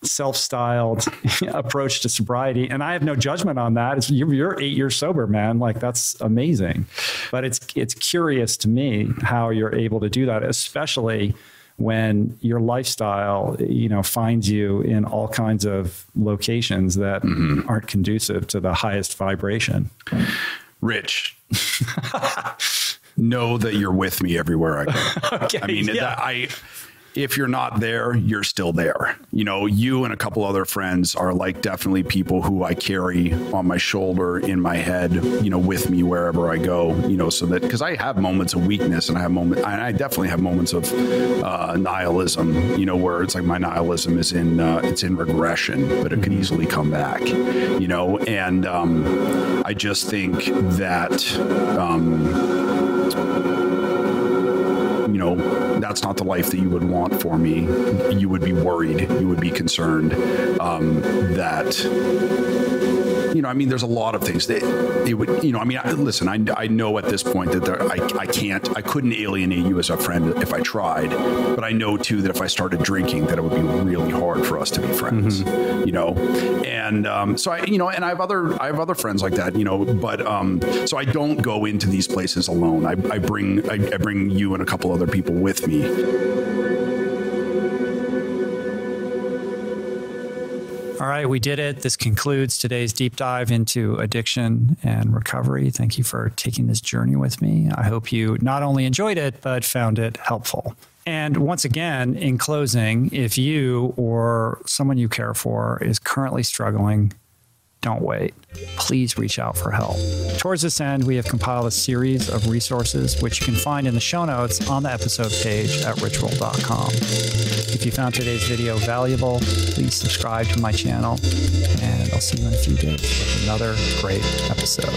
self-styled approach to sobriety and i have no judgment on that. It's, you're, you're eight years sober man. Like that's amazing. But it's it's curious to me how you're able to do that especially when your lifestyle you know finds you in all kinds of locations that mm-hmm. aren't conducive to the highest vibration Rich, know that you're with me everywhere I go. Okay, I mean, yeah. that I if you're not there, you're still there. You know, you and a couple other friends are like definitely people who I carry on my shoulder, in my head, you know, with me wherever I go, you know, so that because I have moments of weakness and I have moments, and I definitely have moments of uh, nihilism, you know, where it's like my nihilism is in, uh, it's in regression, but it can easily come back, you know, and um, I just think that, um, know, that's not the life that you would want for me. You would be worried. You would be concerned um, that, you know, I mean, there's a lot of things that it would, you know, I mean, I, listen, I, I know at this point that there, I, I can't, I couldn't alienate you as a friend if I tried, but I know too that if I started drinking, that it would be really hard for us to be friends, you know, and um, so I, you know, and I have other, I have other friends like that, you know, but um, so I don't go into these places alone. I, I bring, I, I bring you and a couple other people with me. All right, we did it. This concludes today's deep dive into addiction and recovery. Thank you for taking this journey with me. I hope you not only enjoyed it, but found it helpful. And once again, in closing, if you or someone you care for is currently struggling, don't wait. Please reach out for help. Towards this end, we have compiled a series of resources which you can find in the show notes on the episode page at richroll.com. If you found today's video valuable, please subscribe to my channel, and I'll see you in a few days with another great episode.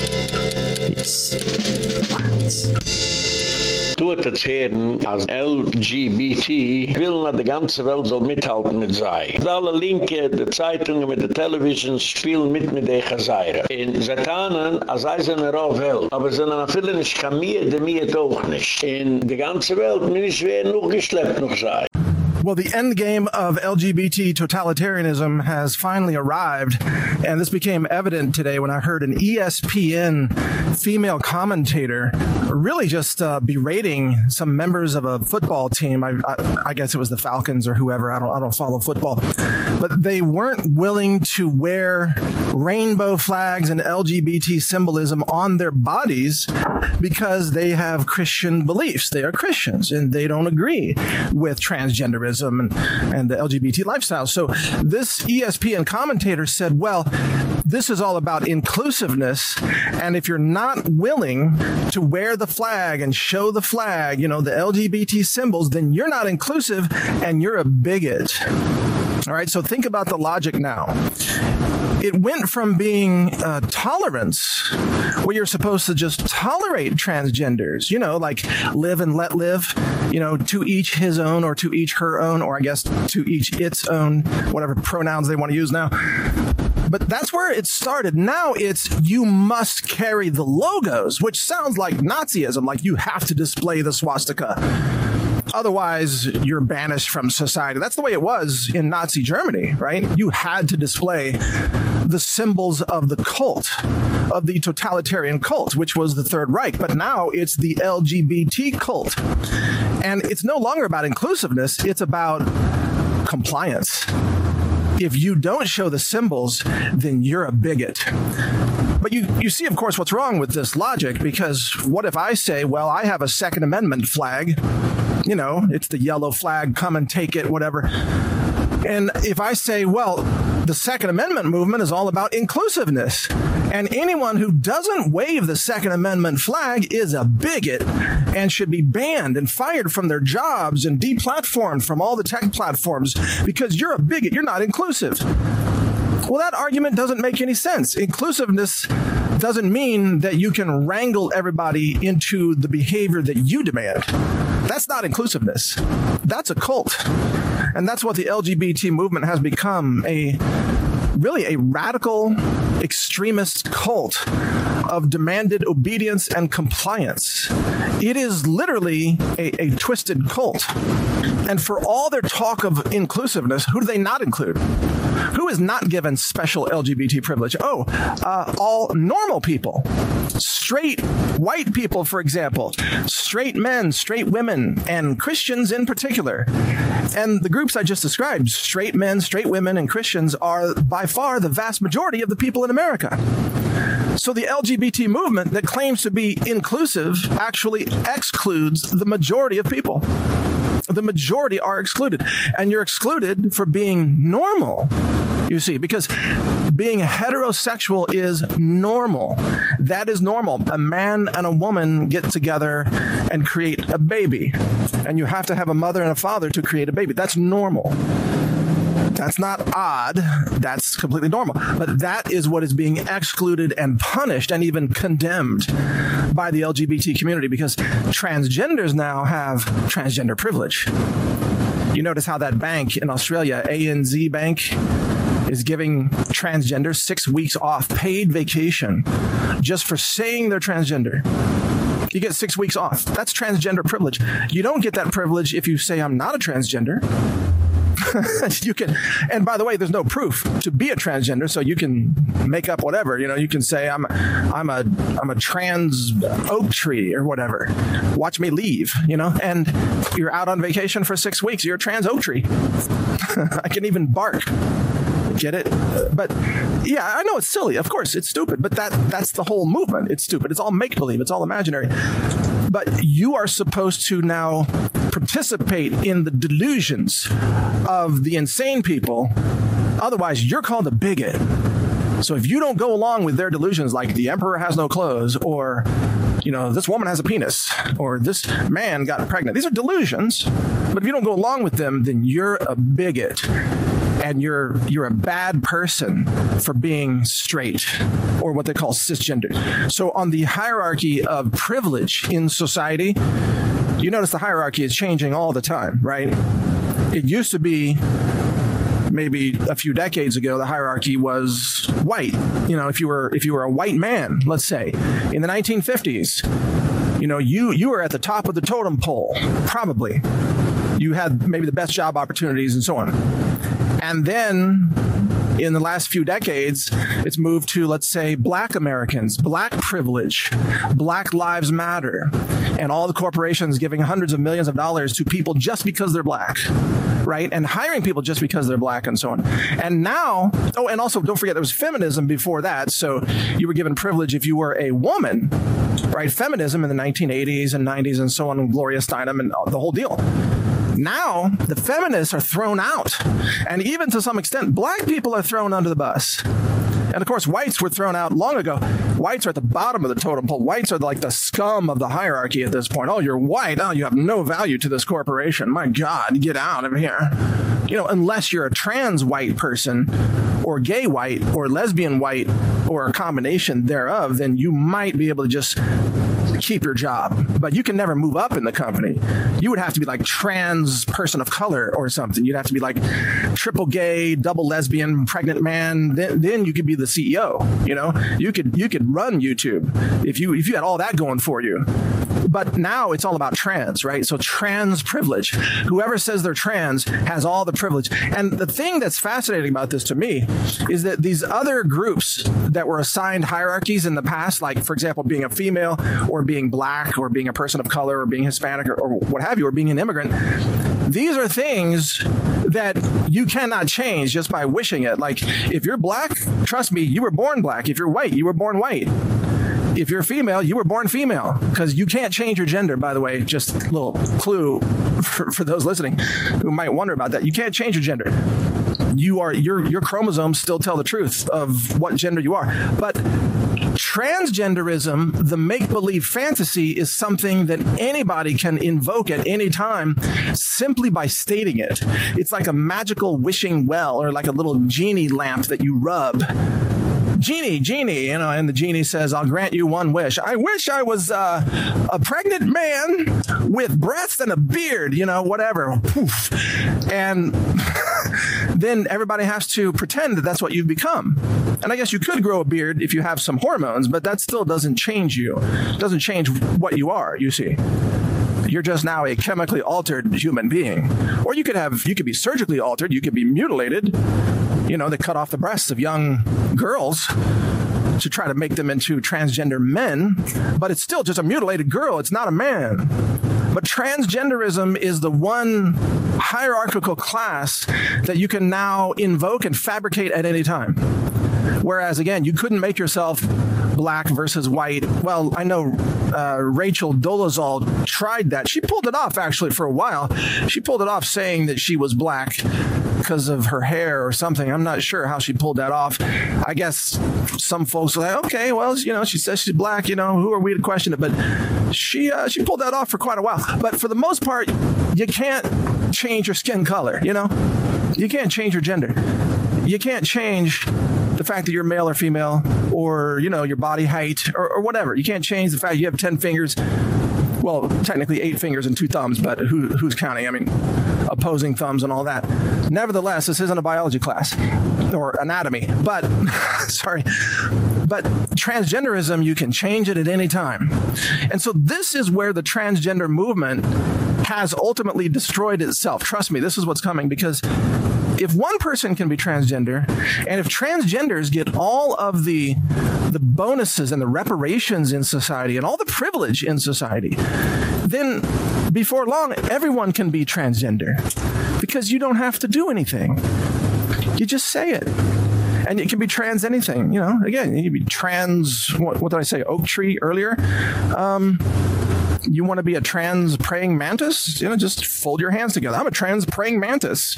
Peace. Tut es hören, als LGBT will na de ganze Welt soll mithalten mit sei. Alle Linke, de Zeitungen mit de Television spielen mit mit de Gezeire. In Zetanen, als sei sind er auf Welt. Aber sind an viele nicht kamie, de mie doch nicht. In de ganze Welt, mir ist wer noch geschleppt noch sei. Well, the end game of LGBT totalitarianism has finally arrived, and this became evident today when I heard an ESPN female commentator really just uh, berating some members of a football team. I, I, I guess it was the Falcons or whoever. I don't, I don't follow football, but they weren't willing to wear rainbow flags and LGBT symbolism on their bodies because they have Christian beliefs. They are Christians and they don't agree with transgenderism and, and the LGBT lifestyle. So this ESPN commentator said, well, this is all about inclusiveness and if you're not willing to wear the flag and show the flag, you know, the LGBT symbols, then you're not inclusive and you're a bigot. All right, so think about the logic now. It went from being uh, tolerance where you're supposed to just tolerate transgenders, you know, like live and let live, you know, to each his own or to each her own or I guess to each its own, whatever pronouns they want to use now but that's where it started. Now it's you must carry the logos, which sounds like Nazism, like you have to display the swastika. Otherwise, you're banished from society. That's the way it was in Nazi Germany, right? You had to display the symbols of the cult, of the totalitarian cult, which was the Third Reich. But now it's the LGBT cult. And it's no longer about inclusiveness, it's about compliance if you don't show the symbols, then you're a bigot. But you you see of course what's wrong with this logic because what if I say, well, I have a second amendment flag. You know, it's the yellow flag, come and take it, whatever. And if I say, well, the second amendment movement is all about inclusiveness and anyone who doesn't wave the second amendment flag is a bigot and should be banned and fired from their jobs and deplatformed from all the tech platforms because you're a bigot, you're not inclusive. Well, that argument doesn't make any sense. Inclusiveness doesn't mean that you can wrangle everybody into the behavior that you demand. That's not inclusiveness. That's a cult. And that's what the LGBT movement has become a really a radical extremist cult of demanded obedience and compliance. It is literally a, a twisted cult. And for all their talk of inclusiveness, who do they not include? Who is not given special LGBT privilege? Oh, uh, all normal people. Straight white people, for example, straight men, straight women, and Christians in particular. And the groups I just described, straight men, straight women, and Christians are by far the vast majority of the people in America. So the LGBT movement that claims to be inclusive actually excludes the majority of people. The majority are excluded and you're excluded for being normal. You see, because being heterosexual is normal. That is normal. A man and a woman get together and create a baby. And you have to have a mother and a father to create a baby. That's normal. That's not odd. That's completely normal. But that is what is being excluded and punished and even condemned by the LGBT community because transgenders now have transgender privilege. You notice how that bank in Australia, ANZ Bank, is giving transgenders 6 weeks off paid vacation just for saying they're transgender. You get 6 weeks off. That's transgender privilege. You don't get that privilege if you say I'm not a transgender. you can and by the way there's no proof to be a transgender so you can make up whatever. You know you can say I'm I'm a I'm a trans oak tree or whatever. Watch me leave you know? And you're out on vacation for 6 weeks you're a trans oak tree. I can even bark. Get it? But yeah I know it's silly of course it's stupid but that that's the whole movement. It's stupid. It's all make believe it's all imaginary. But you are supposed to now participate in the delusions of the insane people. Otherwise you're called a bigot. So if you don't go along with their delusions like the emperor has no clothes or you know this woman has a penis or this man got pregnant these are delusions. But if you don't go along with them then you're a bigot. And you're you're a bad person for being straight or what they call cisgender. So on the hierarchy of privilege in society, you notice the hierarchy is changing all the time, right? It used to be maybe a few decades ago the hierarchy was white. You know, if you were if you were a white man, let's say, in the 1950s, you know, you you were at the top of the totem pole, probably. You had maybe the best job opportunities and so on. And then in the last few decades it's moved to let's say black Americans, black privilege, black lives matter and all the corporations giving hundreds of millions of dollars to people just because they're black right? And hiring people just because they're black and so on. And now oh and also don't forget there was feminism before that. So you were given privilege if you were a woman right? Feminism in the 1980s and 90s and so on and Gloria Steinem and the whole deal now the feminists are thrown out and even to some extent black people are thrown under the bus And of course, whites were thrown out long ago. Whites are at the bottom of the totem pole. Whites are like the scum of the hierarchy at this point. Oh, you're white. Oh, you have no value to this corporation. My God, get out of here. You know, unless you're a trans white person or gay white or lesbian white or a combination thereof, then you might be able to just keep your job, but you can never move up in the company. You would have to be like trans person of color or something. You'd have to be like triple gay, double lesbian, pregnant man. Then, then you could be the CEO, you know? You could you could run YouTube if you if you had all that going for you. But now it's all about trans, right? So trans privilege. Whoever says they're trans has all the privilege. And the thing that's fascinating about this to me is that these other groups that were assigned hierarchies in the past like for example being a female or being black or being a person of color or being Hispanic or, or what have you or being an immigrant these are things that you cannot change just by wishing it like if you're black trust me you were born black if you're white you were born white if you're female, you were born female because you can't change your gender by the way, just a little clue for, for those listening who might wonder about that. You can't change your gender. You are your your chromosomes still tell the truth of what gender you are. But transgenderism, the make-believe fantasy is something that anybody can invoke at any time simply by stating it. It's like a magical wishing well or like a little genie lamp that you rub genie genie you know and the genie says i'll grant you one wish. I wish i was uh, a pregnant man with breasts and a beard you know whatever. Poof. and then everybody has to pretend that that's what you've become. And i guess you could grow a beard if you have some hormones but that still doesn't change you. It doesn't change what you are you see. You're just now a chemically altered human being. Or you could have you could be surgically altered you could be mutilated you know they cut off the breasts of young girls to try to make them into transgender men but it's still just a mutilated girl. It's not a man. But transgenderism is the one hierarchical class that you can now invoke and fabricate at any time. Whereas again you couldn't make yourself black versus white. Well i know uh, Rachel Dolezal tried that. She pulled it off actually for a while. She pulled it off saying that she was black because of her hair or something. I'm not sure how she pulled that off. I guess some folks were like okay well you know she says she's black you know who are we to question it? But she uh, she pulled that off for quite a while. But for the most part you can't change your skin color you know? You can't change your gender. You can't change the fact that you're male or female or you know your body height or, or whatever. You can't change the fact you have 10 fingers. Well technically 8 fingers and 2 thumbs but who who's counting? I mean opposing thumbs and all that. Nevertheless this isn't a biology class or anatomy but sorry but transgenderism you can change it at any time. And so this is where the transgender movement has ultimately destroyed itself. Trust me this is what's coming because if one person can be transgender and if transgenders get all of the the bonuses and the reparations in society and all the privilege in society then before long everyone can be transgender. Because you don't have to do anything. You just say it. And it can be trans anything you know? Again you can be trans what, what did i say oak tree earlier? Um you want to be a trans praying mantis? You know just fold your hands together. I'm a trans praying mantis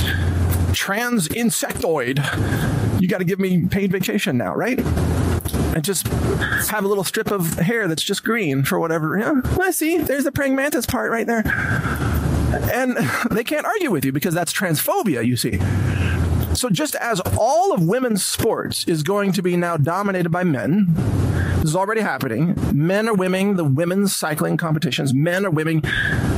trans insectoid you got to give me paid vacation now right and just have a little strip of hair that's just green for whatever yeah I see there's the praying mantis part right there and they can't argue with you because that's transphobia you see so just as all of women's sports is going to be now dominated by men, this is already happening. Men are winning the women's cycling competitions. Men are winning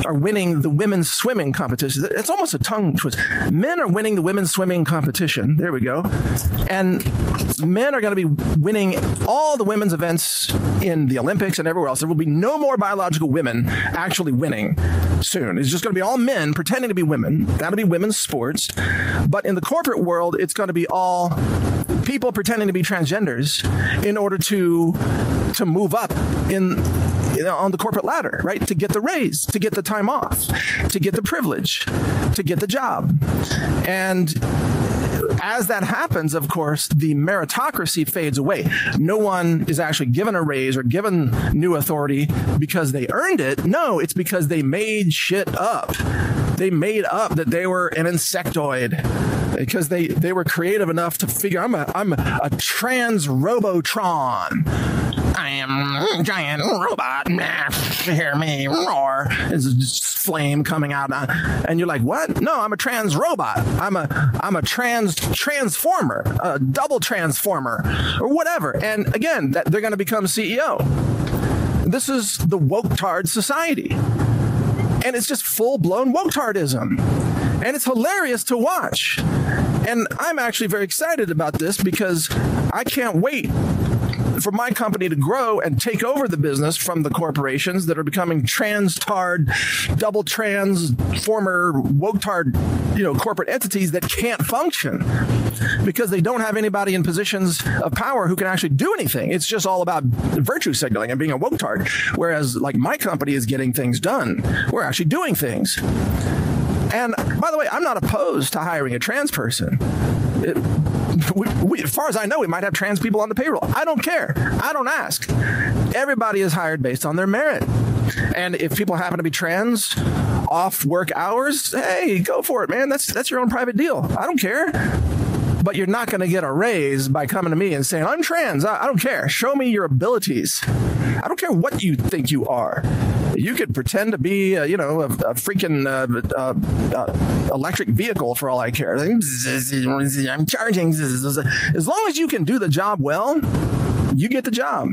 are winning the women's swimming competition. It's almost a tongue twist. Men are winning the women's swimming competition. There we go. And men are going to be winning all the women's events in the Olympics and everywhere else. There will be no more biological women actually winning soon. It's just going to be all men pretending to be women. That'll be women's sports. But in the corporate world, it's going to be all people pretending to be transgenders in order to to move up in Uh, on the corporate ladder, right? To get the raise, to get the time off, to get the privilege, to get the job. And as that happens, of course, the meritocracy fades away. No one is actually given a raise or given new authority because they earned it. No, it's because they made shit up. They made up that they were an insectoid because they they were creative enough to figure I'm a I'm a trans robotron. I am giant robot. Hear me roar. It's flame coming out uh, and you're like, "What? No, I'm a trans robot. I'm a I'm a trans transformer, a double transformer or whatever." And again, that they're going to become CEO. This is the woke tard society. And it's just full-blown woke tardism. And it's hilarious to watch. And I'm actually very excited about this because I can't wait for my company to grow and take over the business from the corporations that are becoming trans-tard, double trans, former woke-tard, you know, corporate entities that can't function because they don't have anybody in positions of power who can actually do anything. It's just all about virtue signaling and being a woke-tard. Whereas like my company is getting things done. We're actually doing things. And by the way, I'm not opposed to hiring a trans person. We, we, as far as I know, we might have trans people on the payroll. I don't care. I don't ask. Everybody is hired based on their merit. And if people happen to be trans off work hours, hey, go for it, man. That's that's your own private deal. I don't care but you're not going to get a raise by coming to me and saying I'm trans. I, I, don't care. Show me your abilities. I don't care what you think you are. You could pretend to be, uh, you know, a, a freaking uh, uh, uh electric vehicle for all I care. I'm charging as long as you can do the job well you get the job.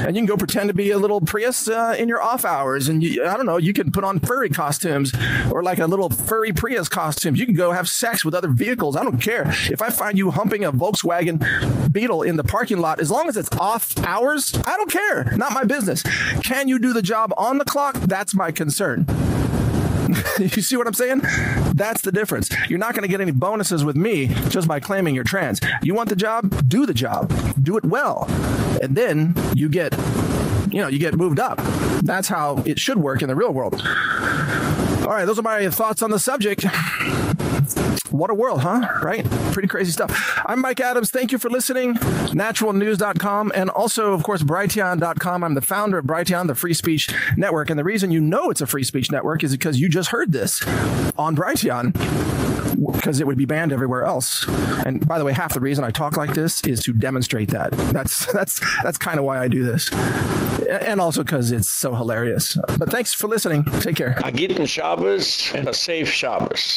And you can go pretend to be a little Prius uh, in your off hours and you, I don't know, you can put on furry costumes or like a little furry Prius costume. You can go have sex with other vehicles. I don't care. If I find you humping a Volkswagen Beetle in the parking lot as long as it's off hours, I don't care. Not my business. Can you do the job on the clock? That's my concern. you see what I'm saying? That's the difference. You're not going to get any bonuses with me just by claiming you're trans. You want the job? Do the job. Do it well. And then you get you know, you get moved up. That's how it should work in the real world. All right, those are my thoughts on the subject. What a world, huh? Right? Pretty crazy stuff. I'm Mike Adams. Thank you for listening. Naturalnews.com and also of course brighteon.com. I'm the founder of Brighteon, the free speech network, and the reason you know it's a free speech network is because you just heard this on Brighteon because it would be banned everywhere else. And by the way, half the reason I talk like this is to demonstrate that. That's that's that's kind of why I do this. And also cuz it's so hilarious. But thanks for listening. Take care. A gitten Shabbos and a safe Shabbos.